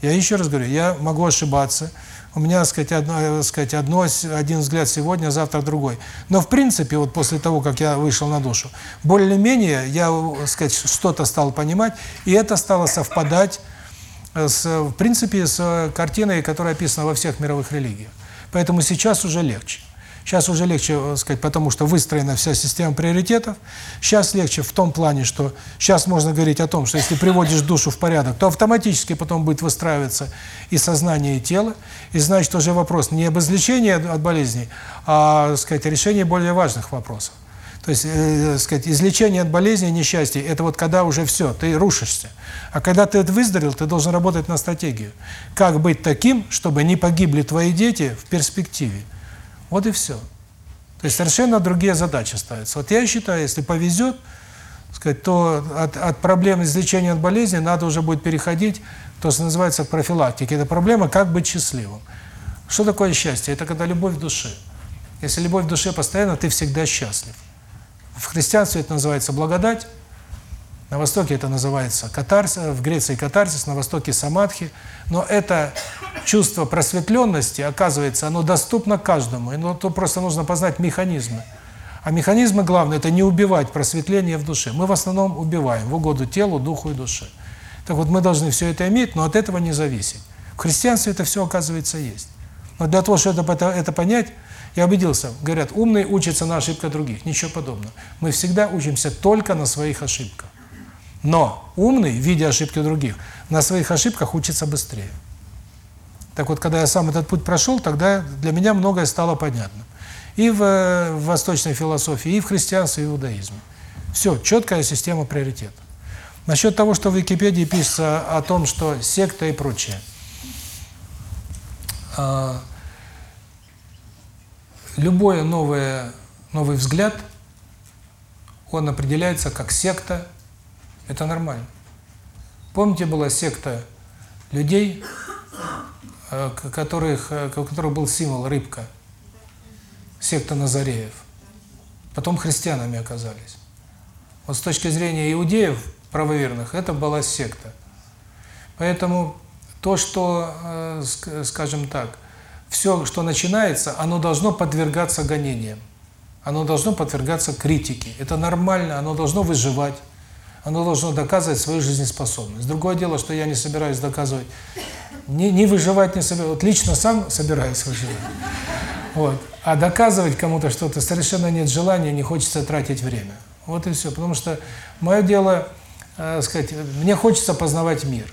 Я еще раз говорю, я могу ошибаться. У меня, так сказать, одно, так сказать, одно, один взгляд сегодня, завтра другой. Но в принципе, вот после того, как я вышел на душу, более-менее я, так сказать, что-то стал понимать, и это стало совпадать с, в принципе, с картиной, которая описана во всех мировых религиях. Поэтому сейчас уже легче. Сейчас уже легче, так сказать, потому что выстроена вся система приоритетов. Сейчас легче в том плане, что сейчас можно говорить о том, что если приводишь душу в порядок, то автоматически потом будет выстраиваться и сознание, и тело. И значит, уже вопрос не об излечении от болезней, а, сказать, решение более важных вопросов. То есть, э, сказать, излечение от болезни, несчастья, это вот когда уже все, ты рушишься. А когда ты выздоровел, ты должен работать на стратегию. Как быть таким, чтобы не погибли твои дети в перспективе. Вот и все. То есть совершенно другие задачи ставятся. Вот я считаю, если повезет, сказать, то от, от проблем излечения от болезни надо уже будет переходить, то, что называется, профилактике. Это проблема, как быть счастливым. Что такое счастье? Это когда любовь в душе. Если любовь в душе постоянно, ты всегда счастлив. В христианстве это называется благодать, на Востоке это называется катарсис, в Греции катарсис, на Востоке самадхи. Но это чувство просветленности, оказывается, оно доступно каждому. И ну, то просто нужно познать механизмы. А механизмы главное – это не убивать просветление в душе. Мы в основном убиваем в угоду телу, духу и душе. Так вот, мы должны все это иметь, но от этого не зависеть. В христианстве это все, оказывается, есть. Но для того, чтобы это, это понять, я убедился, говорят, умные учатся на ошибках других. Ничего подобного. Мы всегда учимся только на своих ошибках. Но умный, видя ошибки других, на своих ошибках учится быстрее. Так вот, когда я сам этот путь прошел, тогда для меня многое стало понятно. И в, в восточной философии, и в христианстве, и в иудаизме. Все, четкая система приоритетов. Насчет того, что в Википедии пишется о том, что секта и прочее. Любое новое, новый взгляд, он определяется как секта, это нормально. Помните, была секта людей, э, которых, э, у которых был символ рыбка, секта Назареев. Потом христианами оказались. Вот с точки зрения иудеев, правоверных, это была секта. Поэтому то, что, э, скажем так, все, что начинается, оно должно подвергаться гонениям. Оно должно подвергаться критике. Это нормально, оно должно выживать. Оно должно доказывать свою жизнеспособность. Другое дело, что я не собираюсь доказывать, не, не выживать не собираюсь. Вот лично сам собираюсь выживать. Вот. А доказывать кому-то что-то совершенно нет желания, не хочется тратить время. Вот и все. Потому что мое дело, э, сказать, мне хочется познавать мир.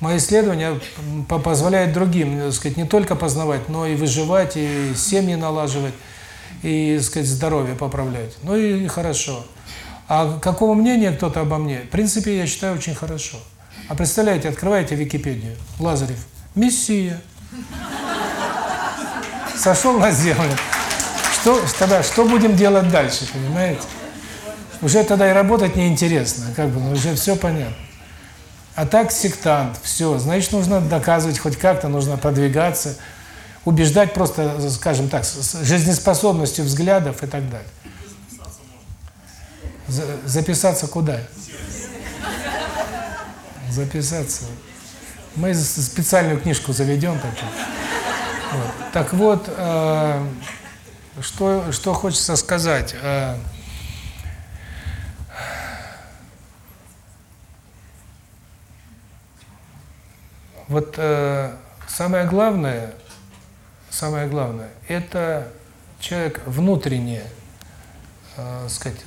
Мои исследования позволяют другим, так сказать, не только познавать, но и выживать, и семьи налаживать, и, так сказать, здоровье поправлять. Ну и хорошо. А какого мнения кто-то обо мне? В принципе, я считаю, очень хорошо. А представляете, открываете Википедию, Лазарев, Мессия, сошел на землю. Что тогда, что будем делать дальше, понимаете? Уже тогда и работать неинтересно, как бы, уже все понятно. А так сектант, все, значит, нужно доказывать хоть как-то, нужно продвигаться, убеждать просто, скажем так, с жизнеспособностью взглядов и так далее. Записаться куда? Записаться. Мы специальную книжку заведем такую. Вот. Так вот, э, что, что хочется сказать. Э, вот э, самое главное, самое главное, это человек внутренне, э, сказать,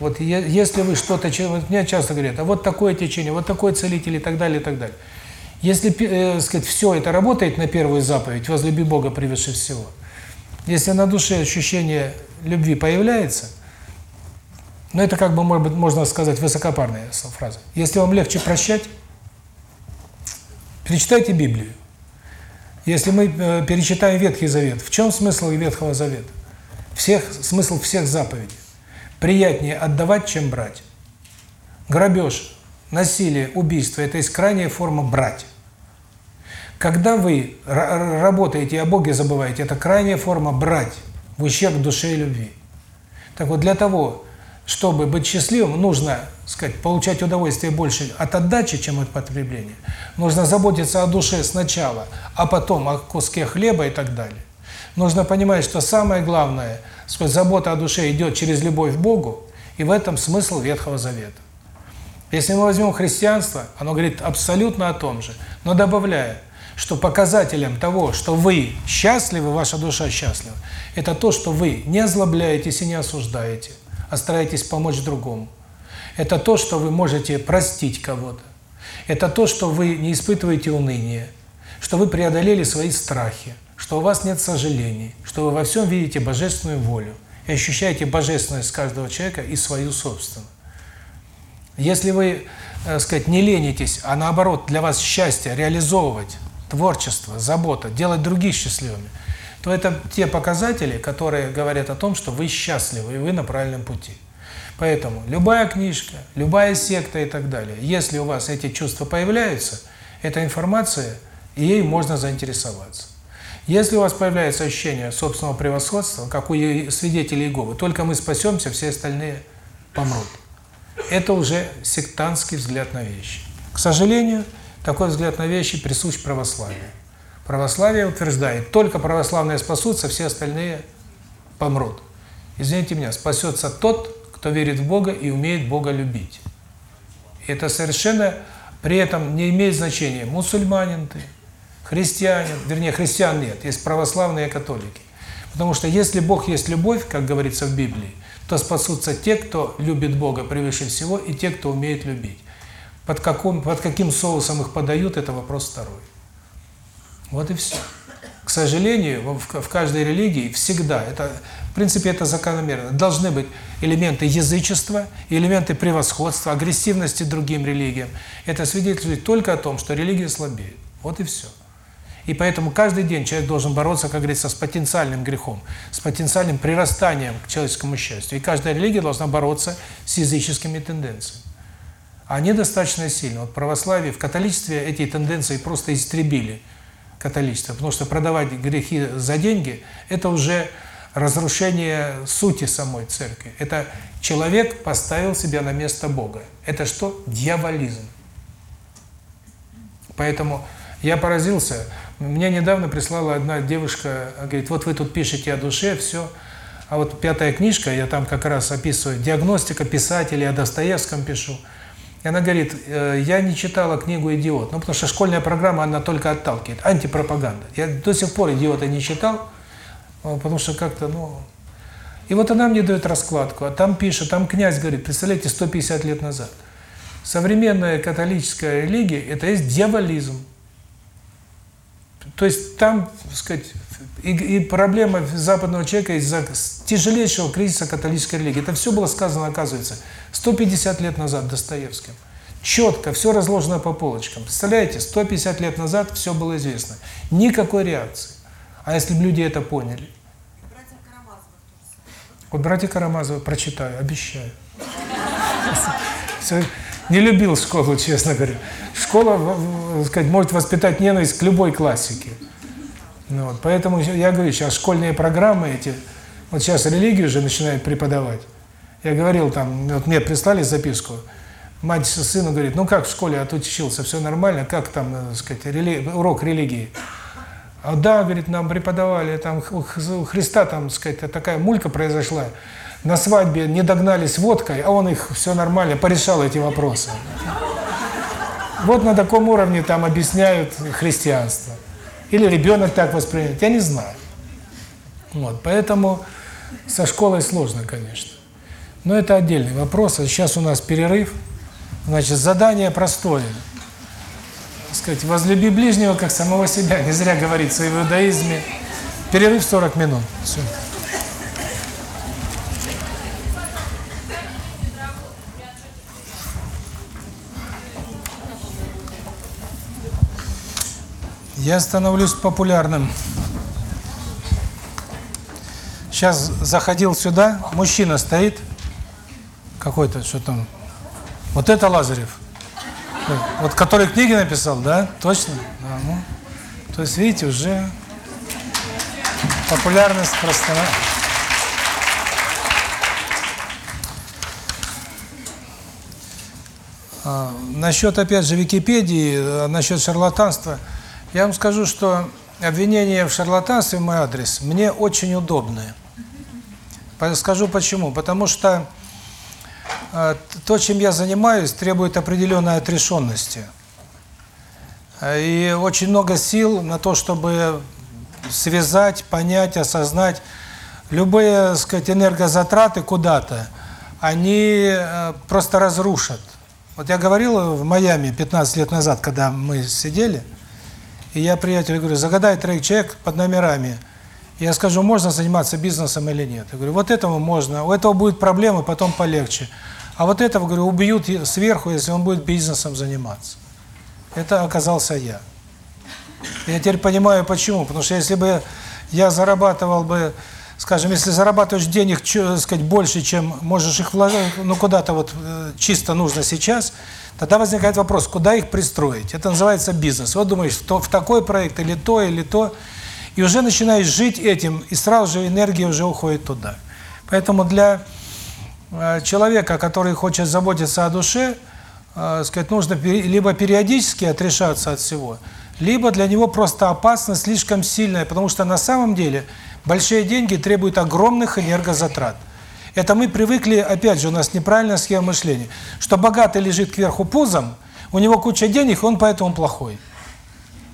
вот если вы что-то, вот меня часто говорят, а вот такое течение, вот такой целитель и так далее, и так далее. Если, э, сказать, все это работает на первую заповедь, возлюби Бога превыше всего, если на душе ощущение любви появляется, ну это как бы, может быть, можно сказать, высокопарная фраза. Если вам легче прощать, перечитайте Библию. Если мы э, перечитаем Ветхий Завет, в чем смысл Ветхого Завета? Всех, смысл всех заповедей. Приятнее отдавать, чем брать. Грабеж, насилие, убийство – это есть крайняя форма брать. Когда вы работаете о Боге забываете, это крайняя форма брать в ущерб душе и любви. Так вот, для того, чтобы быть счастливым, нужно, сказать, получать удовольствие больше от отдачи, чем от потребления. Нужно заботиться о душе сначала, а потом о куске хлеба и так далее. Нужно понимать, что самое главное, сказать, забота о душе идет через любовь к Богу, и в этом смысл Ветхого Завета. Если мы возьмем христианство, оно говорит абсолютно о том же, но добавляя, что показателем того, что вы счастливы, ваша душа счастлива, это то, что вы не озлобляетесь и не осуждаете, а стараетесь помочь другому. Это то, что вы можете простить кого-то. Это то, что вы не испытываете уныние, что вы преодолели свои страхи, что у вас нет сожалений, что вы во всем видите божественную волю и ощущаете божественность каждого человека и свою собственную. Если вы, так э, сказать, не ленитесь, а наоборот для вас счастье реализовывать, творчество, забота, делать других счастливыми, то это те показатели, которые говорят о том, что вы счастливы и вы на правильном пути. Поэтому любая книжка, любая секта и так далее, если у вас эти чувства появляются, эта информация, ей можно заинтересоваться. Если у вас появляется ощущение собственного превосходства, как у свидетелей Иеговы, только мы спасемся, все остальные помрут. Это уже сектантский взгляд на вещи. К сожалению, такой взгляд на вещи присущ православию. Православие утверждает, только православные спасутся, все остальные помрут. Извините меня, спасется тот, кто верит в Бога и умеет Бога любить. И это совершенно при этом не имеет значения, мусульманин ты, христианин, вернее, христиан нет, есть православные католики. Потому что если Бог есть любовь, как говорится в Библии, то спасутся те, кто любит Бога превыше всего, и те, кто умеет любить. Под каким, под каким соусом их подают, это вопрос второй. Вот и все. К сожалению, в, каждой религии всегда, это, в принципе, это закономерно, должны быть элементы язычества, элементы превосходства, агрессивности другим религиям. Это свидетельствует только о том, что религия слабеет. Вот и все. И поэтому каждый день человек должен бороться, как говорится, с потенциальным грехом, с потенциальным прирастанием к человеческому счастью. И каждая религия должна бороться с языческими тенденциями. Они достаточно сильны. Вот в православии, в католичестве эти тенденции просто истребили католичество, потому что продавать грехи за деньги – это уже разрушение сути самой церкви. Это человек поставил себя на место Бога. Это что? Дьяволизм. Поэтому я поразился, мне недавно прислала одна девушка, говорит, вот вы тут пишете о душе, все. А вот пятая книжка, я там как раз описываю, диагностика писателей, о Достоевском пишу. И она говорит, «Э, я не читала книгу «Идиот», ну потому что школьная программа, она только отталкивает, антипропаганда. Я до сих пор «Идиота» не читал, э, потому что как-то, ну... И вот она мне дает раскладку, а там пишет, там князь говорит, представляете, 150 лет назад. Современная католическая религия – это есть дьяволизм. То есть там, так сказать, и, и проблема западного человека из-за тяжелейшего кризиса католической религии. Это все было сказано, оказывается, 150 лет назад Достоевским. Четко, все разложено по полочкам. Представляете, 150 лет назад все было известно. Никакой реакции. А если бы люди это поняли? Вот братья Карамазовы прочитаю, обещаю. Не любил школу, честно говоря. Школа, сказать, может воспитать ненависть к любой классике. Ну, вот, поэтому я говорю, сейчас школьные программы эти, вот сейчас религию же начинают преподавать. Я говорил там, вот мне прислали записку, мать сыну говорит, ну как в школе, а тут учился, все нормально, как там, э, сказать, рели- урок религии? А да, говорит, нам преподавали, там у Христа, там, сказать, такая мулька произошла, на свадьбе не догнались водкой, а он их все нормально порешал эти вопросы. Вот на таком уровне там объясняют христианство. Или ребенок так воспринимает, я не знаю. Вот, поэтому со школой сложно, конечно. Но это отдельный вопрос. А сейчас у нас перерыв. Значит, задание простое. Сказать, возлюби ближнего, как самого себя. Не зря говорится в иудаизме. Перерыв 40 минут. Все. Я становлюсь популярным. Сейчас заходил сюда, мужчина стоит, какой-то, что там, вот это Лазарев. Вот который книги написал, да? Точно? Да, ну. То есть, видите, уже популярность просто... А, насчет, опять же, Википедии, э, насчет шарлатанства, я вам скажу, что обвинения в шарлатанстве в мой адрес мне очень удобные. По- Скажу почему. Потому что э, то, чем я занимаюсь, требует определенной отрешенности. Э, И очень много сил на то, чтобы связать, понять, осознать. Любые, так сказать, энергозатраты куда-то, они э, просто разрушат. Вот я говорил в Майами 15 лет назад, когда мы сидели, и я приятелю говорю, загадай троих человек под номерами. Я скажу, можно заниматься бизнесом или нет. Я говорю, вот этому можно, у этого будет проблемы, потом полегче. А вот этого, говорю, убьют сверху, если он будет бизнесом заниматься. Это оказался я. Я теперь понимаю, почему. Потому что если бы я зарабатывал бы, скажем, если зарабатываешь денег, чё, сказать, больше, чем можешь их вложить, ну, куда-то вот э, чисто нужно сейчас, тогда возникает вопрос, куда их пристроить. Это называется бизнес. Вот думаешь, то, в такой проект или то, или то, и уже начинаешь жить этим, и сразу же энергия уже уходит туда. Поэтому для э, человека, который хочет заботиться о душе, э, сказать, нужно либо периодически отрешаться от всего, либо для него просто опасно слишком сильное, потому что на самом деле большие деньги требуют огромных энергозатрат. Это мы привыкли, опять же, у нас неправильная схема мышления, что богатый лежит кверху пузом, у него куча денег, и он поэтому плохой.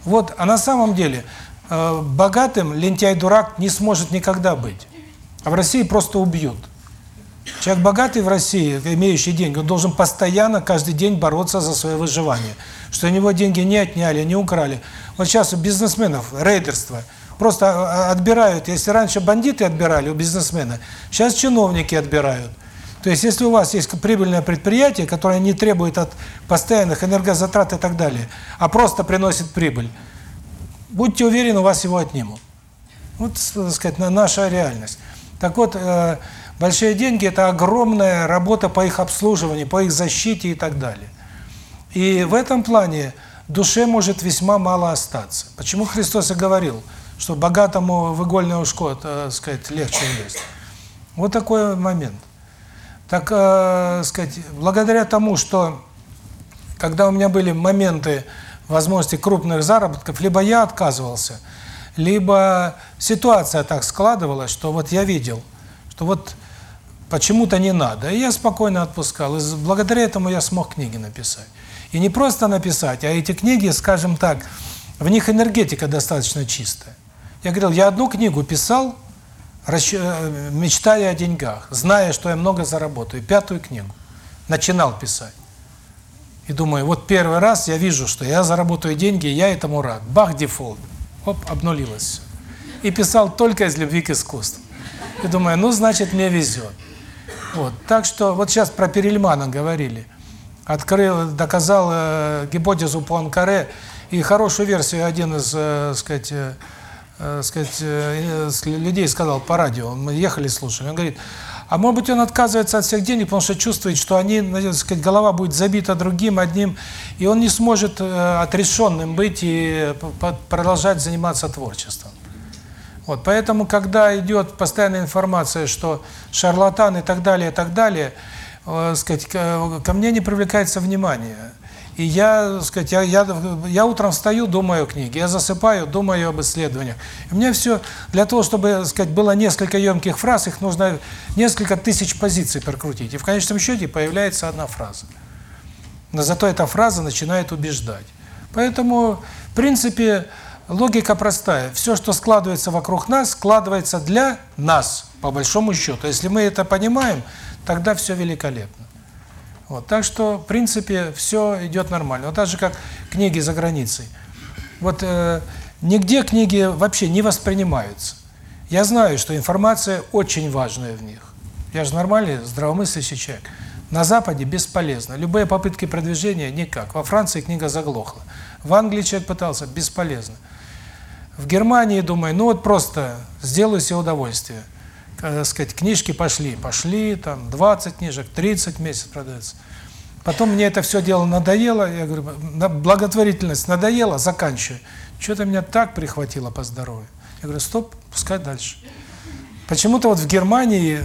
Вот, а на самом деле э, богатым лентяй-дурак не сможет никогда быть. А в России просто убьют. Человек богатый в России, имеющий деньги, он должен постоянно, каждый день бороться за свое выживание. Что у него деньги не отняли, не украли. Вот сейчас у бизнесменов рейдерство. Просто а, отбирают, если раньше бандиты отбирали у бизнесмена, сейчас чиновники отбирают. То есть, если у вас есть прибыльное предприятие, которое не требует от постоянных энергозатрат и так далее, а просто приносит прибыль, будьте уверены, у вас его отнимут. Вот, так сказать, на- наша реальность. Так вот, э, большие деньги – это огромная работа по их обслуживанию, по их защите и так далее. И в этом плане душе может весьма мало остаться. Почему Христос и говорил, что богатому в игольное ушко, так сказать, легче есть. Вот такой момент. Так, э, сказать, благодаря тому, что когда у меня были моменты возможности крупных заработков, либо я отказывался, либо ситуация так складывалась, что вот я видел, что вот почему-то не надо, и я спокойно отпускал. И благодаря этому я смог книги написать. И не просто написать, а эти книги, скажем так, в них энергетика достаточно чистая. Я говорил, я одну книгу писал, э, мечтая о деньгах, зная, что я много заработаю. Пятую книгу начинал писать. И думаю, вот первый раз я вижу, что я заработаю деньги, я этому рад. Бах, дефолт. Оп, обнулилось все. И писал только из любви к искусству. И думаю, ну, значит, мне везет. Вот. Так что, вот сейчас про Перельмана говорили. открыл, доказал э, гипотезу Пуанкаре и хорошую версию один из, э, сказать, э, э, сказать, э, с людей сказал по радио, мы ехали слушали, он говорит, а может быть он отказывается от всех денег, потому что чувствует, что они, так сказать, голова будет забита другим, одним, и он не сможет э, отрешенным быть и п- продолжать заниматься творчеством. Вот, поэтому, когда идет постоянная информация, что шарлатан и так далее, и так далее, э, сказать, ко, ко мне не привлекается внимание. И я, сказать, я, я, я утром встаю, думаю о книге, я засыпаю, думаю об исследованиях. И мне все, для того, чтобы, сказать, было несколько емких фраз, их нужно несколько тысяч позиций прокрутить. И в конечном счете появляется одна фраза. Но зато эта фраза начинает убеждать. Поэтому, в принципе, логика простая. Все, что складывается вокруг нас, складывается для нас, по большому счету. Если мы это понимаем, тогда все великолепно. Вот, так что, в принципе, все идет нормально. Вот так же, как книги за границей. Вот э, нигде книги вообще не воспринимаются. Я знаю, что информация очень важная в них. Я же нормальный, здравомыслящий человек. На Западе бесполезно. Любые попытки продвижения – никак. Во Франции книга заглохла. В Англии человек пытался – бесполезно. В Германии, думаю, ну вот просто сделаю себе удовольствие. Э, сказать, книжки пошли, пошли, там 20 книжек, 30 в месяц продается. Потом мне это все дело надоело, я говорю, благотворительность надоела, заканчиваю. Что-то меня так прихватило по здоровью. Я говорю, стоп, пускай дальше. Почему-то вот в Германии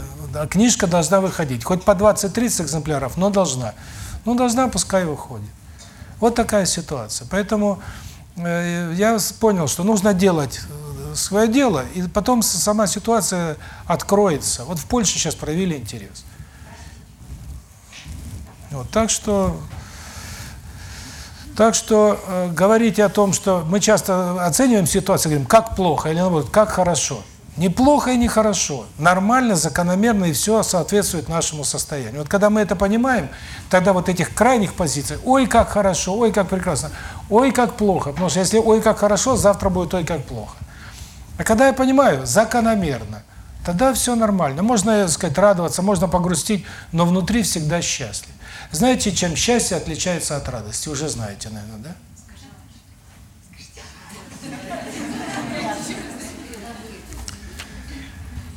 книжка должна выходить, хоть по 20-30 экземпляров, но должна. Ну, должна, пускай выходит. Вот такая ситуация. Поэтому э, я понял, что нужно делать э, свое дело, и потом сама ситуация откроется. Вот в Польше сейчас проявили интерес. Вот, так что так что э, говорить о том, что мы часто оцениваем ситуацию, говорим, как плохо или наоборот, как хорошо. Не плохо и не хорошо. Нормально, закономерно и все соответствует нашему состоянию. Вот когда мы это понимаем, тогда вот этих крайних позиций, ой, как хорошо, ой, как прекрасно, ой, как плохо. Потому что если ой, как хорошо, завтра будет ой, как плохо. А когда я понимаю, закономерно, тогда все нормально. Можно, так сказать, радоваться, можно погрустить, но внутри всегда счастлив. Знаете, чем счастье отличается от радости? Уже знаете, наверное, да?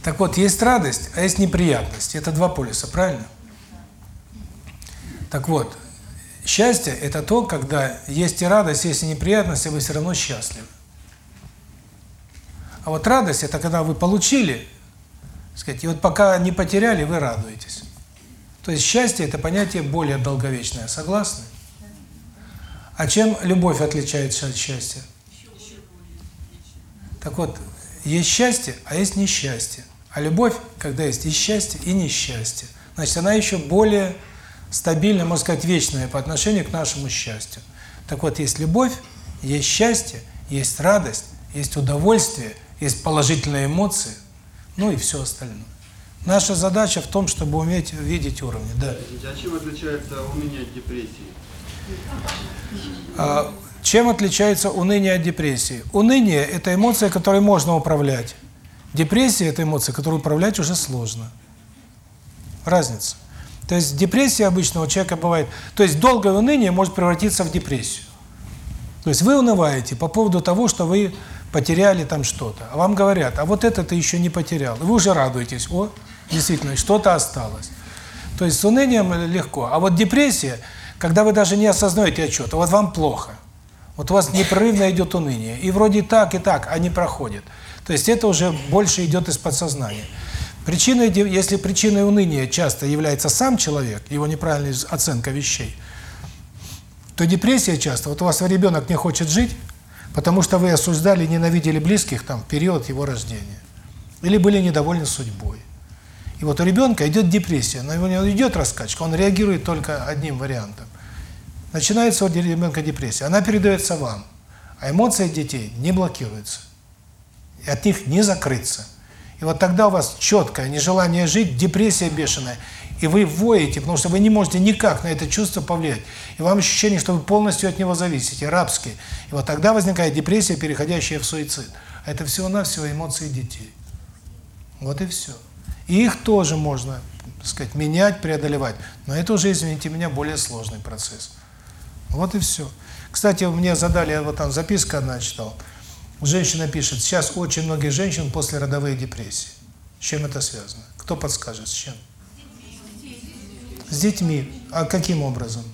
Так вот, есть радость, а есть неприятность. Это два полюса, правильно? Так вот, счастье – это то, когда есть и радость, есть и неприятность, и вы все равно счастливы. А вот радость – это когда вы получили, сказать, и вот пока не потеряли, вы радуетесь. То есть счастье – это понятие более долговечное, согласны? А чем любовь отличается от счастья? Так вот, есть счастье, а есть несчастье. А любовь, когда есть и счастье, и несчастье, значит, она еще более стабильная, можно сказать, вечная по отношению к нашему счастью. Так вот, есть любовь, есть счастье, есть радость, есть удовольствие, есть положительные эмоции, ну и все остальное. Наша задача в том, чтобы уметь видеть уровни. Да. А чем отличается уныние от депрессии? А, Чем отличается уныние от депрессии? Уныние – это эмоция, которой можно управлять. Депрессия – это эмоция, которую управлять уже сложно. Разница. То есть депрессия обычного человека бывает... То есть долгое уныние может превратиться в депрессию. То есть вы унываете по поводу того, что вы потеряли там что-то. А вам говорят, а вот это ты еще не потерял. И вы уже радуетесь. О, действительно, что-то осталось. То есть с унынием легко. А вот депрессия, когда вы даже не осознаете отчета, вот вам плохо. Вот у вас непрерывно идет уныние. И вроде так, и так, а не проходит. То есть это уже больше идет из подсознания. Причиной, если причиной уныния часто является сам человек, его неправильная оценка вещей, то депрессия часто, вот у вас ребенок не хочет жить, потому что вы осуждали, ненавидели близких там в период его рождения. Или были недовольны судьбой. И вот у ребенка идет депрессия, но у него идет раскачка, он реагирует только одним вариантом. Начинается у ребенка депрессия, она передается вам, а эмоции детей не блокируются. И от них не закрыться. И вот тогда у вас четкое нежелание жить, депрессия бешеная, и вы воете, потому что вы не можете никак на это чувство повлиять. И вам ощущение, что вы полностью от него зависите, рабские. И вот тогда возникает депрессия, переходящая в суицид. А это всего-навсего эмоции детей. Вот и все. И их тоже можно так сказать, менять, преодолевать. Но это уже, извините меня, более сложный процесс. Вот и все. Кстати, мне задали, вот там записка одна читал. Женщина пишет, сейчас очень многие женщин после родовой депрессии. С чем это связано? Кто подскажет, с чем? С детьми. А каким образом?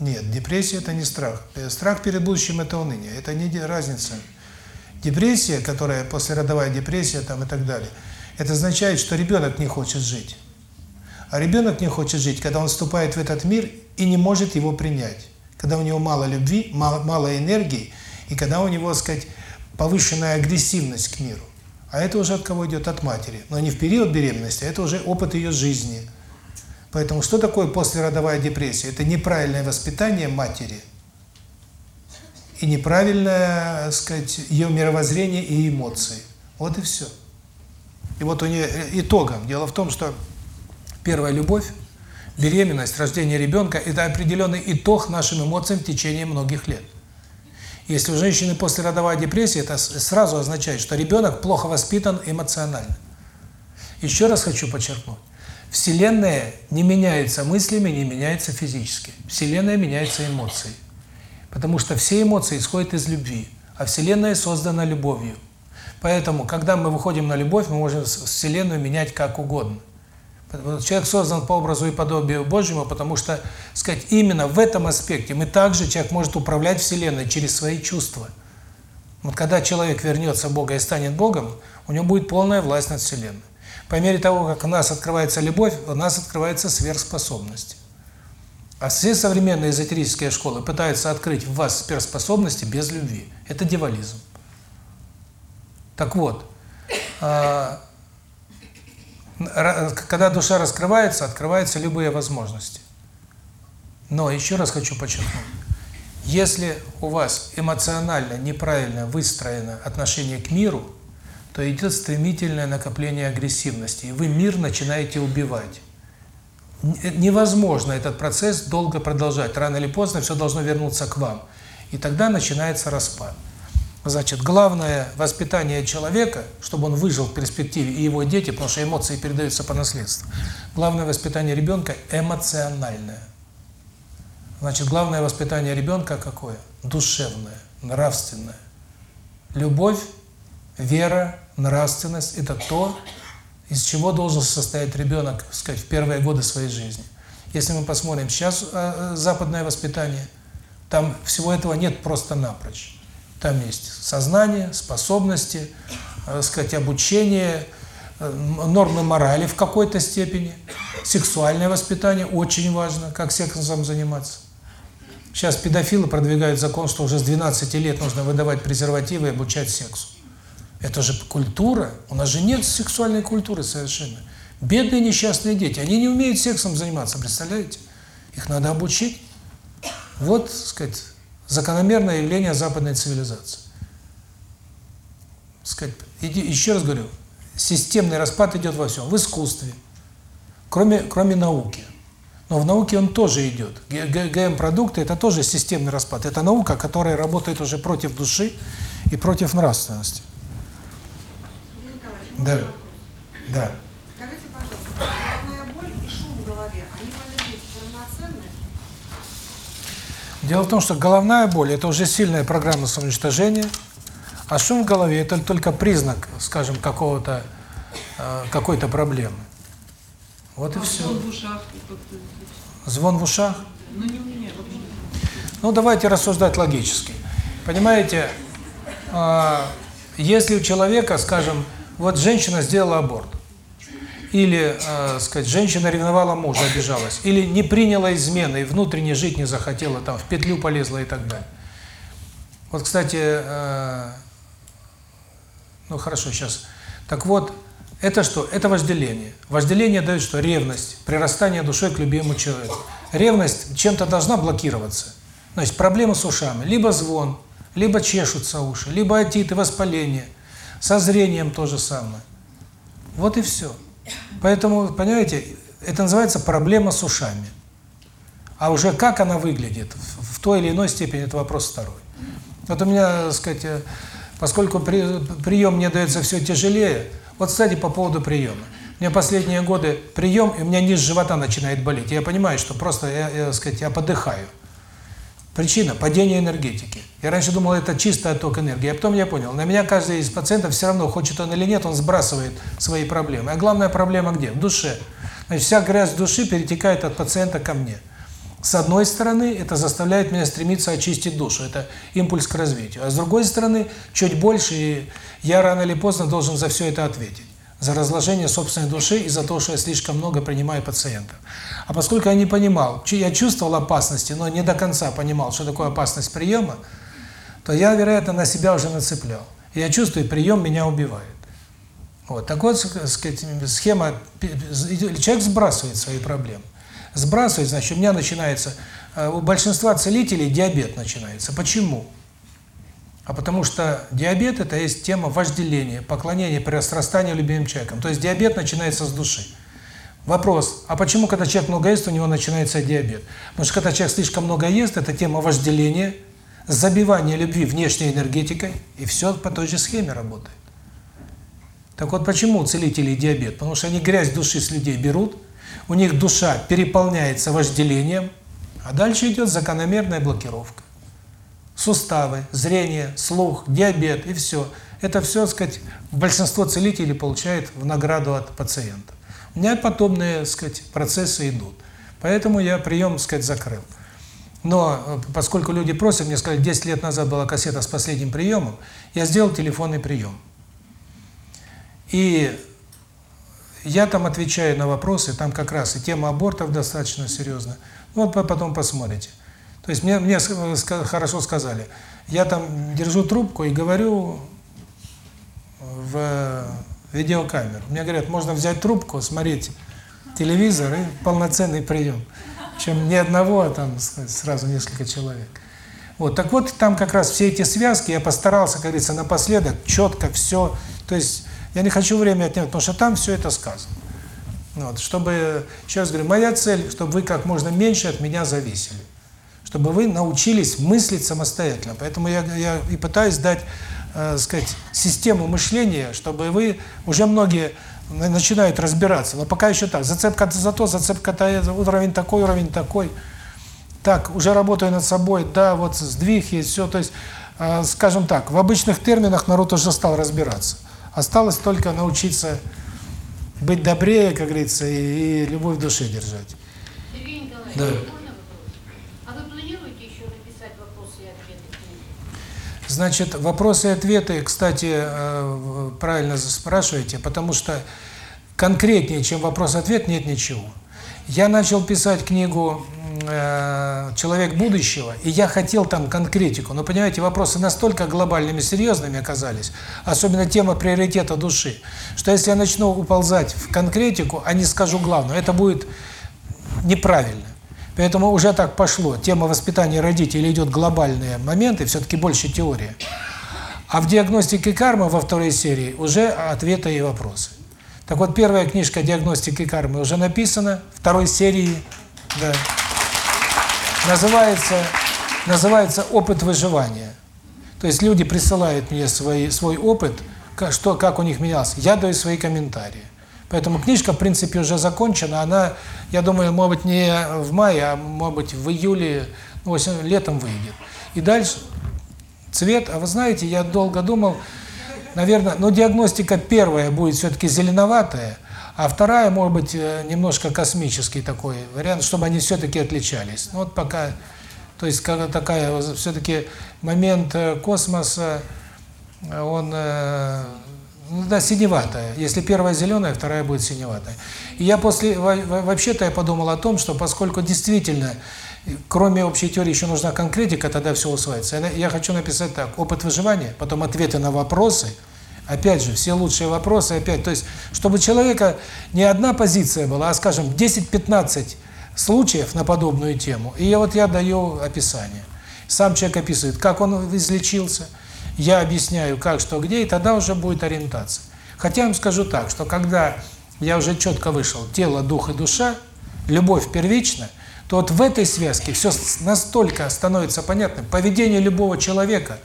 Нет, депрессия – это не страх. Э, Страх перед будущим – это уныние. Это не разница. Депрессия, которая послеродовая депрессия там и так далее, это означает, что ребенок не хочет жить. А ребенок не хочет жить, когда он вступает в этот мир и не может его принять. Когда у него мало любви, мало, мало энергии, и когда у него, так сказать, повышенная агрессивность к миру. А это уже от кого идет? От матери. Но не в период беременности, а это уже опыт ее жизни. Поэтому что такое послеродовая депрессия? Это неправильное воспитание матери и неправильное, так сказать, ее мировоззрение и эмоции. Вот и все. И вот у нее итогом. Дело в том, что первая любовь, беременность, рождение ребенка – это определенный итог нашим эмоциям в течение многих лет. Если у женщины послеродовая депрессия, это сразу означает, что ребенок плохо воспитан эмоционально. Еще раз хочу подчеркнуть. Вселенная не меняется мыслями, не меняется физически. Вселенная меняется эмоцией. Потому что все эмоции исходят из любви, а Вселенная создана любовью. Поэтому, когда мы выходим на любовь, мы можем Вселенную менять как угодно. Человек создан по образу и подобию Божьему, потому что, сказать, именно в этом аспекте мы также, человек может управлять Вселенной через свои чувства. Вот когда человек вернется Бога и станет Богом, у него будет полная власть над Вселенной. По мере того, как у нас открывается любовь, у нас открывается сверхспособность. А все современные эзотерические школы пытаются открыть в вас сверхспособности без любви. Это дьяволизм. Так вот, а, когда душа раскрывается, открываются любые возможности. Но еще раз хочу подчеркнуть, если у вас эмоционально неправильно выстроено отношение к миру, то идет стремительное накопление агрессивности, и вы мир начинаете убивать. Н- Невозможно этот процесс долго продолжать. Рано или поздно все должно вернуться к вам. И тогда начинается распад. Значит, главное воспитание человека, чтобы он выжил в перспективе, и его дети, потому что эмоции передаются по наследству. Главное воспитание ребенка эмоциональное. Значит, главное воспитание ребенка какое? Душевное, нравственное. Любовь, вера, нравственность – это то, из чего должен состоять ребенок, сказать, в первые годы своей жизни. Если мы посмотрим сейчас э, западное воспитание, там всего этого нет просто напрочь. Там есть сознание, способности, э, сказать, обучение, э, нормы морали в какой-то степени, сексуальное воспитание очень важно, как сексом заниматься. Сейчас педофилы продвигают закон, что уже с 12 лет нужно выдавать презервативы и обучать сексу. Это же культура. У нас же нет сексуальной культуры совершенно. Бедные несчастные дети, они не умеют сексом заниматься, представляете? Их надо обучить. Вот, так сказать, закономерное явление западной цивилизации. Сказать, еще раз говорю, системный распад идет во всем, в искусстве, кроме, кроме науки. Но в науке он тоже идет. ГМ-продукты – это тоже системный распад. Это наука, которая работает уже против души и против нравственности. Да. Да. скажите, пожалуйста, головная боль и шум в голове, они в одном равноценны? Дело в том, что головная боль – это уже сильная программа самоуничтожения, а шум в голове – это только признак, скажем, какого-то э, какой-то проблемы. Вот и все. в ушах. Звон в ушах? Ну не у меня. Ну, давайте рассуждать логически. Понимаете, а, если у человека, скажем, вот женщина сделала аборт, или, э, сказать, женщина ревновала мужа, обижалась, или не приняла измены и внутренне жить не захотела, там, в петлю полезла и так далее. Вот, кстати, э, ну хорошо, сейчас. Так вот, это что? Это вожделение. Вожделение дает что? Ревность, прирастание душой к любимому человеку. Ревность чем-то должна блокироваться. Значит, проблемы с ушами. Либо звон, либо чешутся уши, либо отиты, воспаление. Со зрением то же самое. Вот и все. Поэтому, понимаете, это называется проблема с ушами. А уже как она выглядит, в той или иной степени, это вопрос второй. Вот у меня, так сказать, э, поскольку при, прием мне дается все тяжелее, вот, кстати, по поводу приема. У меня последние годы прием, и у меня низ живота начинает болеть. Я понимаю, что просто, я, я, так сказать, я подыхаю. Причина – падение энергетики. Я раньше думал, это чистый отток энергии, а потом я понял, на меня каждый из пациентов все равно, хочет он или нет, он сбрасывает свои проблемы. А главная проблема где? В душе. Значит, вся грязь души перетекает от пациента ко мне. С одной стороны, это заставляет меня стремиться очистить душу, это импульс к развитию. А с другой стороны, чуть больше, и я рано или поздно должен за все это ответить. За разложение собственной души и за то, что я слишком много принимаю пациентов. А поскольку я не понимал, я чувствовал опасности, но не до конца понимал, что такое опасность приема, то я, вероятно, на себя уже нацеплял. Я чувствую, прием меня убивает. Вот. Так вот, сказать, схема, человек сбрасывает свои проблемы. Сбрасывает, значит, у меня начинается, э, у большинства целителей диабет начинается. Почему? А потому что диабет – это есть тема вожделения, поклонения, прирастания любимым человеком. То есть диабет начинается с души. Вопрос, а почему, когда человек много ест, у него начинается диабет? Потому что когда человек слишком много ест, это тема вожделения, забивания любви внешней энергетикой, и все по той же схеме работает. Так вот, почему у целителей диабет? Потому что они грязь души с людей берут, у них душа переполняется вожделением, а дальше идет закономерная блокировка. Суставы, зрение, слух, диабет и все. Это все, так сказать, большинство целителей получает в награду от пациента. У меня подобные, так сказать, процессы идут. Поэтому я прием, так сказать, закрыл. Но э, поскольку люди просят, мне сказали, 10 лет назад была кассета с последним приемом, я сделал телефонный прием. И я там отвечаю на вопросы, там как раз и тема абортов достаточно серьезная. Ну, вот потом посмотрите. То есть мне, мне хорошо сказали. Я там держу трубку и говорю в видеокамеру. Мне говорят, можно взять трубку, смотреть телевизор и полноценный прием. Чем не одного, а там сразу несколько человек. Вот, так вот, там как раз все эти связки, я постарался, как говорится, напоследок, четко все. То есть я не хочу время отнимать, потому что там все это сказано. Вот, чтобы, еще раз говорю, моя цель, чтобы вы как можно меньше от меня зависели. Чтобы вы научились мыслить самостоятельно. Поэтому я, я и пытаюсь дать, э, сказать, систему мышления, чтобы вы, уже многие начинают разбираться. Но пока еще так, зацепка за то, зацепка то, уровень такой, уровень такой. Так, уже работаю над собой, да, вот сдвиг есть, все. То есть, э, скажем так, в обычных терминах народ уже стал разбираться. Осталось только научиться быть добрее, как говорится, и, и любовь в душе держать. Сергей Николаевич, Да. можно вопрос? А вы планируете еще написать вопросы и ответы к ним? Значит, вопросы и ответы, кстати, э, правильно спрашиваете, потому что конкретнее, чем вопрос-ответ, нет ничего. Я начал писать книгу э, «Человек будущего», и я хотел там конкретику, но, понимаете, вопросы настолько глобальными, серьезными оказались, особенно тема приоритета души, что если я начну уползать в конкретику, а не скажу главное, это будет неправильно. Поэтому уже так пошло. Тема воспитания родителей идет глобальные моменты, все-таки больше теория. А в диагностике кармы во второй серии уже ответы и вопросы. Так вот, первая книжка диагностики кармы уже написана, второй серии, да, называется, называется «Опыт выживания». То есть люди присылают мне свои, свой опыт, что, как у них менялся, я даю свои комментарии. Поэтому книжка, в принципе, уже закончена, она, я думаю, может быть, не в мае, а может быть, в июле, ну, летом выйдет. И дальше цвет, а вы знаете, я долго думал, наверное, ну, диагностика первая будет все-таки зеленоватая, а вторая, может быть, э, немножко космический такой вариант, чтобы они все-таки отличались. Ну, вот пока, то есть, как такая, все-таки момент э, космоса, э, он, ну, да, синеватая. Если первая зеленая, вторая будет синеватая. И я после, вообще-то я подумал о том, что поскольку действительно, кроме общей теории, еще нужна конкретика, тогда все усваивается. Я хочу написать так, опыт выживания, потом ответы на вопросы, Опять же, все лучшие вопросы, опять, то есть, чтобы человека не одна позиция была, а, скажем, 10-15 случаев на подобную тему, и вот я даю описание. Сам человек описывает, как он излечился, я объясняю, как, что, где, и тогда уже будет ориентация. Хотя я вам скажу так, что когда я уже четко вышел, тело, дух и душа, любовь первична, то вот в этой связке все настолько становится понятным. Поведение любого человека,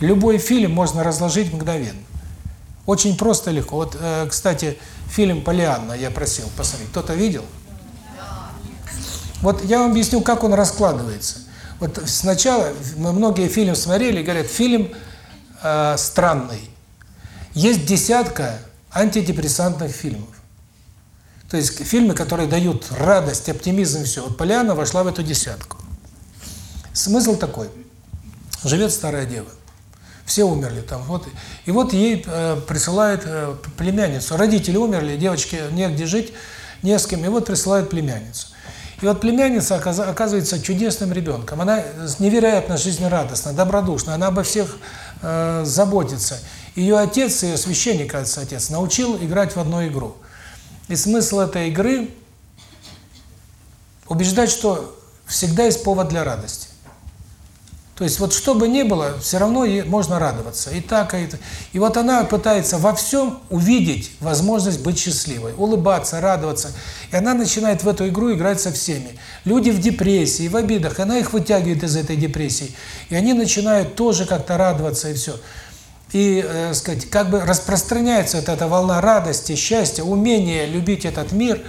любой фильм можно разложить мгновенно. Очень просто и легко. Вот, э, кстати, фильм «Полианна» я просил посмотреть. Кто-то видел? Вот я вам объясню, как он раскладывается. Вот сначала мы многие фильмы смотрели говорят, фильм э, странный. Есть десятка антидепрессантных фильмов. То есть фильмы, которые дают радость, оптимизм и все. Вот «Полианна» вошла в эту десятку. Смысл такой. Живет старая дева. Все умерли там. Вот. И вот ей э, присылают э, племянницу. Родители умерли, девочке негде жить, не с кем. И вот присылают племянницу. И вот племянница оказ- оказывается чудесным ребенком. Она невероятно жизнерадостна, добродушна. Она обо всех э, заботится. Ее отец, ее священник, кажется, отец, научил играть в одну игру. И смысл этой игры – убеждать, что всегда есть повод для радости. То есть вот что бы ни было, все равно можно радоваться. И так, и так. И вот она пытается во всем увидеть возможность быть счастливой, улыбаться, радоваться. И она начинает в эту игру играть со всеми. Люди в депрессии, в обидах, она их вытягивает из этой депрессии. И они начинают тоже как-то радоваться и все. И, э, сказать, как бы распространяется вот эта волна радости, счастья, умения любить этот мир.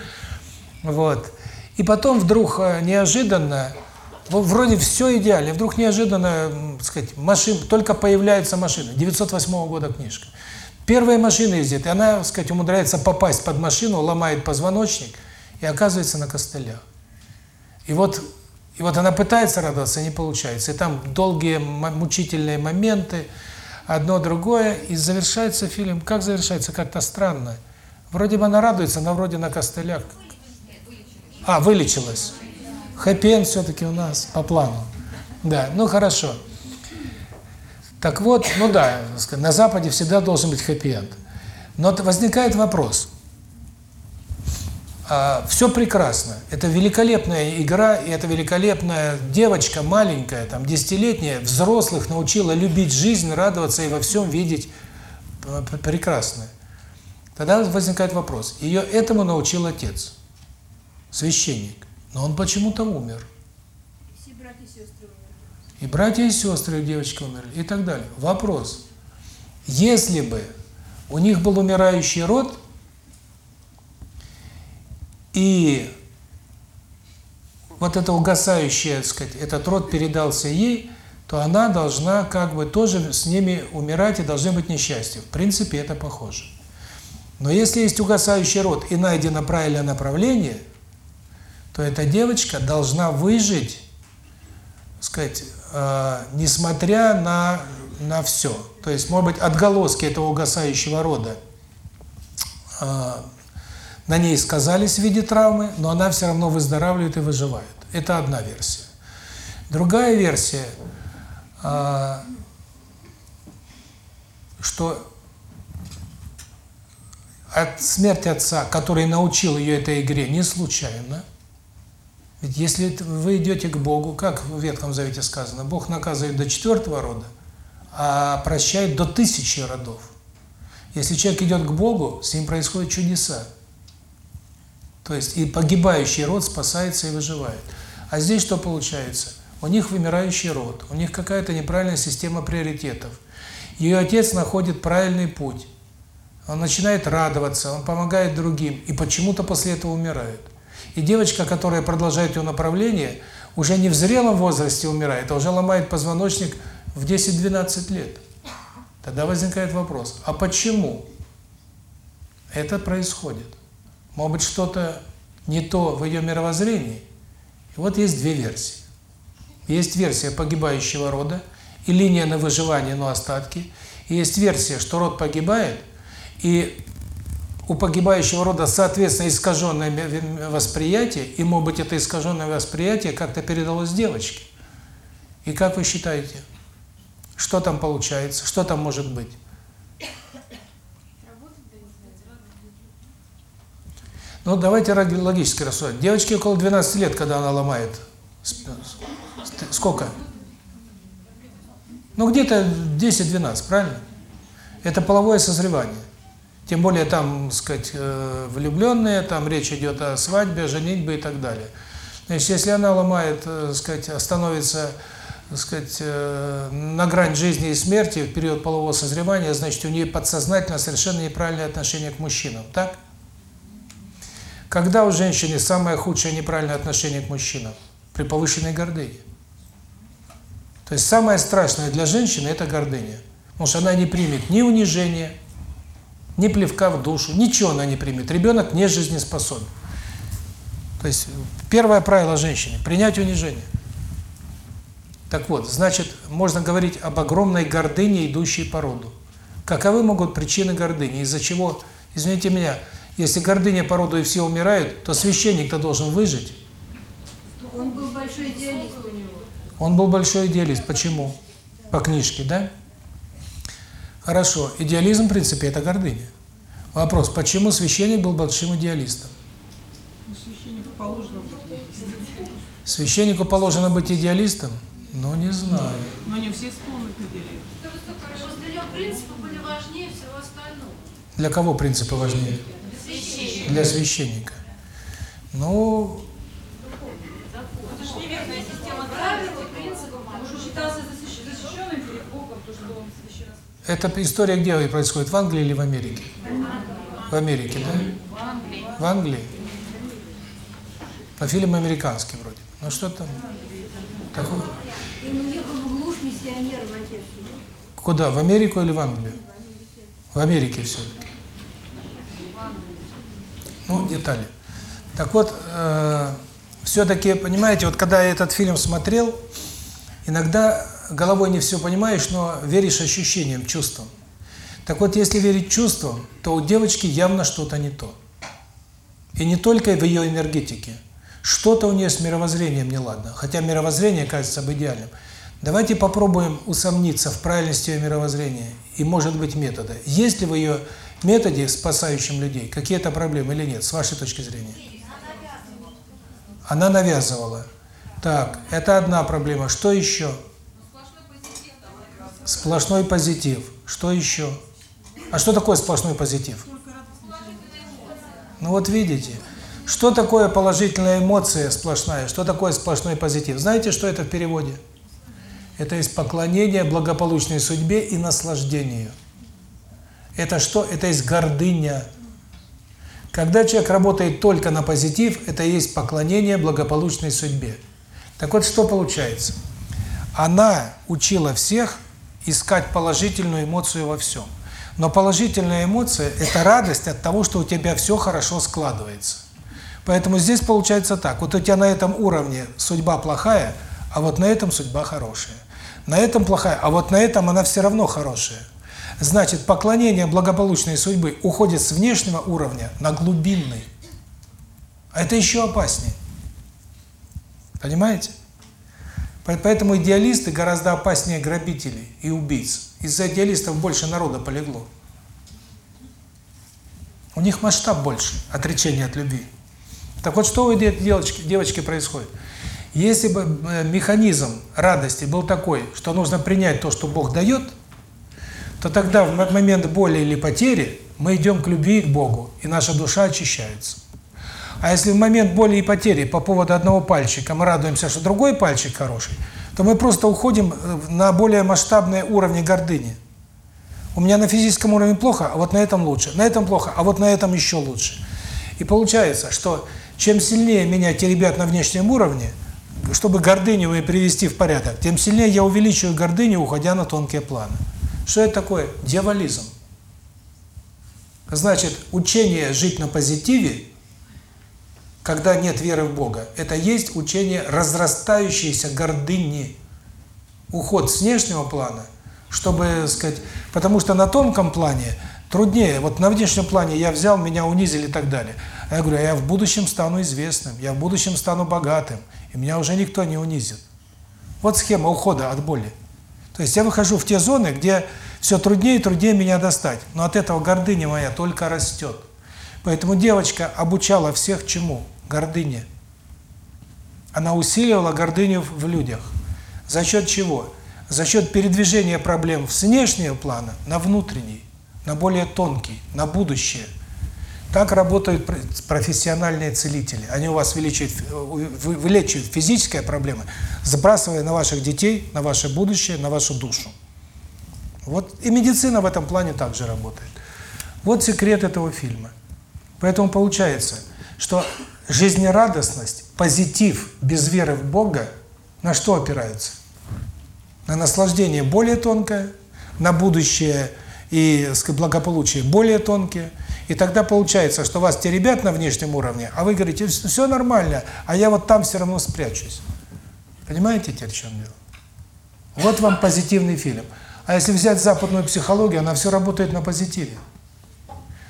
Вот. И потом вдруг э, неожиданно вроде все идеально, вдруг неожиданно, сказать, машин, только появляется машина, 908 года книжка. Первая машина ездит, и она, сказать, умудряется попасть под машину, ломает позвоночник и оказывается на костылях. И вот, и вот она пытается радоваться, не получается. И там долгие мучительные моменты, одно другое, и завершается фильм. Как завершается? Как-то странно. Вроде бы она радуется, но вроде на костылях. А, вылечилась. Хэппи все-таки у нас по плану. Да, ну хорошо. Так вот, ну да, на Западе всегда должен быть хэппи-энд. Но возникает вопрос. А, все прекрасно. Это великолепная игра, и эта великолепная девочка, маленькая, там, десятилетняя, взрослых научила любить жизнь, радоваться и во всем видеть прекрасное. Тогда возникает вопрос. Ее этому научил отец, священник. Но он почему-то умер. Все братья и сестры умерли. И братья и сестры девочки умерли, и так далее. Вопрос. Если бы у них был умирающий род, и вот это угасающее, так сказать, этот род передался ей, то она должна как бы тоже с ними умирать и должны быть несчастья. В принципе, это похоже. Но если есть угасающий род и найдено правильное направление – то эта девочка должна выжить, сказать, э, несмотря на на все. То есть, может быть, отголоски этого угасающего рода э, на ней сказались в виде травмы, но она все равно выздоравливает и выживает. Это одна версия. Другая версия, э, что от смерти отца, который научил ее этой игре, не случайно – ведь если вы идете к Богу, как в Ветхом Завете сказано, Бог наказывает до четвертого рода, а прощает до тысячи родов. Если человек идет к Богу, с ним происходят чудеса. То есть и погибающий род спасается и выживает. А здесь что получается? У них вымирающий род, у них какая-то неправильная система приоритетов. Ее отец находит правильный путь. Он начинает радоваться, он помогает другим, и почему-то после этого умирает. И девочка, которая продолжает ее направление, уже не в зрелом возрасте умирает, а уже ломает позвоночник в 10-12 лет. Тогда возникает вопрос, а почему это происходит? Может быть, что-то не то в ее мировоззрении? И вот есть две версии. Есть версия погибающего рода и линия на выживание, но остатки. И есть версия, что род погибает, и у погибающего рода, соответственно, искаженное восприятие, и, может быть, это искаженное восприятие как-то передалось девочке. И как вы считаете, что там получается, что там может быть? Ну, давайте логически рассуждать. Девочке около 12 лет, когда она ломает. Сколько? Ну, где-то 10-12, правильно? Это половое созревание. Тем более там, сказать, э, влюбленные, там речь идет о свадьбе, женитьбе и так далее. Значит, если она ломает, э, сказать, становится так сказать, э, на грань жизни и смерти в период полового созревания, значит, у нее подсознательно совершенно неправильное отношение к мужчинам. Так? Когда у женщины самое худшее неправильное отношение к мужчинам? При повышенной гордыне. То есть самое страшное для женщины – это гордыня. Потому что она не примет ни унижения, ни плевка в душу, ничего она не примет. Ребенок не жизнеспособен. То есть первое правило женщины – принять унижение. Так вот, значит, можно говорить об огромной гордыне, идущей по роду. Каковы могут причины гордыни? Из-за чего, извините меня, если гордыня по роду и все умирают, то священник-то должен выжить. Он был большой идеалист у него. Он был большой идеалист. Почему? По книжке, да? Хорошо. Идеализм, в принципе, это гордыня. Вопрос, почему священник был большим идеалистом? Священнику положено быть идеалистом. Священнику положено быть идеалистом? Ну, не знаю. Но не все склонны к идеализму. Для него принципы были важнее всего остального. Для кого принципы важнее? Священник. Для священника. Ну, Это же неверная система Правила, ценностей. принципы, Он уже считался защищ- защищенным перед Богом, то, что он эта история где происходит? В Англии или в Америке? В Америке, да? В Англии. По фильм американский вроде. Ну что там? Такое? Куда? В Америку или в Англию? В Америке все-таки. Ну, детали. Так вот, э, все-таки, понимаете, вот когда я этот фильм смотрел, иногда головой не все понимаешь, но веришь ощущениям, чувствам. Так вот, если верить чувствам, то у девочки явно что-то не то. И не только в ее энергетике. Что-то у нее с мировоззрением неладно, хотя мировоззрение кажется бы идеальным. Давайте попробуем усомниться в правильности ее мировоззрения и, может быть, метода. Есть ли в ее методе, спасающем людей, какие-то проблемы или нет, с вашей точки зрения? Она навязывала. Так, это одна проблема. Что еще? Сплошной позитив. Что еще? А что такое сплошной позитив? Ну вот видите, что такое положительная эмоция сплошная, что такое сплошной позитив? Знаете, что это в переводе? Это есть поклонение благополучной судьбе и наслаждению. Это что? Это есть гордыня. Когда человек работает только на позитив, это есть поклонение благополучной судьбе. Так вот, что получается? Она учила всех искать положительную эмоцию во всем. Но положительная эмоция – это радость от того, что у тебя все хорошо складывается. Поэтому здесь получается так. Вот у тебя на этом уровне судьба плохая, а вот на этом судьба хорошая. На этом плохая, а вот на этом она все равно хорошая. Значит, поклонение благополучной судьбы уходит с внешнего уровня на глубинный. А это еще опаснее. Понимаете? Поэтому идеалисты гораздо опаснее грабителей и убийц. Из-за идеалистов больше народа полегло. У них масштаб больше, отречение от любви. Так вот, что у девочки, девочки происходит? Если бы механизм радости был такой, что нужно принять то, что Бог дает, то тогда в момент боли или потери мы идем к любви и к Богу, и наша душа очищается. А если в момент боли и потери по поводу одного пальчика мы радуемся, что другой пальчик хороший, то мы просто уходим на более масштабные уровни гордыни. У меня на физическом уровне плохо, а вот на этом лучше. На этом плохо, а вот на этом еще лучше. И получается, что чем сильнее меня теребят на внешнем уровне, чтобы гордыню и привести в порядок, тем сильнее я увеличиваю гордыню, уходя на тонкие планы. Что это такое? Дьяволизм. Значит, учение жить на позитиве, когда нет веры в Бога, это есть учение разрастающейся гордыни. Уход с внешнего плана, чтобы, сказать, потому что на тонком плане труднее. Вот на внешнем плане я взял, меня унизили и так далее. А я говорю, а я в будущем стану известным, я в будущем стану богатым, и меня уже никто не унизит. Вот схема ухода от боли. То есть я выхожу в те зоны, где все труднее и труднее меня достать. Но от этого гордыня моя только растет. Поэтому девочка обучала всех чему? Гордыне. Она усиливала гордыню в людях. За счет чего? За счет передвижения проблем с внешнего плана на внутренний, на более тонкий, на будущее. Так работают пр- профессиональные целители. Они у вас вылечивают, вы- вылечивают физические проблемы, сбрасывая на ваших детей, на ваше будущее, на вашу душу. Вот и медицина в этом плане также работает. Вот секрет этого фильма. Поэтому получается, что жизнерадостность, позитив без веры в Бога на что опирается? На наслаждение более тонкое, на будущее и благополучие более тонкие. И тогда получается, что вас теребят на внешнем уровне, а вы говорите, все нормально, а я вот там все равно спрячусь. Понимаете теперь, в чем дело? Вот вам позитивный фильм. А если взять западную психологию, она все работает на позитиве.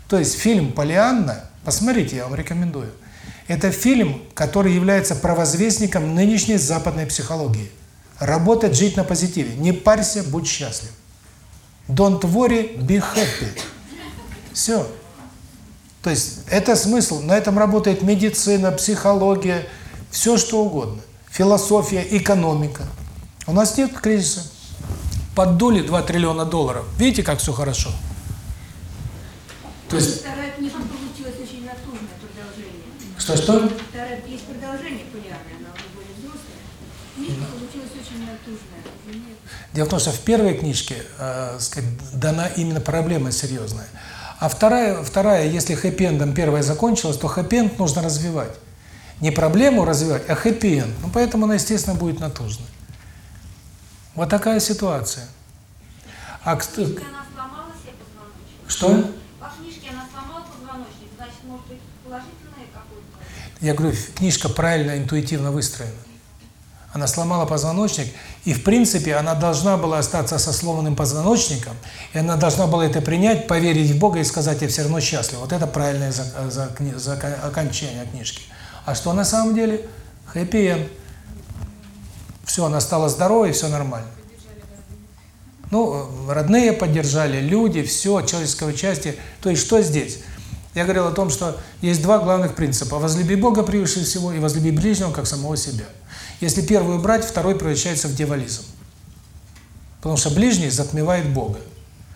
То есть фильм «Полианна», посмотрите, я вам рекомендую, это фильм, который является провозвестником нынешней западной психологии. Работать, жить на позитиве. Не парься, будь счастлив. Don't worry, be happy. Все. То есть это смысл. На этом работает медицина, психология, все что угодно. Философия, экономика. У нас нет кризиса. Поддули 2 триллиона долларов. Видите, как все хорошо? То есть, Вторая книжка получилась очень натужное продолжение. Что-что? Есть продолжение популярное, она уже более взрослая. Книжка получилась очень натужная. Дело в том, что в первой книжке, э, сказать, дана именно проблема серьезная. А вторая, вторая, если хэппи-эндом первая закончилась, то хэппи-энд нужно развивать. Не проблему развивать, а хэппи-энд. Ну, поэтому она, естественно, будет натужной. Вот такая ситуация. А кто- что? По книжке она сломала позвоночник, значит, может быть, положительное какое-то? Я говорю, книжка правильно, интуитивно выстроена. Она сломала позвоночник, и в принципе она должна была остаться со сломанным позвоночником, и она должна была это принять, поверить в Бога и сказать, я все равно счастлив. Вот это правильное за, за, за окончание книжки. А что на самом деле? Хэппи-энд. Все, она стала здоровой, все нормально. Ну, родные поддержали, люди, все, человеческое участие. То есть что здесь? Я говорил о том, что есть два главных принципа. Возлюби Бога превыше всего и возлюби ближнего, как самого себя. Если первую брать, второй превращается в дьяволизм. Потому что ближний затмевает Бога.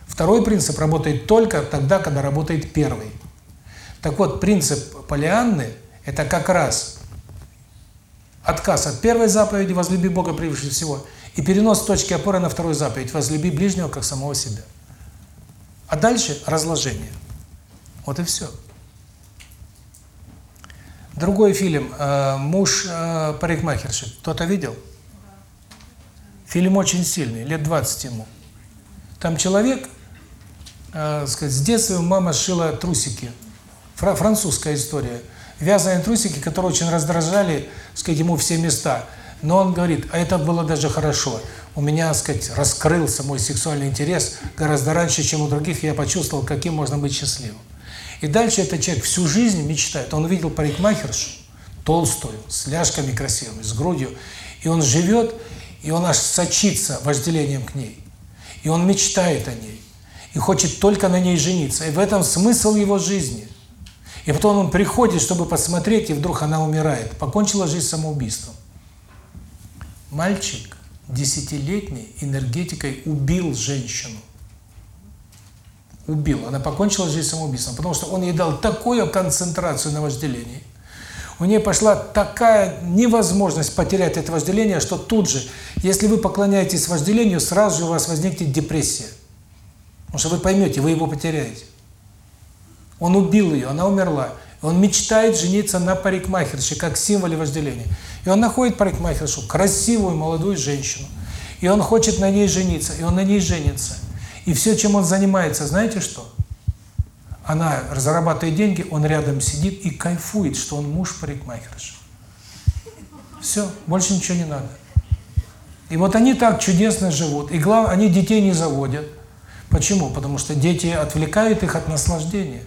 Второй принцип работает только тогда, когда работает первый. Так вот, принцип Полианны – это как раз отказ от первой заповеди «возлюби Бога превыше всего» и перенос точки опоры на вторую заповедь «возлюби ближнего, как самого себя». А дальше – разложение. Вот и все. Другой фильм э, «Муж э, парикмахерши». Кто-то видел? Фильм очень сильный, лет 20 ему. Там человек, э, сказать, с детства мама шила трусики. Фра французская история. Вязаные трусики, которые очень раздражали, сказать, ему все места. Но он говорит, а это было даже хорошо. У меня, сказать, раскрылся мой сексуальный интерес гораздо раньше, чем у других, я почувствовал, каким можно быть счастливым. И дальше этот человек всю жизнь мечтает. Он видел парикмахершу, толстую, с ляжками красивыми, с грудью. И он живет, и он аж сочится вожделением к ней. И он мечтает о ней. И хочет только на ней жениться. И в этом смысл его жизни. И потом он приходит, чтобы посмотреть, и вдруг она умирает. Покончила жизнь самоубийством. Мальчик десятилетний энергетикой убил женщину. Убил. Она покончила жизнь самоубийством, потому что он ей дал такую концентрацию на вожделении. У нее пошла такая невозможность потерять это вожделение, что тут же, если вы поклоняетесь вожделению, сразу же у вас возникнет депрессия. Потому что вы поймете, вы его потеряете. Он убил ее, она умерла. Он мечтает жениться на парикмахерше, как символе вожделения. И он находит парикмахершу, красивую молодую женщину. И он хочет на ней жениться, и он на ней женится. И все, чем он занимается, знаете что? Она зарабатывает деньги, он рядом сидит и кайфует, что он муж парикмахерши. Все, больше ничего не надо. И вот они так чудесно живут. И главное, они детей не заводят. Почему? Потому что дети отвлекают их от наслаждения.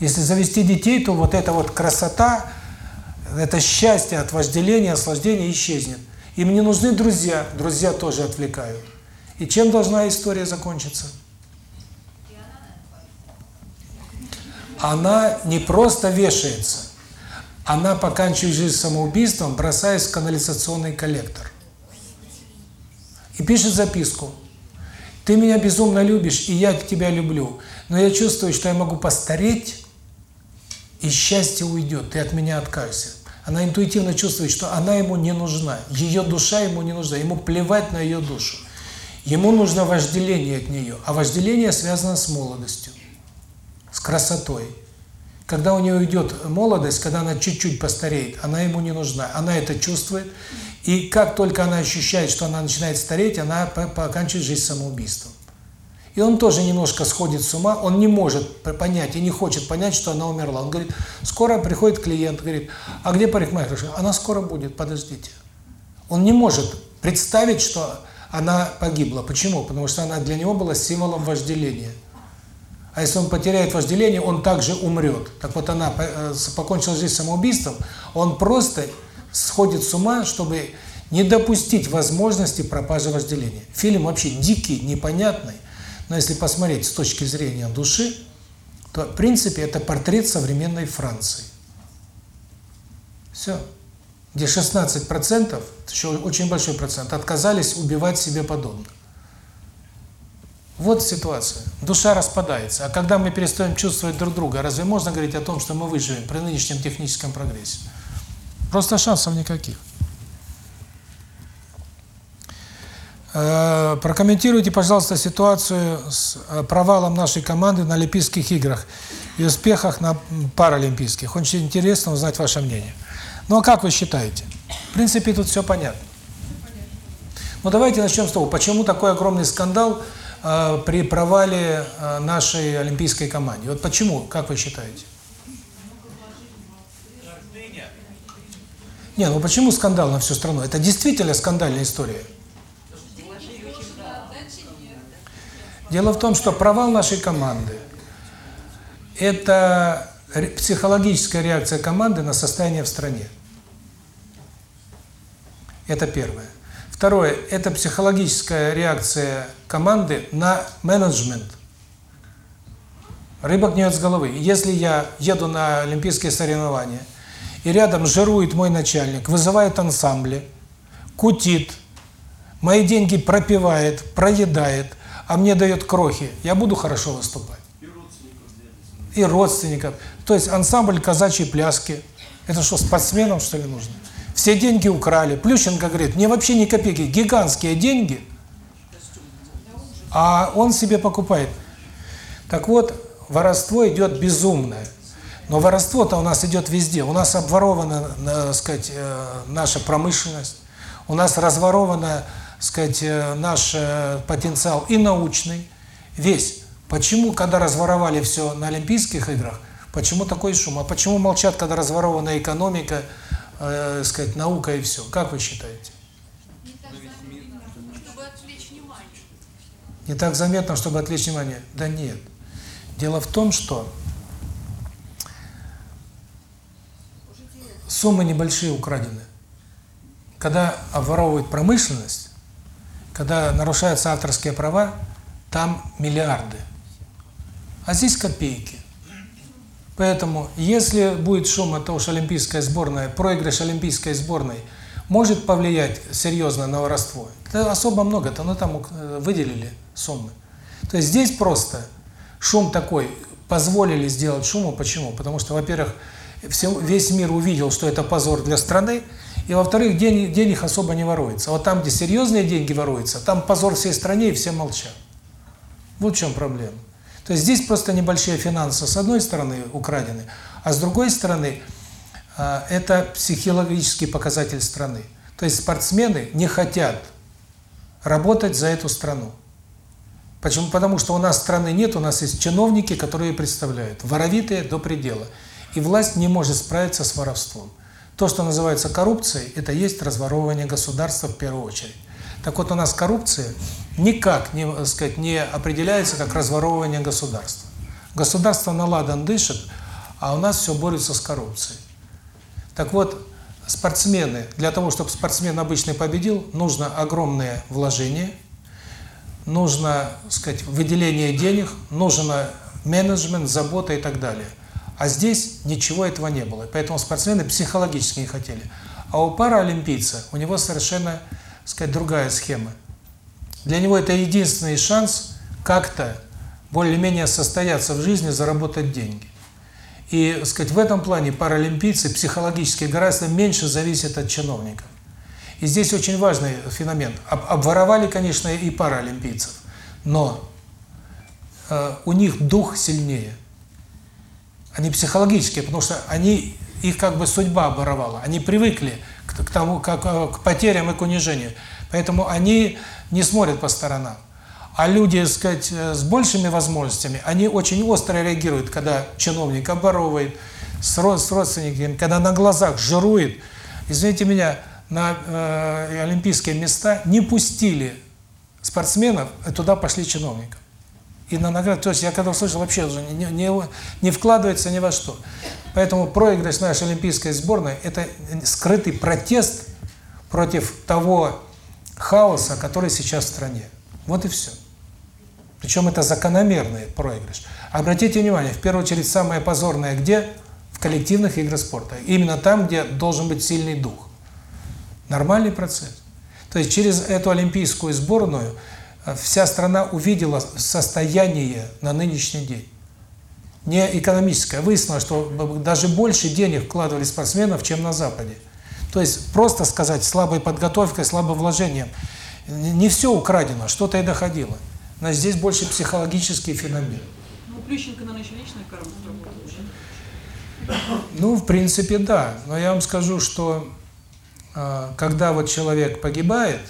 Если завести детей, то вот эта вот красота, это счастье от вожделения, наслаждения исчезнет. Им не нужны друзья, друзья тоже отвлекают. И чем должна история закончиться? Она не просто вешается, она поканчивает жизнь самоубийством, бросаясь в канализационный коллектор. И пишет записку. Ты меня безумно любишь, и я тебя люблю, но я чувствую, что я могу постареть и счастье уйдет, ты от меня откажешься. Она интуитивно чувствует, что она ему не нужна, ее душа ему не нужна, ему плевать на ее душу. Ему нужно вожделение от нее, а вожделение связано с молодостью, с красотой. Когда у нее уйдет молодость, когда она чуть-чуть постареет, она ему не нужна, она это чувствует, и как только она ощущает, что она начинает стареть, она поканчивает жизнь самоубийством. И он тоже немножко сходит с ума, он не может понять и не хочет понять, что она умерла. Он говорит, скоро приходит клиент, говорит, а где парикмахерша? Она скоро будет, подождите. Он не может представить, что она погибла. Почему? Потому что она для него была символом вожделения. А если он потеряет вожделение, он также умрет. Так вот она э, покончила жизнь самоубийством, он просто сходит с ума, чтобы не допустить возможности пропажи вожделения. Фильм вообще дикий, непонятный. Но если посмотреть с точки зрения души, то, в принципе, это портрет современной Франции. Все. Где 16%, еще очень большой процент, отказались убивать себе подобных. Вот ситуация. Душа распадается. А когда мы перестаем чувствовать друг друга, разве можно говорить о том, что мы выживем при нынешнем техническом прогрессе? Просто шансов никаких. Э, прокомментируйте, пожалуйста, ситуацию с э, провалом нашей команды на Олимпийских играх и успехах на Паралимпийских. Очень интересно узнать ваше мнение. Ну а как вы считаете? В принципе, тут все понятно. Ну давайте начнем с того, почему такой огромный скандал э, при провале э, нашей олимпийской команды. Вот почему, как вы считаете? Не, ну почему скандал на всю страну? Это действительно скандальная история. Дело в том, что провал нашей команды – это психологическая реакция команды на состояние в стране. Это первое. Второе – это психологическая реакция команды на менеджмент. Рыба гниет с головы. Если я еду на олимпийские соревнования, и рядом жирует мой начальник, вызывает ансамбли, кутит, мои деньги пропивает, проедает – а мне дает крохи, я буду хорошо выступать. И родственников. То есть ансамбль казачьей пляски. Это что, спортсменам, что ли, нужно? Все деньги украли. Плющенко говорит, мне вообще ни копейки, гигантские деньги, а он себе покупает. Так вот, воровство идет безумное. Но воровство-то у нас идет везде. У нас обворована, так сказать, э, наша промышленность. У нас разворована сказать, э, наш э, потенциал и научный, весь. Почему, когда разворовали все на Олимпийских играх, почему такой шум? А почему молчат, когда разворована экономика, э, сказать, наука и все? Как вы считаете? Не так заметно, чтобы отвлечь внимание. Да нет. Дело в том, что суммы небольшие украдены. Когда обворовывают промышленность, когда нарушаются авторские права, там миллиарды. А здесь копейки. Поэтому, если будет шум от того, что олимпийская сборная, проигрыш олимпийской сборной может повлиять серьезно на воровство, это особо много, то ну там э, выделили суммы. То есть здесь просто шум такой, позволили сделать шуму. Почему? Потому что, во-первых, весь мир увидел, что это позор для страны, и, во-вторых, денег особо не воруется. Вот там, где серьезные деньги воруются, там позор всей стране, и все молчат. Вот в чем проблема. То есть здесь просто небольшие финансы с одной стороны украдены, а с другой стороны а, это психологический показатель страны. То есть спортсмены не хотят работать за эту страну. Почему? Потому что у нас страны нет, у нас есть чиновники, которые представляют, воровитые до предела. И власть не может справиться с воровством. То, что называется коррупцией, это есть разворовывание государства в первую очередь. Так вот, у нас коррупция никак не, так сказать, не определяется как разворовывание государства. Государство наладан дышит, а у нас все борется с коррупцией. Так вот, спортсмены, для того, чтобы спортсмен обычный победил, нужно огромное вложение, нужно, сказать, выделение денег, нужно менеджмент, забота и так далее – а здесь ничего этого не было. Поэтому спортсмены психологически не хотели. А у паралимпийца, у него совершенно, сказать, другая схема. Для него это единственный шанс как-то более-менее состояться в жизни, заработать деньги. И, сказать, в этом плане паралимпийцы психологически гораздо меньше зависят от чиновников. И здесь очень важный феномен. Об, обворовали, конечно, и паралимпийцев, но э, у них дух сильнее. Они психологические, потому что они их как бы судьба оборовала. Они привыкли к, к тому, как, к потерям и к унижению. Поэтому они не смотрят по сторонам. А люди, сказать, э, с большими возможностями, они очень остро реагируют, когда чиновник оборовывает, с родственниками, когда на глазах жирует. Извините меня, на э, олимпийские места не пустили спортсменов, и туда пошли чиновников. И на награду, то есть я когда услышал, вообще уже не, не, не вкладывается ни во что. Поэтому проигрыш нашей олимпийской сборной – это скрытый протест против того хаоса, который сейчас в стране. Вот и все. Причем это закономерный проигрыш. Обратите внимание, в первую очередь самое позорное где? В коллективных играх спорта. Именно там, где должен быть сильный дух. Нормальный процесс. То есть через эту олимпийскую сборную вся страна увидела состояние на нынешний день. Не экономическое. Выяснилось, что даже больше денег вкладывали спортсменов, чем на Западе. То есть просто сказать слабой подготовкой, слабым вложением. Не все украдено, что-то и доходило. Но здесь больше психологический феномен. Ну, Плющенко, наверное, еще личная карма. Ну, в принципе, да. Но я вам скажу, что э, когда вот человек погибает,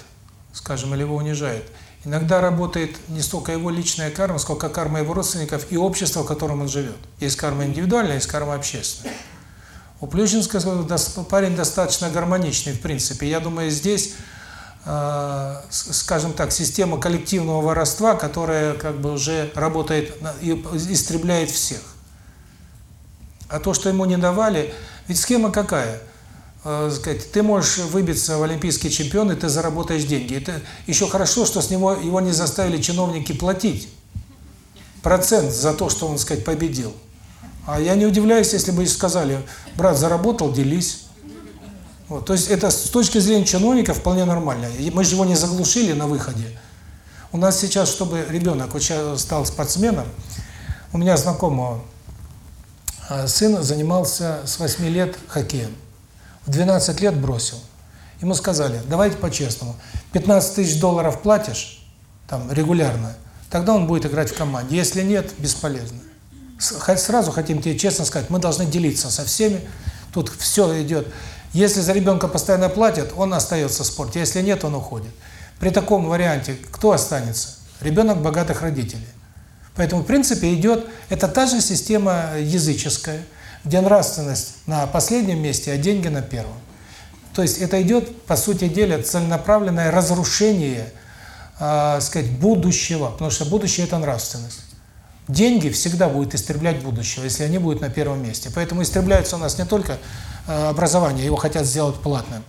скажем, или его унижает, иногда работает не столько его личная карма, сколько карма его родственников и общества, в котором он живет. Есть карма индивидуальная, есть карма общественная. У Плющенского парень достаточно гармоничный, в принципе. Я думаю, здесь скажем так, система коллективного воровства, которая как бы уже работает и истребляет всех. А то, что ему не давали, ведь схема какая? сказать, ты можешь выбиться в олимпийский чемпион, и ты заработаешь деньги. Это еще хорошо, что с него его не заставили чиновники платить процент за то, что он, сказать, победил. А я не удивляюсь, если бы сказали, брат, заработал, делись. Вот, то есть это с точки зрения чиновника вполне нормально. Мы же его не заглушили на выходе. У нас сейчас, чтобы ребенок стал спортсменом, у меня знакомого а, сын занимался с 8 лет хоккеем. В 12 лет бросил. Ему сказали, давайте по-честному, 15 тысяч долларов платишь, там, регулярно, тогда он будет играть в команде. Если нет, бесполезно. Сразу хотим тебе честно сказать, мы должны делиться со всеми, тут все идет если за ребенка постоянно платят, он остается в спорте. Если нет, он уходит. При таком варианте кто останется? Ребенок богатых родителей. Поэтому, в принципе, идет... Это та же система языческая, где нравственность на последнем месте, а деньги на первом. То есть это идет, по сути дела, целенаправленное разрушение, э, сказать, будущего, потому что будущее – это нравственность. Деньги всегда будут истреблять будущего, если они будут на первом месте. Поэтому истребляются у нас не только Э, образование, его хотят сделать платным.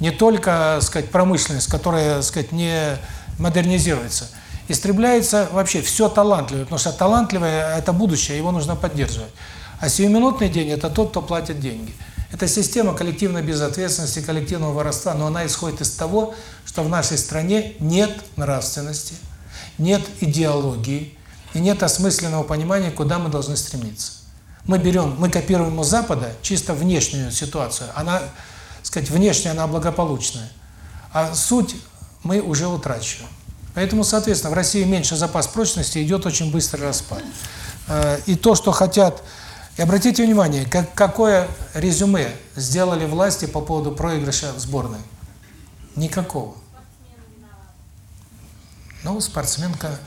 Не только, сказать, промышленность, которая, сказать, не модернизируется. Истребляется вообще все талантливое, потому что талантливое – это будущее, его нужно поддерживать. А сиюминутный день – это тот, кто платит деньги. Это система коллективной безответственности, коллективного воровства, но она исходит из того, что в нашей стране нет нравственности, нет идеологии и нет осмысленного понимания, куда мы должны стремиться. Мы берем, мы копируем у Запада чисто внешнюю ситуацию. Она, сказать, внешняя она благополучная. А суть мы уже утрачиваем. Поэтому, соответственно, в России меньше запас прочности, идет очень быстрый распад. Э, и то, что хотят... И обратите внимание, как, какое резюме сделали власти по поводу проигрыша в сборной? Никакого. Ну, спортсменка...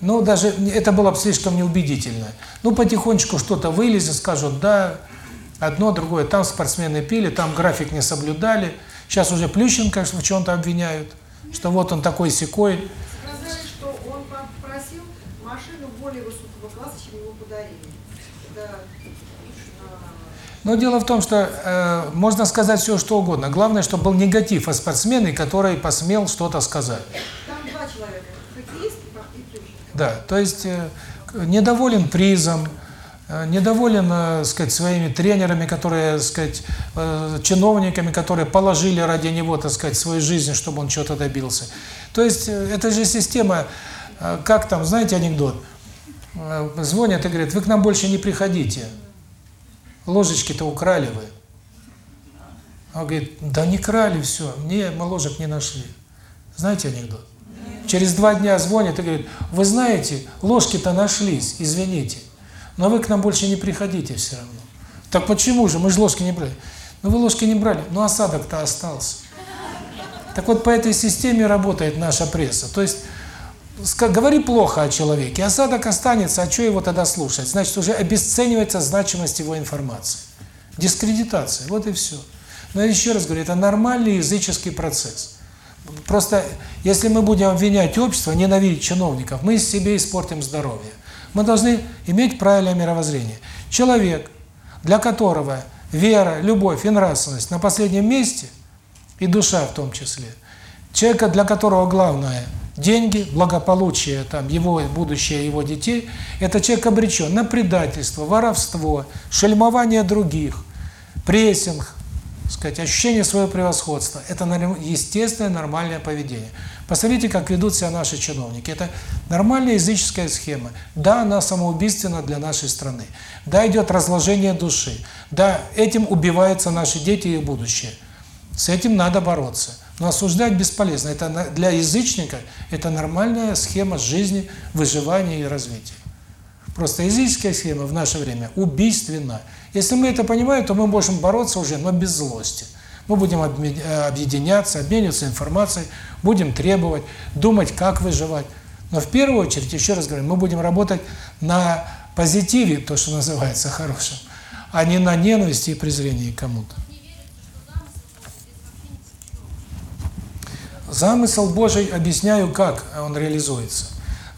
Ну, даже это было бы слишком неубедительно. Ну, потихонечку что-то вылезет, скажут, да, одно, другое. Там спортсмены пили, там график не соблюдали. Сейчас уже Плющенко в чем-то обвиняют, что вот он такой секой. Сказали, что он попросил машину более высокого класса, чем ему подарили. Но дело в том, что э, можно сказать все, что угодно. Главное, чтобы был негатив от спортсмена, который посмел что-то сказать. Да, то есть э, недоволен призом, э, недоволен, э, сказать, своими тренерами, которые, сказать, чиновниками, которые положили ради него, так сказать, свою жизнь, чтобы он чего-то добился. То есть это же система, как там, знаете анекдот? Звонят и говорят, вы к нам больше не приходите. ложечки-то украли вы. Он говорит, да не крали все, не, мы ложек не нашли. Знаете анекдот? Через два дня звонит и говорит, вы знаете, ложки-то нашлись, извините, но вы к нам больше не приходите все равно. Так почему же, мы же ложки не брали. Ну вы ложки не брали, но осадок-то остался. Так вот по этой системе работает наша пресса. То есть говори плохо о человеке, осадок останется, а что его тогда слушать? Значит, уже обесценивается значимость его информации. Дискредитация, вот и все. Но еще раз говорю, это нормальный языческий процесс. Просто, если мы будем обвинять общество, ненавидеть чиновников, мы себе испортим здоровье. Мы должны иметь правильное мировоззрение. Человек, для которого вера, любовь и нравственность на последнем месте, и душа в том числе, человека, для которого главное – деньги, благополучие, там, его будущее, его детей, это человек обречен на предательство, воровство, шельмование других, прессинг, сказать, ощущение своего превосходства. Это естественное, нормальное поведение. Посмотрите, как ведут себя наши чиновники. Это нормальная языческая схема. Да, она самоубийственна для нашей страны. Да, идет разложение души. Да, этим убиваются наши дети и будущее. С этим надо бороться. Но осуждать бесполезно. Это для язычника это нормальная схема жизни, выживания и развития. Просто языческая схема в наше время убийственна. Если мы это понимаем, то мы можем бороться уже, но без злости. Мы будем объединяться, обмениваться информацией, будем требовать, думать, как выживать. Но в первую очередь, еще раз говорю, мы будем работать на позитиве, то, что называется хорошим, а не на ненависти и презрении кому-то. Замысел Божий, объясняю, как он реализуется.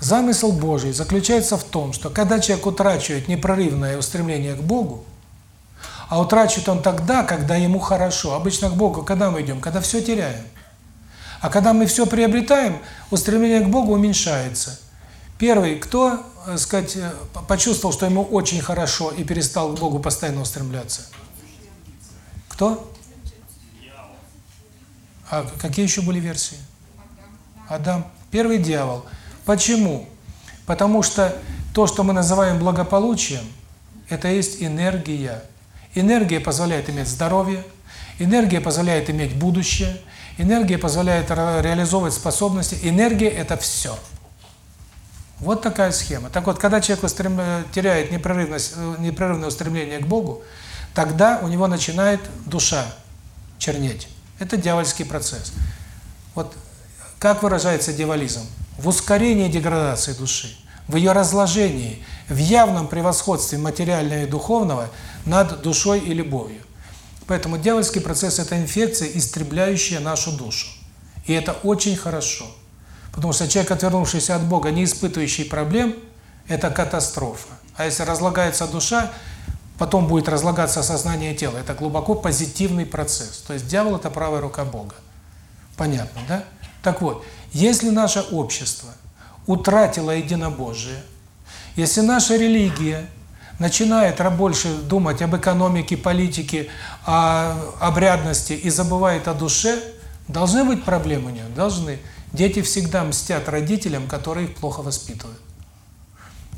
Замысел Божий заключается в том, что когда человек утрачивает непрерывное устремление к Богу, а утрачивает он тогда, когда ему хорошо. Обычно к Богу когда мы идем? Когда все теряем. А когда мы все приобретаем, устремление к Богу уменьшается. Первый, кто, э, сказать, э, почувствовал, что ему очень хорошо и перестал к Богу постоянно устремляться? Кто? А какие еще были версии? Адам. Первый дьявол. Почему? Потому что то, что мы называем благополучием, это есть энергия. Энергия позволяет иметь здоровье, энергия позволяет иметь будущее, энергия позволяет реализовывать способности. Энергия – это все. Вот такая схема. Так вот, когда человек устрем... теряет непрерывность, непрерывное устремление к Богу, тогда у него начинает душа чернеть. Это дьявольский процесс. Вот как выражается дьяволизм? В ускорении деградации души, в ее разложении, в явном превосходстве материального и духовного над душой и любовью. Поэтому дьявольский процесс – это инфекция, истребляющая нашу душу. И это очень хорошо. Потому что человек, отвернувшийся от Бога, не испытывающий проблем, это катастрофа. А если разлагается душа, потом будет разлагаться сознание и тело. Это глубоко позитивный процесс. То есть дьявол – это правая рука Бога. Понятно, да? Так вот, если наше общество утратило единобожие, если наша религия начинает больше думать об экономике, политике, о обрядности и забывает о душе, должны быть проблемы у нее? Должны. Дети всегда мстят родителям, которые их плохо воспитывают.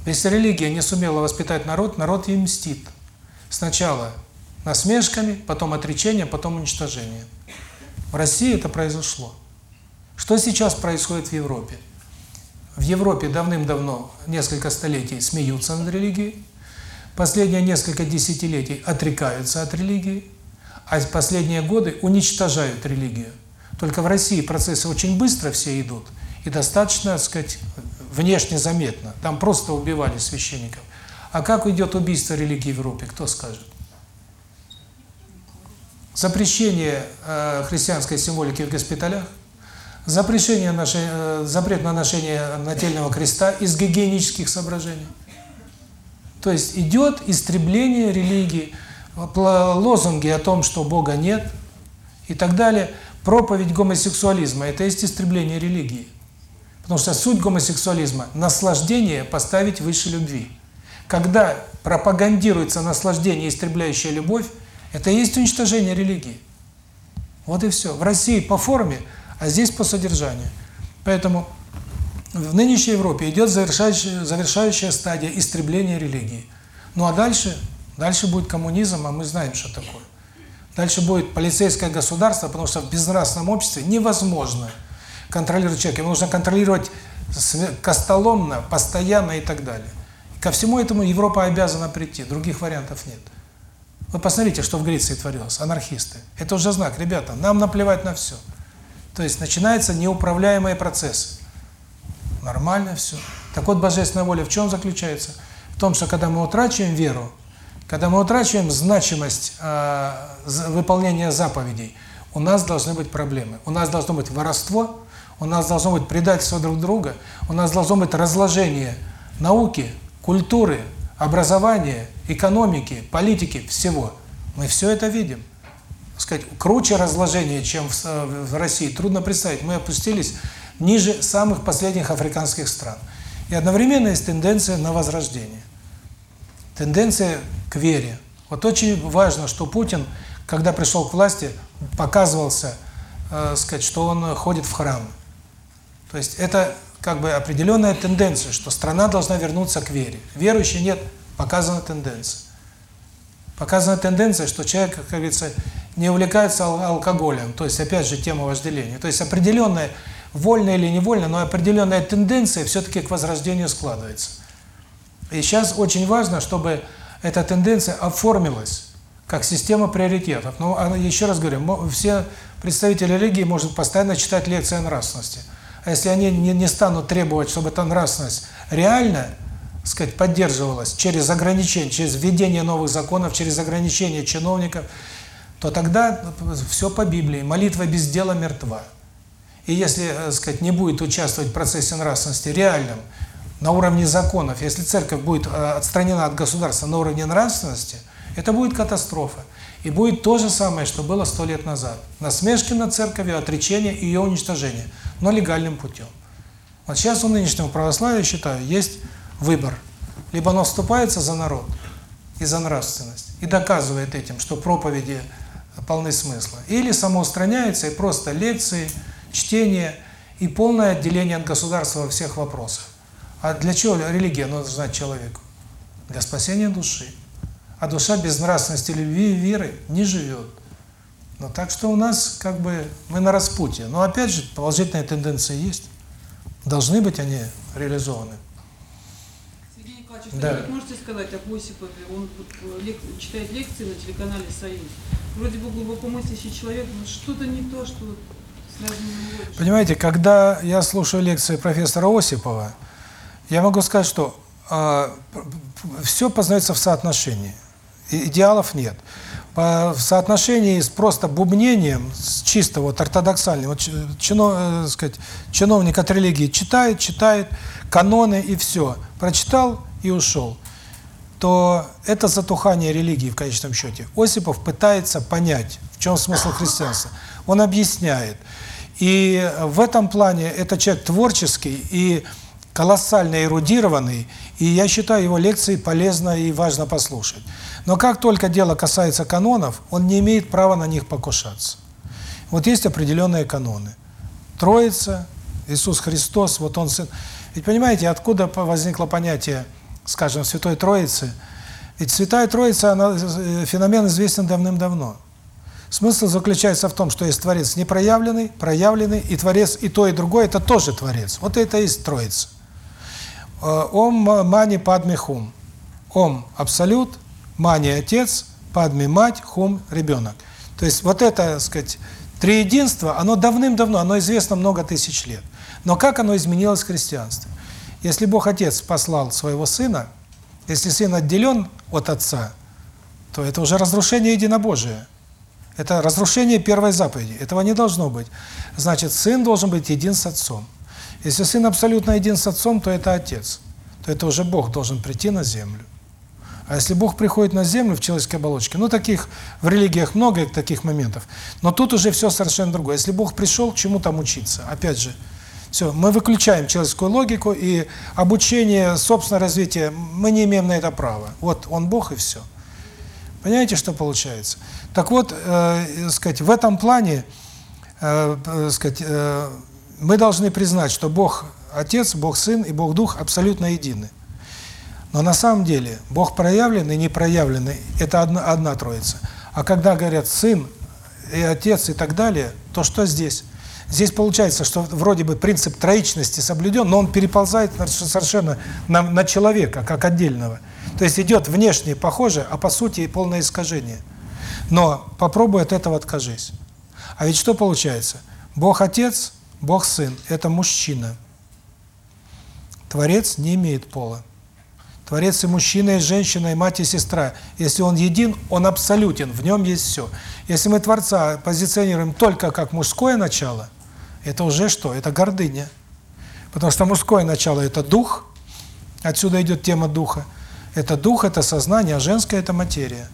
Если религия не сумела воспитать народ, народ ей мстит. Сначала насмешками, потом отречением, потом уничтожением. В России это произошло. Что сейчас происходит в Европе? В Европе давным-давно, несколько столетий, смеются над религией, последние несколько десятилетий отрекаются от религии, а последние годы уничтожают религию. Только в России процессы очень быстро все идут, и достаточно, так сказать, внешне заметно. Там просто убивали священников. А как идет убийство религии в Европе, кто скажет? Запрещение э, христианской символики в госпиталях, запрещение ношения, э, запрет на ношение нательного креста из гигиенических соображений. То есть идет истребление религии, лозунги о том, что Бога нет и так далее. Проповедь гомосексуализма – это есть истребление религии. Потому что суть гомосексуализма – наслаждение поставить выше любви. Когда пропагандируется наслаждение, истребляющая любовь, это и есть уничтожение религии. Вот и все. В России по форме, а здесь по содержанию. Поэтому в нынешней Европе идет завершающая, завершающая стадия истребления религии. Ну а дальше Дальше будет коммунизм, а мы знаем, что такое. Дальше будет полицейское государство, потому что в безнравственном обществе невозможно контролировать человека. Ему нужно контролировать костоломно, постоянно и так далее. Ко всему этому Европа обязана прийти, других вариантов нет. Вы посмотрите, что в Греции творилось, анархисты. Это уже знак, ребята, нам наплевать на все. То есть начинаются неуправляемые процессы. Нормально все. Так вот, божественная воля в чем заключается? В том, что когда мы утрачиваем веру, когда мы утрачиваем значимость э, выполнения заповедей, у нас должны быть проблемы. У нас должно быть воровство, у нас должно быть предательство друг друга, у нас должно быть разложение науки, культуры, образования, экономики, политики, всего. Мы все это видим. Сказать, круче разложение, чем в, с- в России, трудно представить. Мы опустились ниже самых последних африканских стран. И одновременно есть тенденция на возрождение. Тенденция к вере. Вот очень важно, что Путин, когда пришел к власти, показывался, э, сказать, что он ходит в храмы. То есть это как бы определенная тенденция, что страна должна вернуться к вере. Верующих нет, показана тенденция. Показана тенденция, что человек, как говорится, не увлекается ал- алкоголем, то есть опять же тема вожделения. То есть определенная, вольно или невольно, но определенная тенденция все-таки к возрождению складывается. И сейчас очень важно, чтобы эта тенденция оформилась как система приоритетов. Но она, еще раз говорю, все представители религии могут постоянно читать лекции о нравственности. А если они не, не станут требовать, чтобы эта нравственность реально, сказать, поддерживалась через ограничения, через введение новых законов, через ограничения чиновников, то тогда все по Библии. Молитва без дела мертва. И если, так сказать, не будет участвовать в процессе нравственности реальном, на уровне законов, если церковь будет э, отстранена от государства на уровне нравственности, это будет катастрофа. И будет то же самое, что было сто лет назад. Насмешки над церковью, отречение и ее уничтожение, но легальным путем. Вот сейчас у нынешнего православия, считаю, есть выбор. Либо оно вступается за народ и за нравственность, и доказывает этим, что проповеди полны смысла. Или самоустраняется и просто лекции, чтение и полное отделение от государства во всех вопросах. А для чего религия нужна человеку? Для спасения души. А душа без нравственности, любви и веры не живет. Ну так что у нас как бы мы на распутье. Но опять же положительные тенденции есть. Должны быть они реализованы. Сергей Николаевич, Да. что вы можете сказать об Осипове? Он э, читает лекции на телеканале «Союз». Вроде бы глубоко мыслящий человек, но что-то не то, что Понимаете, когда я слушаю лекции профессора Осипова, я могу сказать, что э, все познается в соотношении. И- Идеалов нет. По, в соотношении с просто бубнением, с чисто вот ортодоксальным, вот, чино, э, сказать, чиновник от религии читает, читает каноны и все, прочитал и ушел, то это затухание религии в конечном счете. Осипов пытается понять, в чем смысл христианства. Он объясняет. И в этом плане это человек творческий и колоссально эрудированный, и я считаю его лекции полезно и важно послушать. Но как только дело касается канонов, он не имеет права на них покушаться. Вот есть определенные каноны. Троица, Иисус Христос, вот Он Сын. Ведь понимаете, откуда возникло понятие, скажем, Святой Троицы? Ведь Святая Троица, она, э, феномен известен давным-давно. Смысл заключается в том, что есть Творец непроявленный, проявленный, и Творец и то, и другое – это тоже Творец. Вот это и есть Троица. Э, Ом мани падми хум. Ом – абсолют, мани – отец, падми – мать, хум – ребенок. То есть вот это, так сказать, триединство, оно давным-давно, оно известно много тысяч лет. Но как оно изменилось в христианстве? Если Бог Отец послал своего Сына, если Сын отделен от Отца, то это уже разрушение единобожия. Это разрушение первой заповеди. Этого не должно быть. Значит, Сын должен быть един с Отцом. Если Сын абсолютно един с Отцом, то это Отец. То это уже Бог должен прийти на землю. А если Бог приходит на землю в человеческой оболочке, ну таких в религиях много таких моментов, но тут уже все совершенно другое. Если Бог пришел, чему там учиться? Опять же, все, мы выключаем человеческую логику и обучение, собственное развитие, мы не имеем на это права. Вот Он Бог и все. Понимаете, что получается? Так вот, э, сказать, в этом плане, э, э, сказать, э, мы должны признать, что Бог Отец, Бог Сын и Бог Дух абсолютно едины. Но на самом деле Бог проявленный и непроявленный – это одна, одна троица. А когда говорят «сын» и «отец» и так далее, то что здесь? Здесь получается, что вроде бы принцип троичности соблюден, но он переползает совершенно на, на человека, как отдельного. То есть идет внешне похоже, а по сути полное искажение. Но попробуй от этого откажись. А ведь что получается? Бог Отец, Бог Сын – это мужчина. Творец не имеет пола. Творец и мужчина, и женщина, и мать, и сестра. Если он един, он абсолютен, в нем есть все. Если мы Творца позиционируем только как мужское начало, это уже что? Это гордыня. Потому что мужское начало – это дух, отсюда идет тема духа. Это дух, это сознание, а женское – это материя.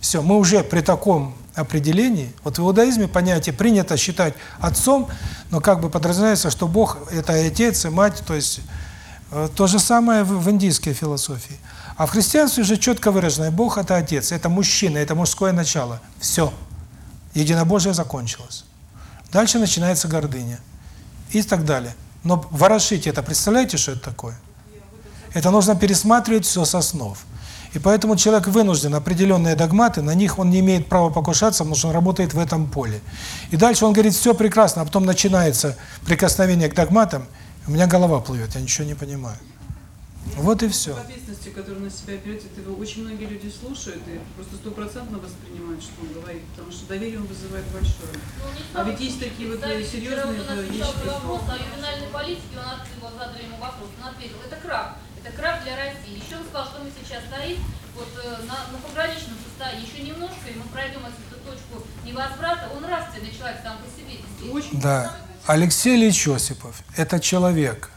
Все, мы уже при таком определении, вот в иудаизме понятие принято считать отцом, но как бы подразумевается, что Бог – это отец, и мать, то есть э, то же самое в индийской философии. А в христианстве уже четко выражено, Бог – это отец, это мужчина, это мужское начало. Все. Единобожие закончилось. Дальше начинается гордыня. И так далее. Но ворошить это, представляете, что это такое? Это нужно пересматривать все с основ. И поэтому человек вынужден определенные догматы, на них он не имеет права покушаться, потому что он работает в этом поле. И дальше он говорит, все прекрасно, а потом начинается прикосновение к догматам, у меня голова плывет, я ничего не понимаю. Вот и все. Ответственности, которую на себя берете, это очень многие люди слушают и просто стопроцентно воспринимают, что он говорит, потому что доверие он вызывает большое. А ведь есть такие вот серьезные вещи. вопрос о ювенальной политике, он задали ему вопрос, он ответил, это крах, это крах для России. Еще он сказал, что мы сейчас стоим вот э, на, на пограничном состоянии, еще немножко, и мы пройдем эту точку невозврата, он нравственный человек сам по себе. Очень Да. Алексей Ильич Осипов – это человек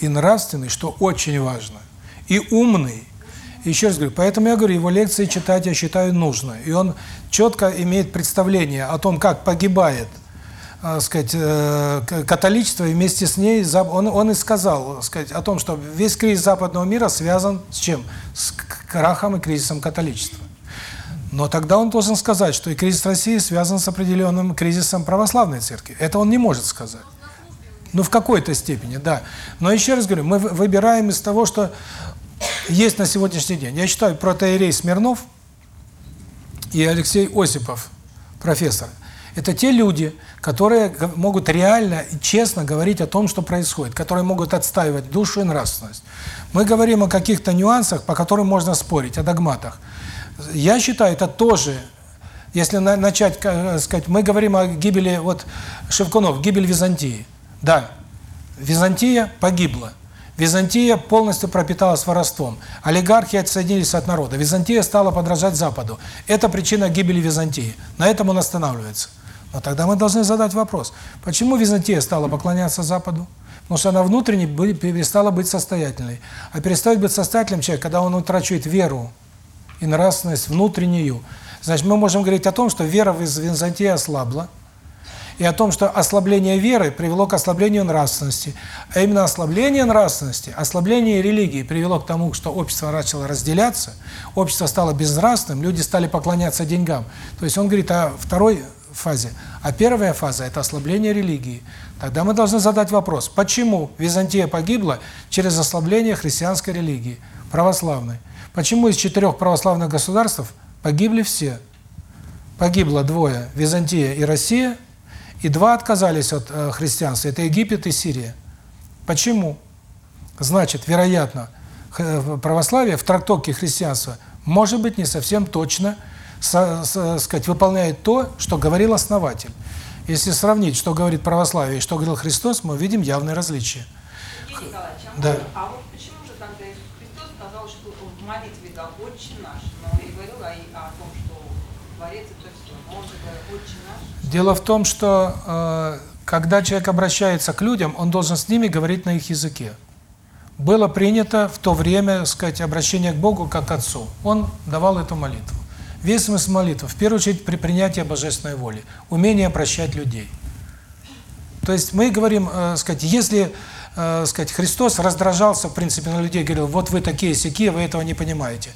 и нравственный, что очень важно, и умный. Еще раз говорю, поэтому я говорю, его лекции читать я считаю нужно. И он четко имеет представление о том, как погибает э, сказать, э, католичество, и вместе с ней он, он и сказал сказать, о том, что весь кризис западного мира связан с чем? С крахом и кризисом католичества. Но тогда он должен сказать, что и кризис России связан с определенным кризисом православной церкви. Это он не может сказать. Ну, в какой-то степени, да. Но еще раз говорю, мы вы- выбираем из того, что есть на сегодняшний день. Я считаю, протоиерей Смирнов и Алексей Осипов, профессор, это те люди, которые могут реально и честно говорить о том, что происходит, которые могут отстаивать душу и нравственность. Мы говорим о каких-то нюансах, по которым можно спорить, о догматах. Я считаю, это тоже, если на- начать, ка- сказать, мы говорим о гибели, вот Шевкунов, гибель Византии. Да, Византия погибла. Византия полностью пропиталась воровством. Олигархи отсоединились от народа. Византия стала подражать Западу. Это причина гибели Византии. На этом он останавливается. Но тогда мы должны задать вопрос, почему Византия стала поклоняться Западу? Потому что она внутренне перестала быть состоятельной. А перестает быть состоятельным человек, когда он утрачивает веру и нравственность внутреннюю. Значит, мы можем говорить о том, что вера в Византии ослабла, и о том, что ослабление веры привело к ослаблению нравственности. А именно ослабление нравственности, ослабление религии привело к тому, что общество начало разделяться, общество стало безнравственным, люди стали поклоняться деньгам. То есть он говорит о второй фазе. А первая фаза – это ослабление религии. Тогда мы должны задать вопрос, почему Византия погибла через ослабление христианской религии, православной? Почему из четырех православных государств погибли все? Погибло двое – Византия и Россия – и два отказались от э, христианства. Это Египет и Сирия. Почему? Значит, вероятно, х- православие в трактовке христианства может быть не совсем точно со, со- сказать, выполняет то, что говорил основатель. Если сравнить, что говорит православие и что говорил Христос, мы увидим явное различие. Евгений Николаевич, а, Да. а вот почему же тогда Христос сказал, что в молитве да «Отче наш», но он не говорил о, о том, что Творец это все, но он же говорит «Отче наш». Дело в том, что э, когда человек обращается к людям, он должен с ними говорить на их языке. Было принято в то время, сказать, обращение к Богу как к Отцу. Он давал эту молитву. Весь смысл молитвы, в первую очередь, при принятии божественной воли, умение прощать людей. То есть мы говорим, э, сказать, если, э, сказать, Христос раздражался, в принципе, на людей, говорил, вот вы такие сякие, вы этого не понимаете.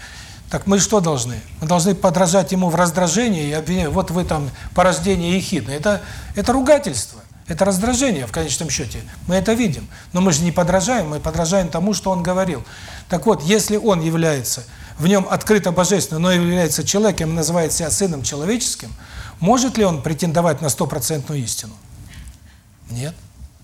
Так мы что должны? Мы должны подражать ему в раздражении и обвинять, вот вы там по рождению ехидны. Это, это ругательство. Это раздражение в конечном счете. Мы это видим. Но мы же не подражаем, мы подражаем тому, что он говорил. Так вот, если он является, в нем открыто божественно, но является человеком, называет себя сыном человеческим, может ли он претендовать на стопроцентную истину? Нет.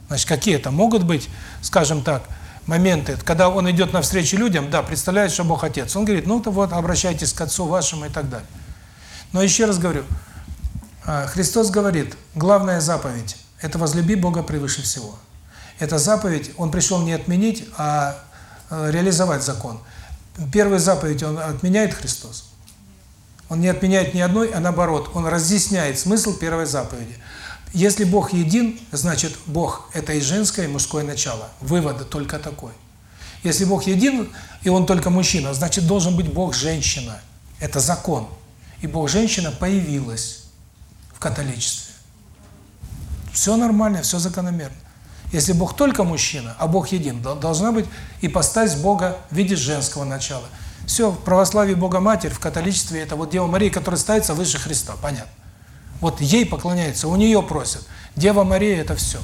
Значит, какие это могут быть, скажем так, моменты, когда он идет навстречу людям, да, представляет, что Бог Отец. Он говорит, ну, то вот, обращайтесь к Отцу вашему и так далее. Но еще раз говорю, а, Христос говорит, главная заповедь – это возлюби Бога превыше всего. Эта заповедь, Он пришел не отменить, а э, реализовать закон. Первую заповедь Он отменяет Христос. Он не отменяет ни одной, а наоборот, Он разъясняет смысл первой заповеди. Если Бог един, значит Бог – это и женское, и мужское начало. Вывод только такой. Если Бог един, и Он только мужчина, значит должен быть Бог-женщина. Это закон. И Бог-женщина появилась в католичестве. Все нормально, все закономерно. Если Бог только мужчина, а Бог един, должна быть ипостась Бога в виде женского начала. Все, в православии Бога Матерь, в католичестве это вот Дева Мария, которая ставится выше Христа, понятно. Вот ей поклоняются, у нее просят. Дева Мария – это все.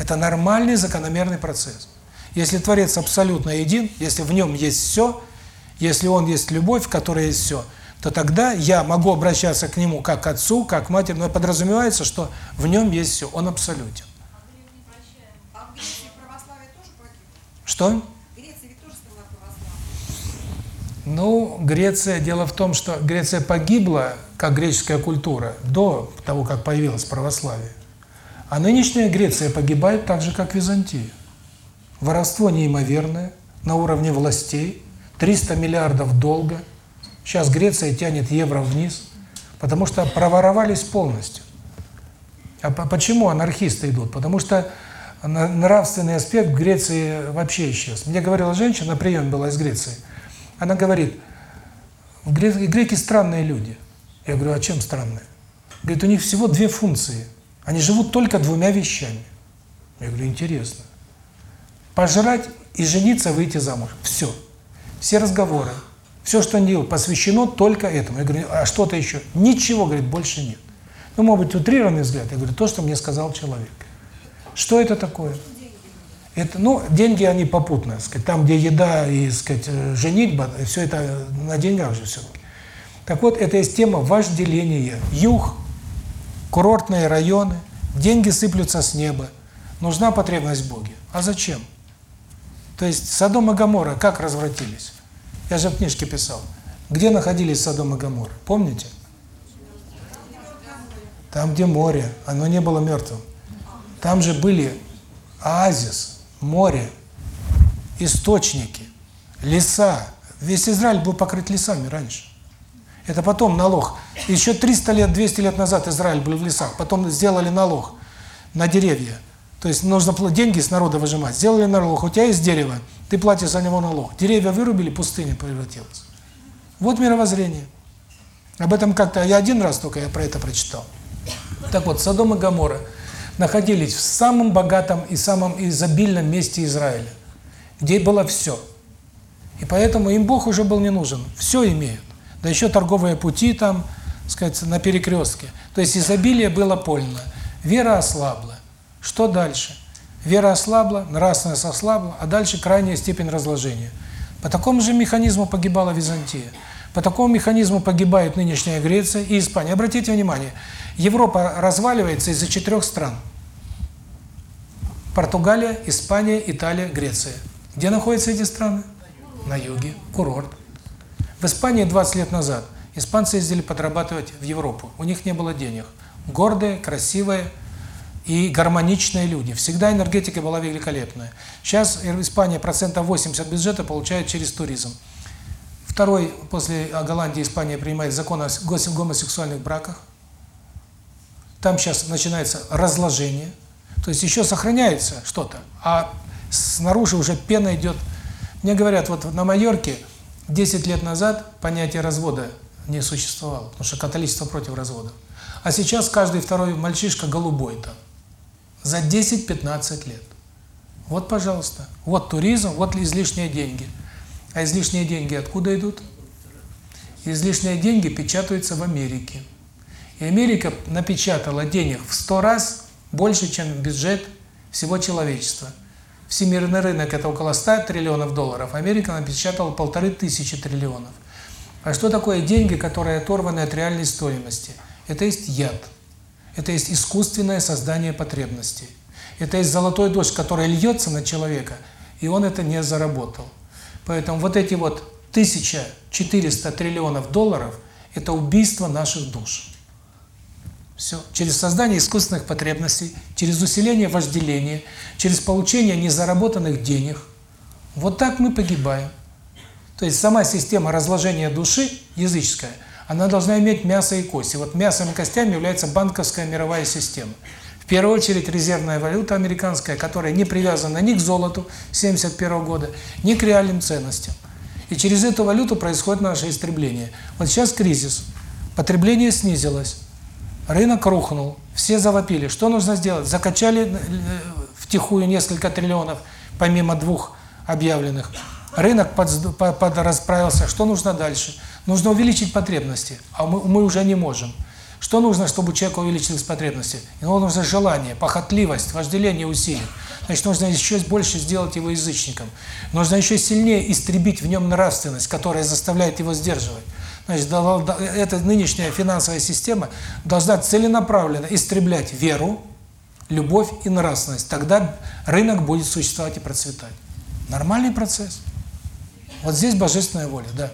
Это нормальный закономерный процесс. Если Творец абсолютно един, если в нем есть все, если он есть любовь, в которой есть все, то тогда я могу обращаться к нему как к отцу, как к матери, но подразумевается, что в нем есть все, он абсолютен. А в Греции православие тоже погибло? Что? Греция ведь тоже страна православная. Ну, Греция, дело в том, что Греция погибла, как греческая культура, до того, как появилось православие. А нынешняя Греция погибает так же, как Византия. Воровство неимоверное, на уровне властей, 300 миллиардов долга. Сейчас Греция тянет евро вниз, потому что проворовались полностью. А почему анархисты идут? Потому что нравственный аспект в Греции вообще исчез. Мне говорила женщина, на прием была из Греции, она говорит, греки странные люди. Я говорю, а чем странные? Говорит, у них всего две функции. Они живут только двумя вещами. Я говорю, интересно. Пожрать и жениться, выйти замуж. Все. Все разговоры, все, что они делают, посвящено только этому. Я говорю, а что-то еще? Ничего, говорит, больше нет. Ну, может быть, утрированный взгляд. Я говорю, то, что мне сказал человек. Что это такое? Это, ну, деньги, они попутно, сказать, там, где еда и, сказать, женитьба, все это на деньгах же все-таки. Так вот, это есть тема вожделения. Юг, курортные районы, деньги сыплются с неба. Нужна потребность в Боге. А зачем? То есть Содом и Гоморра как развратились? Я же в книжке писал. Где находились Содом и Гоморра? Помните? Там, где море, оно не было мертвым. Там же были оазис, море, источники, леса. Весь Израиль был покрыт лесами раньше. Это потом налог. Еще 300 лет, 200 лет назад Израиль был в лесах. Потом сделали налог на деревья. То есть нужно деньги с народа выжимать. Сделали налог. У тебя есть дерево, ты платишь за него налог. Деревья вырубили, пустыня превратилась. Вот мировоззрение. Об этом как-то я один раз только я про это прочитал. Так вот, Содом и Гоморра находились в самом богатом и самом изобильном месте Израиля, где было все. И поэтому им Бог уже был не нужен. Все имеют. Да еще торговые пути там, сказать, на перекрестке. То есть изобилие было польно. Вера ослабла. Что дальше? Вера ослабла, нравственность ослабла, а дальше крайняя степень разложения. По такому же механизму погибала Византия. По такому механизму погибает нынешняя Греция и Испания. Обратите внимание, Европа разваливается из-за четырех стран. Португалия, Испания, Италия, Греция. Где находятся эти страны? На юге. Курорт. В Испании 20 лет назад испанцы ездили подрабатывать в Европу. У них не было денег. Гордые, красивые и гармоничные люди. Всегда энергетика была великолепная. Сейчас Испания процентов 80 бюджета получает через туризм. Второй после Голландии Испания принимает закон о гомосексуальных браках. Там сейчас начинается разложение. То есть еще сохраняется что-то, а снаружи уже пена идет. Мне говорят, вот на Майорке 10 лет назад понятие развода не существовало, потому что католичество против развода. А сейчас каждый второй мальчишка голубой там. За 10-15 лет. Вот, пожалуйста. Вот туризм, вот излишние деньги. А излишние деньги откуда идут? Излишние деньги печатаются в Америке. И Америка напечатала денег в 100 раз больше, чем бюджет всего человечества. Всемирный рынок – это около 100 триллионов долларов, Америка напечатала полторы тысячи триллионов. А что такое деньги, которые оторваны от реальной стоимости? Это есть яд. Это есть искусственное создание потребностей. Это есть золотой дождь, который льется на человека, и он это не заработал. Поэтому вот эти вот 1400 триллионов долларов – это убийство наших душ. Все. Через создание искусственных потребностей, через усиление вожделения, через получение незаработанных денег. Вот так мы погибаем. То есть сама система разложения души, языческая, она должна иметь мясо и кости. Вот мясом и костями является банковская мировая система. В первую очередь резервная валюта американская, которая не привязана ни к золоту 1971 года, ни к реальным ценностям. И через эту валюту происходит наше истребление. Вот сейчас кризис, потребление снизилось, рынок рухнул, все завопили. Что нужно сделать? Закачали втихую несколько триллионов, помимо двух объявленных. Рынок под, расправился. Что нужно дальше? Нужно увеличить потребности, а мы уже не можем. Что нужно, чтобы у человека увеличились потребности? Ему нужно желание, похотливость, вожделение усилить. Значит, нужно еще больше сделать его язычником. Нужно еще сильнее истребить в нем нравственность, которая заставляет его сдерживать. Значит, эта нынешняя финансовая система должна целенаправленно истреблять веру, любовь и нравственность. Тогда рынок будет существовать и процветать. Нормальный процесс. Вот здесь божественная воля, да.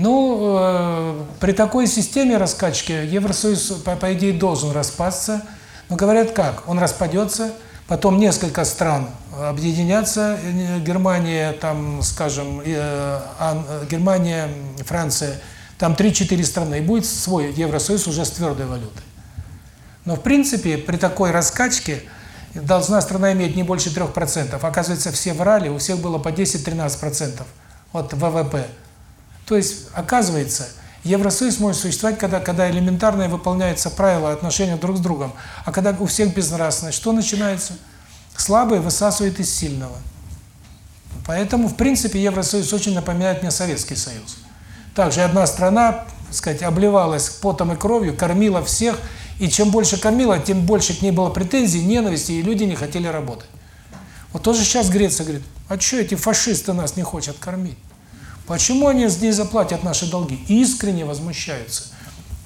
Ну, э, при такой системе раскачки Евросоюз, по, по идее, должен распасться. Но говорят как? Он распадется, потом несколько стран объединятся, Германия, там, скажем, э, Ан, Германия, Франция, там 3-4 страны, и будет свой Евросоюз уже с твердой валютой. Но, в принципе, при такой раскачке должна страна иметь не больше 3%. Оказывается, все врали, у всех было по 10-13% от ВВП. То есть, оказывается, Евросоюз может существовать, когда, когда элементарно выполняются правила отношения друг с другом. А когда у всех безнравственность, что начинается? Слабый высасывает из сильного. Поэтому, в принципе, Евросоюз очень напоминает мне Советский Союз. Также одна страна, так сказать, обливалась потом и кровью, кормила всех, и чем больше кормила, тем больше к ней было претензий, ненависти, и люди не хотели работать. Вот тоже сейчас Греция говорит, а что эти фашисты нас не хотят кормить? Почему они здесь заплатят наши долги? Искренне возмущаются.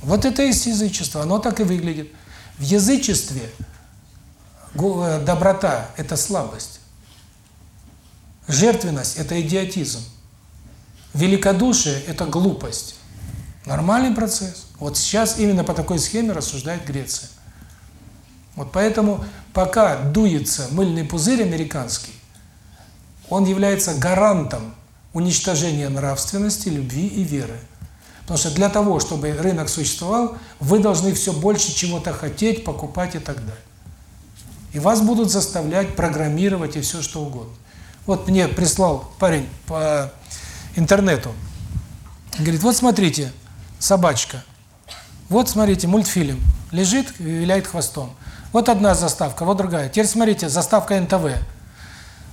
Вот это есть язычество, оно так и выглядит. В язычестве доброта – это слабость. Жертвенность – это идиотизм. Великодушие – это глупость. Нормальный процесс. Вот сейчас именно по такой схеме рассуждает Греция. Вот поэтому, пока дуется мыльный пузырь американский, он является гарантом уничтожения нравственности, любви и веры. Потому что для того, чтобы рынок существовал, вы должны все больше чего-то хотеть, покупать и так далее. И вас будут заставлять программировать и все что угодно. Вот мне прислал парень по интернету. Говорит, вот смотрите, собачка. Вот смотрите, мультфильм. Лежит, виляет хвостом. Вот одна заставка, вот другая. Теперь смотрите, заставка НТВ.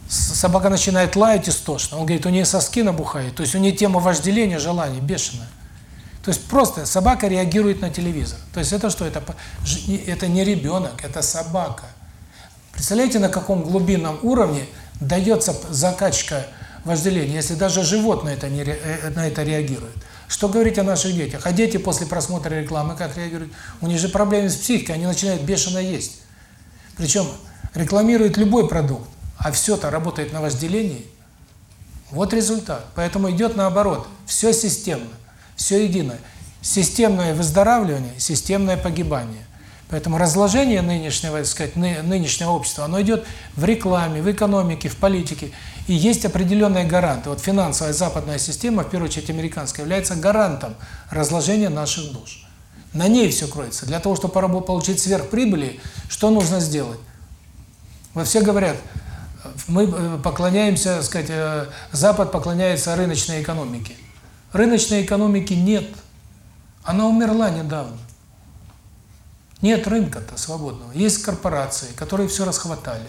Собака начинает лаять истошно. Он говорит, у нее соски набухают. То есть у нее тема вожделения, желания бешеная. То есть просто собака реагирует на телевизор. То есть это что? Это, это не ребенок, это собака. Представляете, на каком глубинном уровне дается закачка вожделения, если даже животное это не, на это реагирует. Что говорить о наших детях? А дети после просмотра рекламы как реагируют? У них же проблемы с психикой, они начинают бешено есть. Причем рекламируют любой продукт, а все-то работает на вожделении. Вот результат. Поэтому идет наоборот. Все системно, все единое. Системное выздоравливание, системное погибание. Поэтому разложение нынешнего, так сказать, нынешнего общества, оно идет в рекламе, в экономике, в политике. И есть определенные гаранты. Вот финансовая западная система, в первую очередь американская, является гарантом разложения наших душ. На ней все кроется. Для того, чтобы получить сверхприбыли, что нужно сделать? Во все говорят, мы поклоняемся, так сказать, Запад поклоняется рыночной экономике. Рыночной экономики нет. Она умерла недавно. Нет рынка-то свободного. Есть корпорации, которые все расхватали.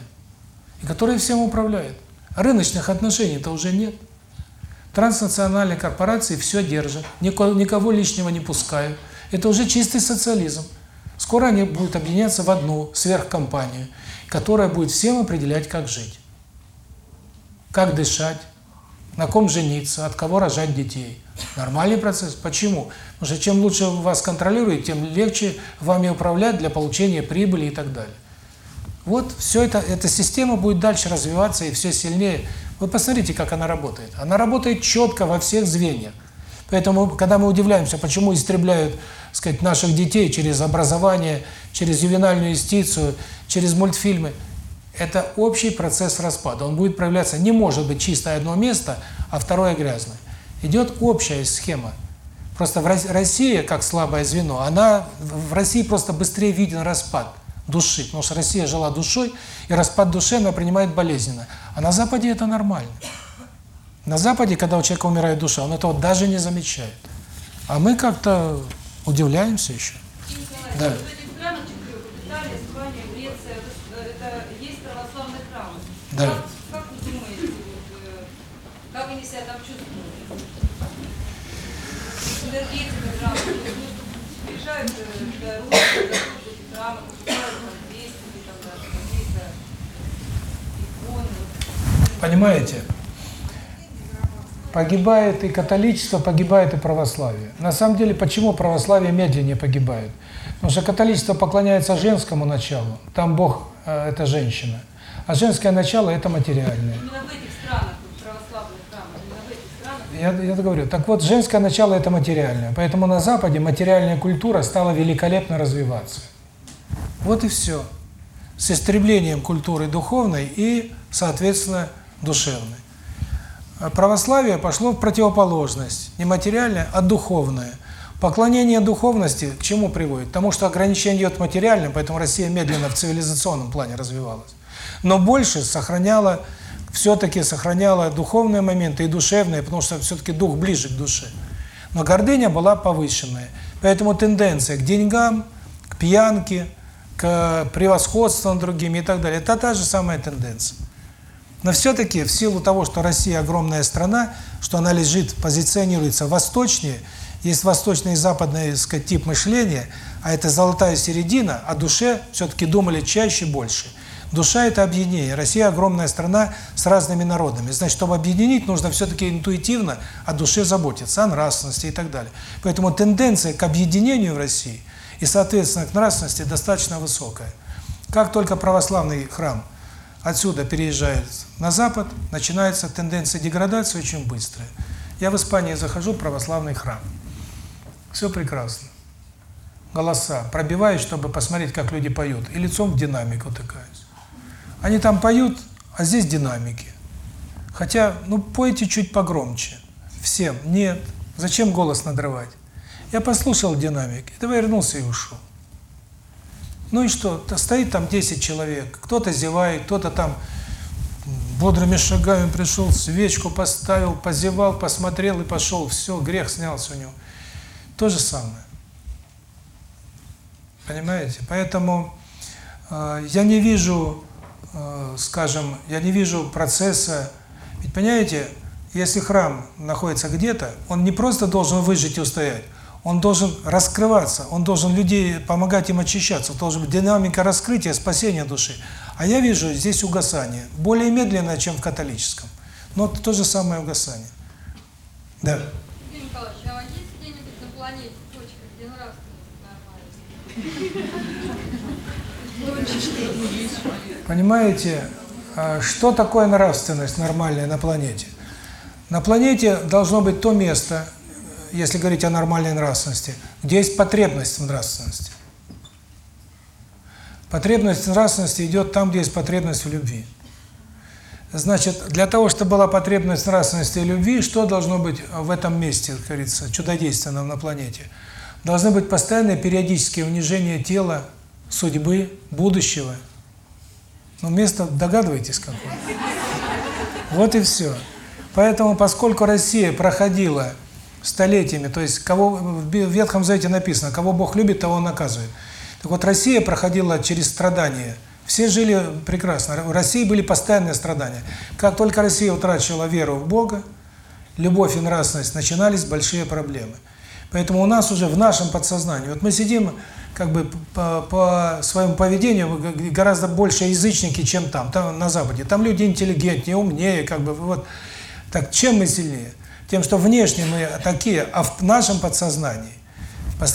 И которые всем управляют. Рыночных отношений-то уже нет. Транснациональные корпорации все держат, никого, никого лишнего не пускают. Это уже чистый социализм. Скоро они будут объединяться в одну сверхкомпанию, которая будет всем определять, как жить. Как дышать, на ком жениться, от кого рожать детей. Нормальный процесс. Почему? Потому что чем лучше вас контролируют, тем легче вами управлять для получения прибыли и так далее. Вот все это, эта система будет дальше развиваться и все сильнее. Вы посмотрите, как она работает. Она работает четко во всех звеньях. Поэтому, когда мы удивляемся, почему истребляют, сказать, наших детей через образование, через ювенальную юстицию, через мультфильмы, это общий процесс распада. Он будет проявляться, не может быть чисто одно место, а второе грязное. Идет общая схема. Просто в России, как слабое звено, она в России просто быстрее виден распад души, потому что Россия жила душой, и распад души она принимает болезненно. А на Западе это нормально. На Западе, когда у человека умирает душа, он этого даже не замечает. А мы как-то удивляемся еще. Да. В этих странах, Италия, Испания, Греция, это есть православные храмы. Да. Как, как вы думаете, э, как они себя там чувствуют? Энергетика ну, приезжают покупают там даже какие-то иконы. вот. Понимаете? Погибает и католичество, погибает и православие. На самом деле, почему православие медленнее погибает? Потому что католичество поклоняется женскому началу, там Бог э, – это женщина. А женское начало – это материальное. Именно в этих странах, православных храмах, именно в этих странах. Я, я говорю, так вот, женское начало – это материальное. Поэтому на Западе материальная культура стала великолепно развиваться. Вот и все. С истреблением культуры духовной и, соответственно, душевной. А православие пошло в противоположность. Не материальное, а духовное. Поклонение духовности к чему приводит? К тому, что ограничение идет материальным, поэтому Россия медленно в цивилизационном плане развивалась. Но больше сохраняла, все-таки сохраняла духовные моменты и духовные, потому что все-таки дух ближе к душе. Но гордыня была повышенная. Поэтому тенденция к деньгам, к пьянке, к превосходству над другими и так далее. Это та же самая тенденция. Но все-таки в силу того, что Россия огромная страна, что она лежит, позиционируется восточнее, есть восточный и западный сказать, тип мышления, а это золотая середина, о душе все-таки думали чаще больше. Душа – это объединение. Россия – огромная страна с разными народами. Значит, чтобы объединить, нужно все-таки интуитивно о душе заботиться, о нравственности и так далее. Поэтому тенденция к объединению в России и, соответственно, к нравственности достаточно высокая. Как только православный храм отсюда переезжает на Запад, начинается тенденция деградации очень быстрая. Я в Испании захожу в православный храм. Все прекрасно. Голоса. Пробиваюсь, чтобы посмотреть, как люди поют. И лицом в динамику тыкаюсь. Они там поют, а здесь динамики. Хотя, ну, пойте чуть погромче. Всем. Нет. Зачем голос надрывать? Я послушал динамики, давай вернулся и ушел. Ну и что? Стоит там 10 человек, кто-то зевает, кто-то там бодрыми шагами пришел, свечку поставил, позевал, посмотрел и пошел. Все, грех снялся у него. То же самое. Понимаете? Поэтому э, я не вижу, скажем, я не вижу процесса. Ведь понимаете, если храм находится где-то, он не просто должен выжить и устоять, он должен раскрываться, он должен людей помогать им очищаться, должен быть динамика раскрытия, спасения души. А я вижу здесь угасание, более медленное, чем в католическом, но то же самое угасание. Да. Евгений Николаевич, а есть где-нибудь на планете точка, где нравственность? Понимаете, а что такое нравственность нормальная на планете? На планете должно быть то место, если говорить о нормальной нравственности, где есть потребность в нравственности. Потребность в нравственности идет там, где есть потребность в любви. Значит, для того, чтобы была потребность в нравственности и любви, что должно быть в этом месте, как говорится, чудодейственном на планете? Должны быть постоянные периодические унижения тела, судьбы, будущего. Ну, место, догадываетесь, какое? Вот и все. Поэтому, поскольку Россия проходила столетиями, то есть кого в Ветхом Завете написано, кого Бог любит, того Он наказывает. Так вот, Россия проходила через страдания. Все жили прекрасно. В России были постоянные страдания. Как только Россия утратила веру в Бога, любовь и нравственность, начинались большие проблемы. Поэтому у нас уже в нашем подсознании, вот мы сидим как бы по, по своему поведению гораздо больше язычники, чем там, там на Западе. Там люди интеллигентнее, умнее, как бы вот. Так чем мы сильнее? Тем, что внешне мы такие, а в нашем подсознании,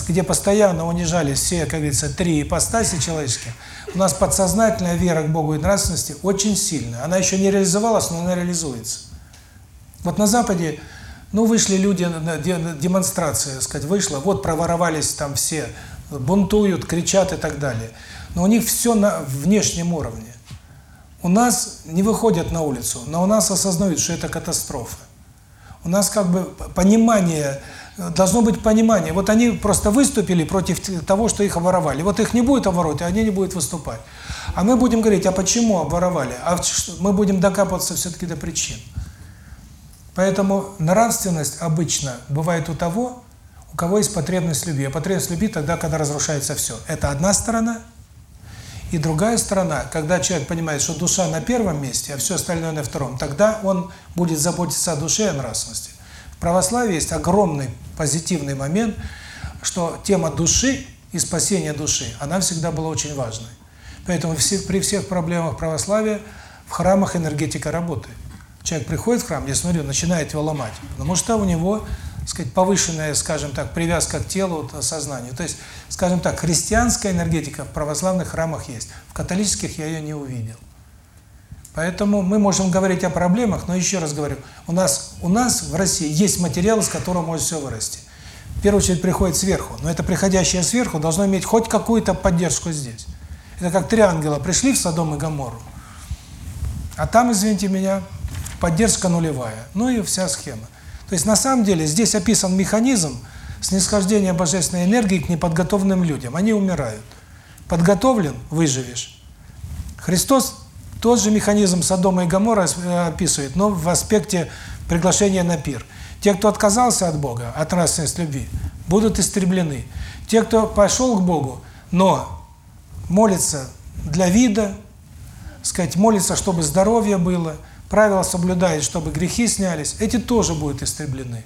где постоянно унижались все, как говорится, три ипостаси человеческие, у нас подсознательная вера к Богу и нравственности очень сильная. Она еще не реализовалась, но она реализуется. Вот на Западе, ну, вышли люди на демонстрации, сказать, вышло, вот проворовались там все, бунтуют, кричат и так далее. Но у них все на внешнем уровне. У нас не выходят на улицу, но у нас осознают, что это катастрофа. У нас как бы понимание, должно быть понимание. Вот они просто выступили против того, что их обворовали. Вот их не будет обворовать, а они не будут выступать. А мы будем говорить, а почему обворовали? А мы будем докапываться все-таки до причин. Поэтому нравственность обычно бывает у того, у кого есть потребность любви. А потребность любви тогда, когда разрушается все. Это одна сторона. И другая сторона, когда человек понимает, что душа на первом месте, а все остальное на втором, тогда он будет заботиться о душе и о нравственности. В православии есть огромный позитивный момент, что тема души и спасения души, она всегда была очень важной. Поэтому при всех проблемах православия в храмах энергетика работает. Человек приходит в храм, я смотрю, начинает его ломать, потому что у него сказать, повышенная, скажем так, привязка к телу, к сознанию. То есть, скажем так, христианская энергетика в православных храмах есть. В католических я ее не увидел. Поэтому мы можем говорить о проблемах, но еще раз говорю, у нас у нас в России есть материал, из которого может все вырасти. В первую очередь приходит сверху, но это приходящее сверху должно иметь хоть какую-то поддержку здесь. Это как три ангела пришли в Содом и Гоморру, а там, извините меня, поддержка нулевая. Ну и вся схема. То есть на самом деле здесь описан механизм снисхождения божественной энергии к неподготовленным людям. Они умирают. Подготовлен – выживешь. Христос тот же механизм Содома и Гоморра э, описывает, но в аспекте приглашения на пир. Те, кто отказался от Бога, от нравственности любви, будут истреблены. Те, кто пошел к Богу, но молится для вида, сказать, молится, чтобы здоровье было – правила соблюдает, чтобы грехи снялись, эти тоже будут истреблены.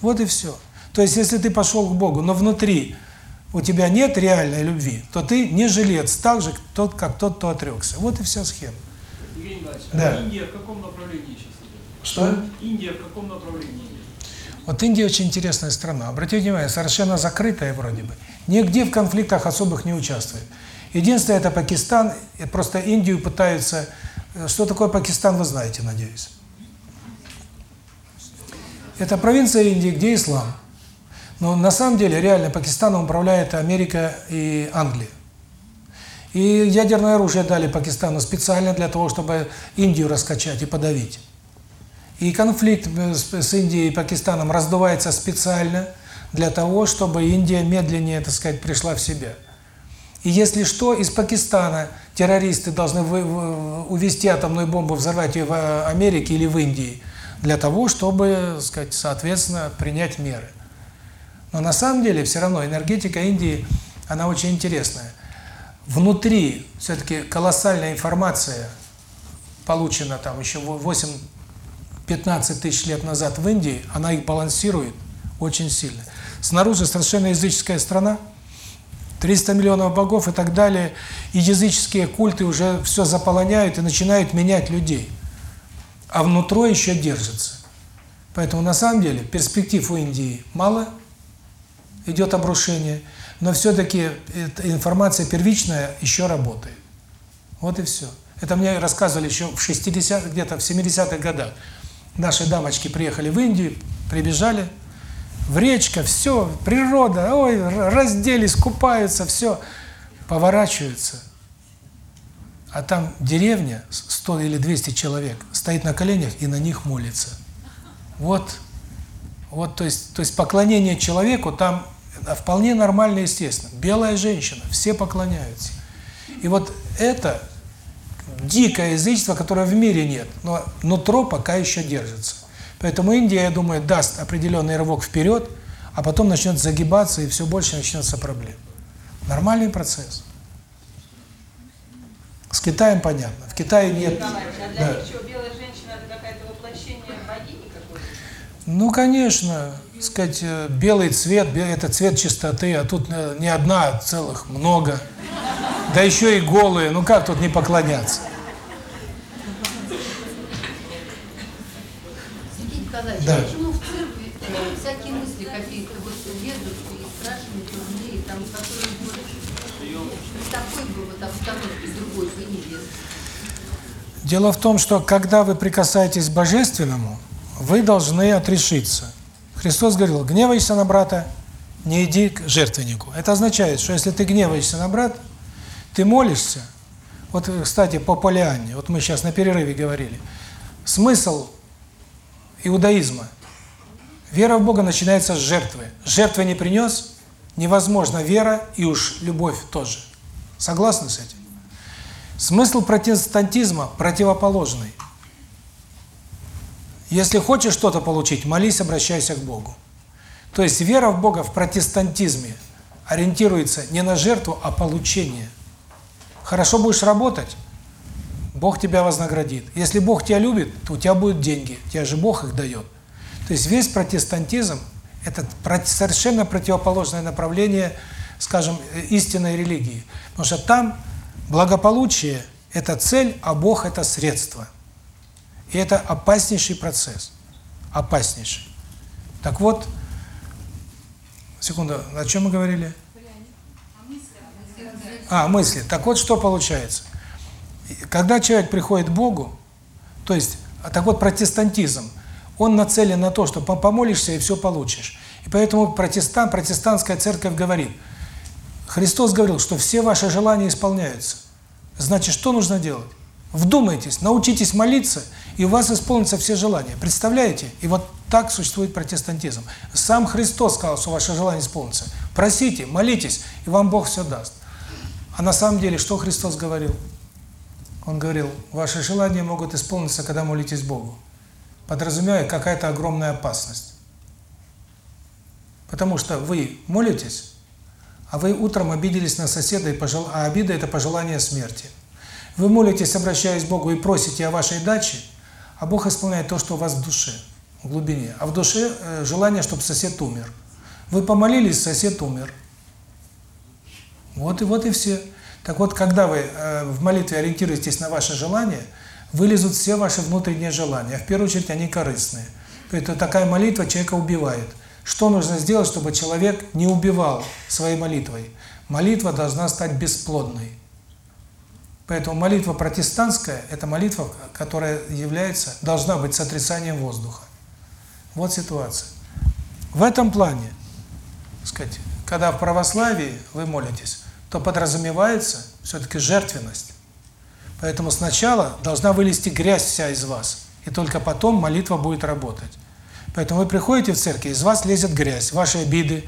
Вот и все. То есть, если ты пошел к Богу, но внутри у тебя нет реальной любви, то ты не жилец, так же, тот, как тот, кто отрекся. Вот и вся схема. Евгений Иванович, да. а Индия в каком направлении сейчас идет? Что? Индия в каком направлении идет? Вот Индия очень интересная страна. Обратите внимание, совершенно закрытая вроде бы. Нигде в конфликтах особых не участвует. Единственное, это Пакистан. Просто Индию пытаются что такое Пакистан, вы знаете, надеюсь. Это провинция Индии, где ислам. Но на самом деле реально Пакистаном управляет Америка и Англия. И ядерное оружие дали Пакистану специально для того, чтобы Индию раскачать и подавить. И конфликт с Индией и Пакистаном раздувается специально для того, чтобы Индия медленнее, так сказать, пришла в себя. И если что, из Пакистана террористы должны увести атомную бомбу, взорвать ее в Америке или в Индии, для того, чтобы, сказать, соответственно, принять меры. Но на самом деле все равно энергетика Индии, она очень интересная. Внутри все-таки колоссальная информация получена там еще 8-15 тысяч лет назад в Индии, она их балансирует очень сильно. Снаружи совершенно языческая страна, 300 миллионов богов и так далее, и языческие культы уже все заполоняют и начинают менять людей. А внутри еще держится. Поэтому на самом деле перспектив у Индии мало, идет обрушение, но все-таки информация первичная еще работает. Вот и все. Это мне рассказывали еще в 60 где-то в 70-х годах. Наши дамочки приехали в Индию, прибежали, в речка, все, природа, ой, разделись, купаются, все, поворачиваются. А там деревня, 100 или 200 человек, стоит на коленях и на них молится. Вот, вот, то есть, то есть поклонение человеку там вполне нормально, естественно. Белая женщина, все поклоняются. И вот это дикое язычество, которое в мире нет, но нутро пока еще держится. Поэтому Индия, я думаю, даст определенный рывок вперед, а потом начнет загибаться, и все больше начнется проблем. Нормальный процесс. С Китаем понятно. В Китае нет... А для да. них что, белая женщина это какая-то воплощение богини какой-то? Ну, конечно, сказать, э, белый цвет, это цвет чистоты, а тут э, не одна, а целых много. Да еще и голые, ну как тут не поклоняться? Николаевич, Да. почему в церкви э, всякие мысли какие-то вот лезут и у людей, там, которые вот, такой бы вот обстановке другой бы не лез? Дело в том, что когда вы прикасаетесь к Божественному, вы должны отрешиться. Христос говорил, гневаешься на брата, не иди к жертвеннику. Это означает, что если ты гневаешься на брата, ты молишься. Вот, кстати, по Полианне, вот мы сейчас на перерыве говорили. Смысл иудаизма. Вера в Бога начинается с жертвы. Жертвы не принес, невозможно вера и уж любовь тоже. Согласны с этим? Смысл протестантизма противоположный. Если хочешь что-то получить, молись, обращайся к Богу. То есть вера в Бога в протестантизме ориентируется не на жертву, а получение. Хорошо будешь работать, Бог тебя вознаградит. Если Бог тебя любит, то у тебя будут деньги, тебе же Бог их дает. То есть весь протестантизм – это совершенно противоположное направление, скажем, э, истинной религии. Потому что там благополучие – это цель, а Бог – это средство. И это опаснейший процесс. Опаснейший. Так вот, секунду, о чем мы говорили? А, мысли. Так вот, что получается. Когда человек приходит к Богу, то есть, а так вот протестантизм, он нацелен на то, что по- помолишься и все получишь. И поэтому протестант, протестантская церковь говорит, Христос говорил, что все ваши желания исполняются. Значит, что нужно делать? Вдумайтесь, научитесь молиться, и у вас исполнятся все желания. Представляете? И вот так существует протестантизм. Сам Христос сказал, что ваши желания исполнятся. Просите, молитесь, и вам Бог все даст. А на самом деле, что Христос говорил? Он говорил, ваши желания могут исполниться, когда молитесь Богу. Подразумевая, какая-то огромная опасность. Потому что вы молитесь, а вы утром обиделись на соседа, и пожел... а обида – это пожелание смерти. Вы молитесь, обращаясь к Богу, и просите о вашей даче, а Бог исполняет то, что у вас в душе, в глубине. А в душе э, желание, чтобы сосед умер. Вы помолились, сосед умер. Вот и вот и все. Так вот, когда вы э, в молитве ориентируетесь на ваши желания, вылезут все ваши внутренние желания. А в первую очередь они корыстные. Поэтому такая молитва человека убивает. Что нужно сделать, чтобы человек не убивал своей молитвой? Молитва должна стать бесплодной. Поэтому молитва протестантская – это молитва, которая является, должна быть с отрицанием воздуха. Вот ситуация. В этом плане, сказать, когда в православии вы молитесь, то подразумевается все-таки жертвенность. Поэтому сначала должна вылезти грязь вся из вас, и только потом молитва будет работать. Поэтому вы приходите в церковь, из вас лезет грязь, ваши обиды,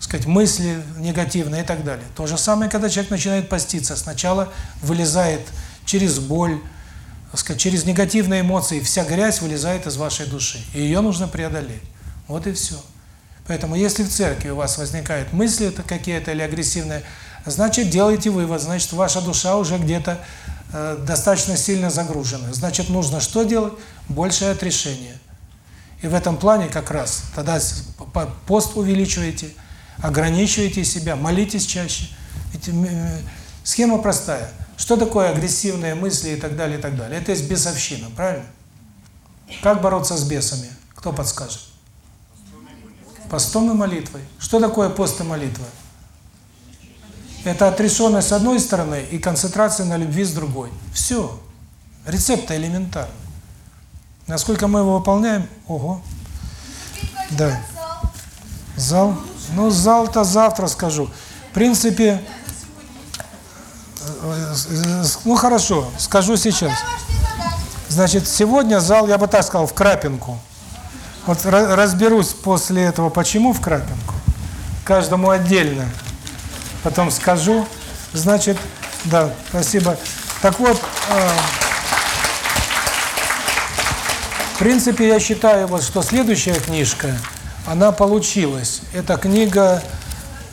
сказать, мысли негативные и так далее. То же самое, когда человек начинает поститься. Сначала вылезает через боль, сказать, через негативные эмоции, вся грязь вылезает из вашей души. И ее нужно преодолеть. Вот и все. Поэтому если в церкви у вас возникают мысли какие-то или агрессивные, значит, делайте вывод, значит, ваша душа уже где-то э, достаточно сильно загружена. Значит, нужно что делать? Большее отрешение. И в этом плане как раз тогда пост увеличиваете, ограничиваете себя, молитесь чаще. Ведь схема простая. Что такое агрессивные мысли и так далее, и так далее? Это есть бесовщина, правильно? Как бороться с бесами? Кто подскажет? Постом и молитвой. Что такое пост и молитва? Это отрешенность с одной стороны и концентрация на любви с другой. Все. Рецепт элементарный. Насколько мы его выполняем? Ого. Да. Зал. Ну, зал-то завтра скажу. В принципе, ну хорошо, скажу сейчас. Значит, сегодня зал, я бы так сказал, в Крапинку. Вот разберусь после этого, почему в Крапинку. Каждому отдельно. Потом скажу. Значит, да, спасибо. Так вот, в принципе, я считаю, вот, что следующая книжка, она получилась. Это книга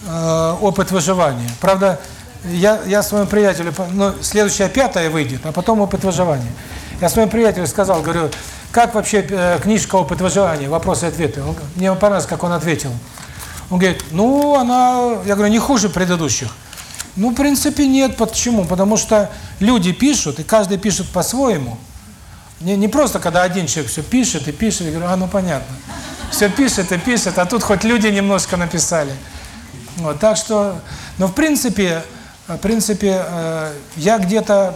э, «Опыт выживания». Правда, я, я своему приятелю, ну, следующая пятая выйдет, а потом «Опыт выживания». Я своему приятелю сказал, говорю, как вообще э, книжка «Опыт выживания», вопросы и ответы. Он- мне понравилось, как он ответил. Он говорит, ну, она, я говорю, не хуже предыдущих. Ну, в принципе, нет. Почему? Потому что люди пишут, и каждый пишет по-своему. Не, не просто, когда один человек все пишет и пишет, я говорю, а, ну, понятно. Все пишет и пишет, а тут хоть люди немножко написали. Вот, так что, ну, в принципе, в принципе, э, я где-то,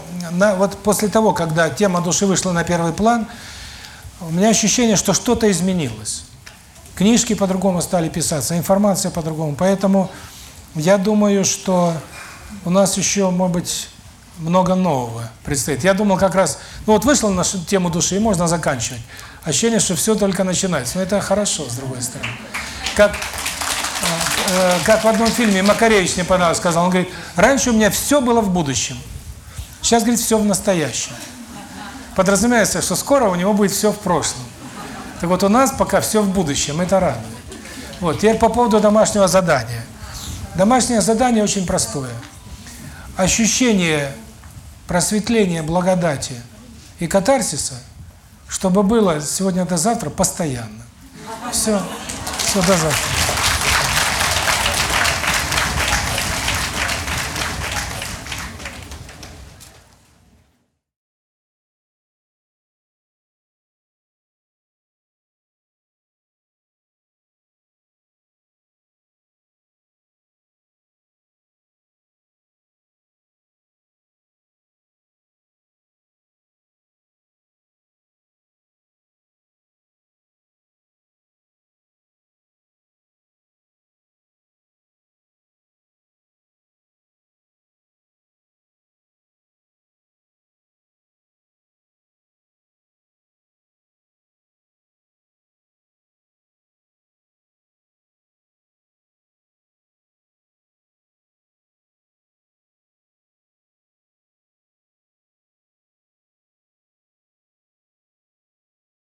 вот после того, когда тема души вышла на первый план, у меня ощущение, что что-то изменилось. Книжки по-другому стали писаться, информация по-другому. Поэтому я думаю, что у нас еще, может быть, много нового предстоит. Я думал как раз, ну вот вышла на тему души, и можно заканчивать. Ощущение, что все только начинается. Но это хорошо, с другой стороны. Как, э, как в одном фильме Макаревич мне понравилось, сказал, он говорит, раньше у меня все было в будущем, сейчас, говорит, все в настоящем. Подразумевается, что скоро у него будет все в прошлом. Так вот у нас пока все в будущем, это радует. Вот, теперь по поводу домашнего задания. Домашнее задание очень простое. Ощущение просветления, благодати и катарсиса, чтобы было сегодня до завтра постоянно. Все, все до завтра.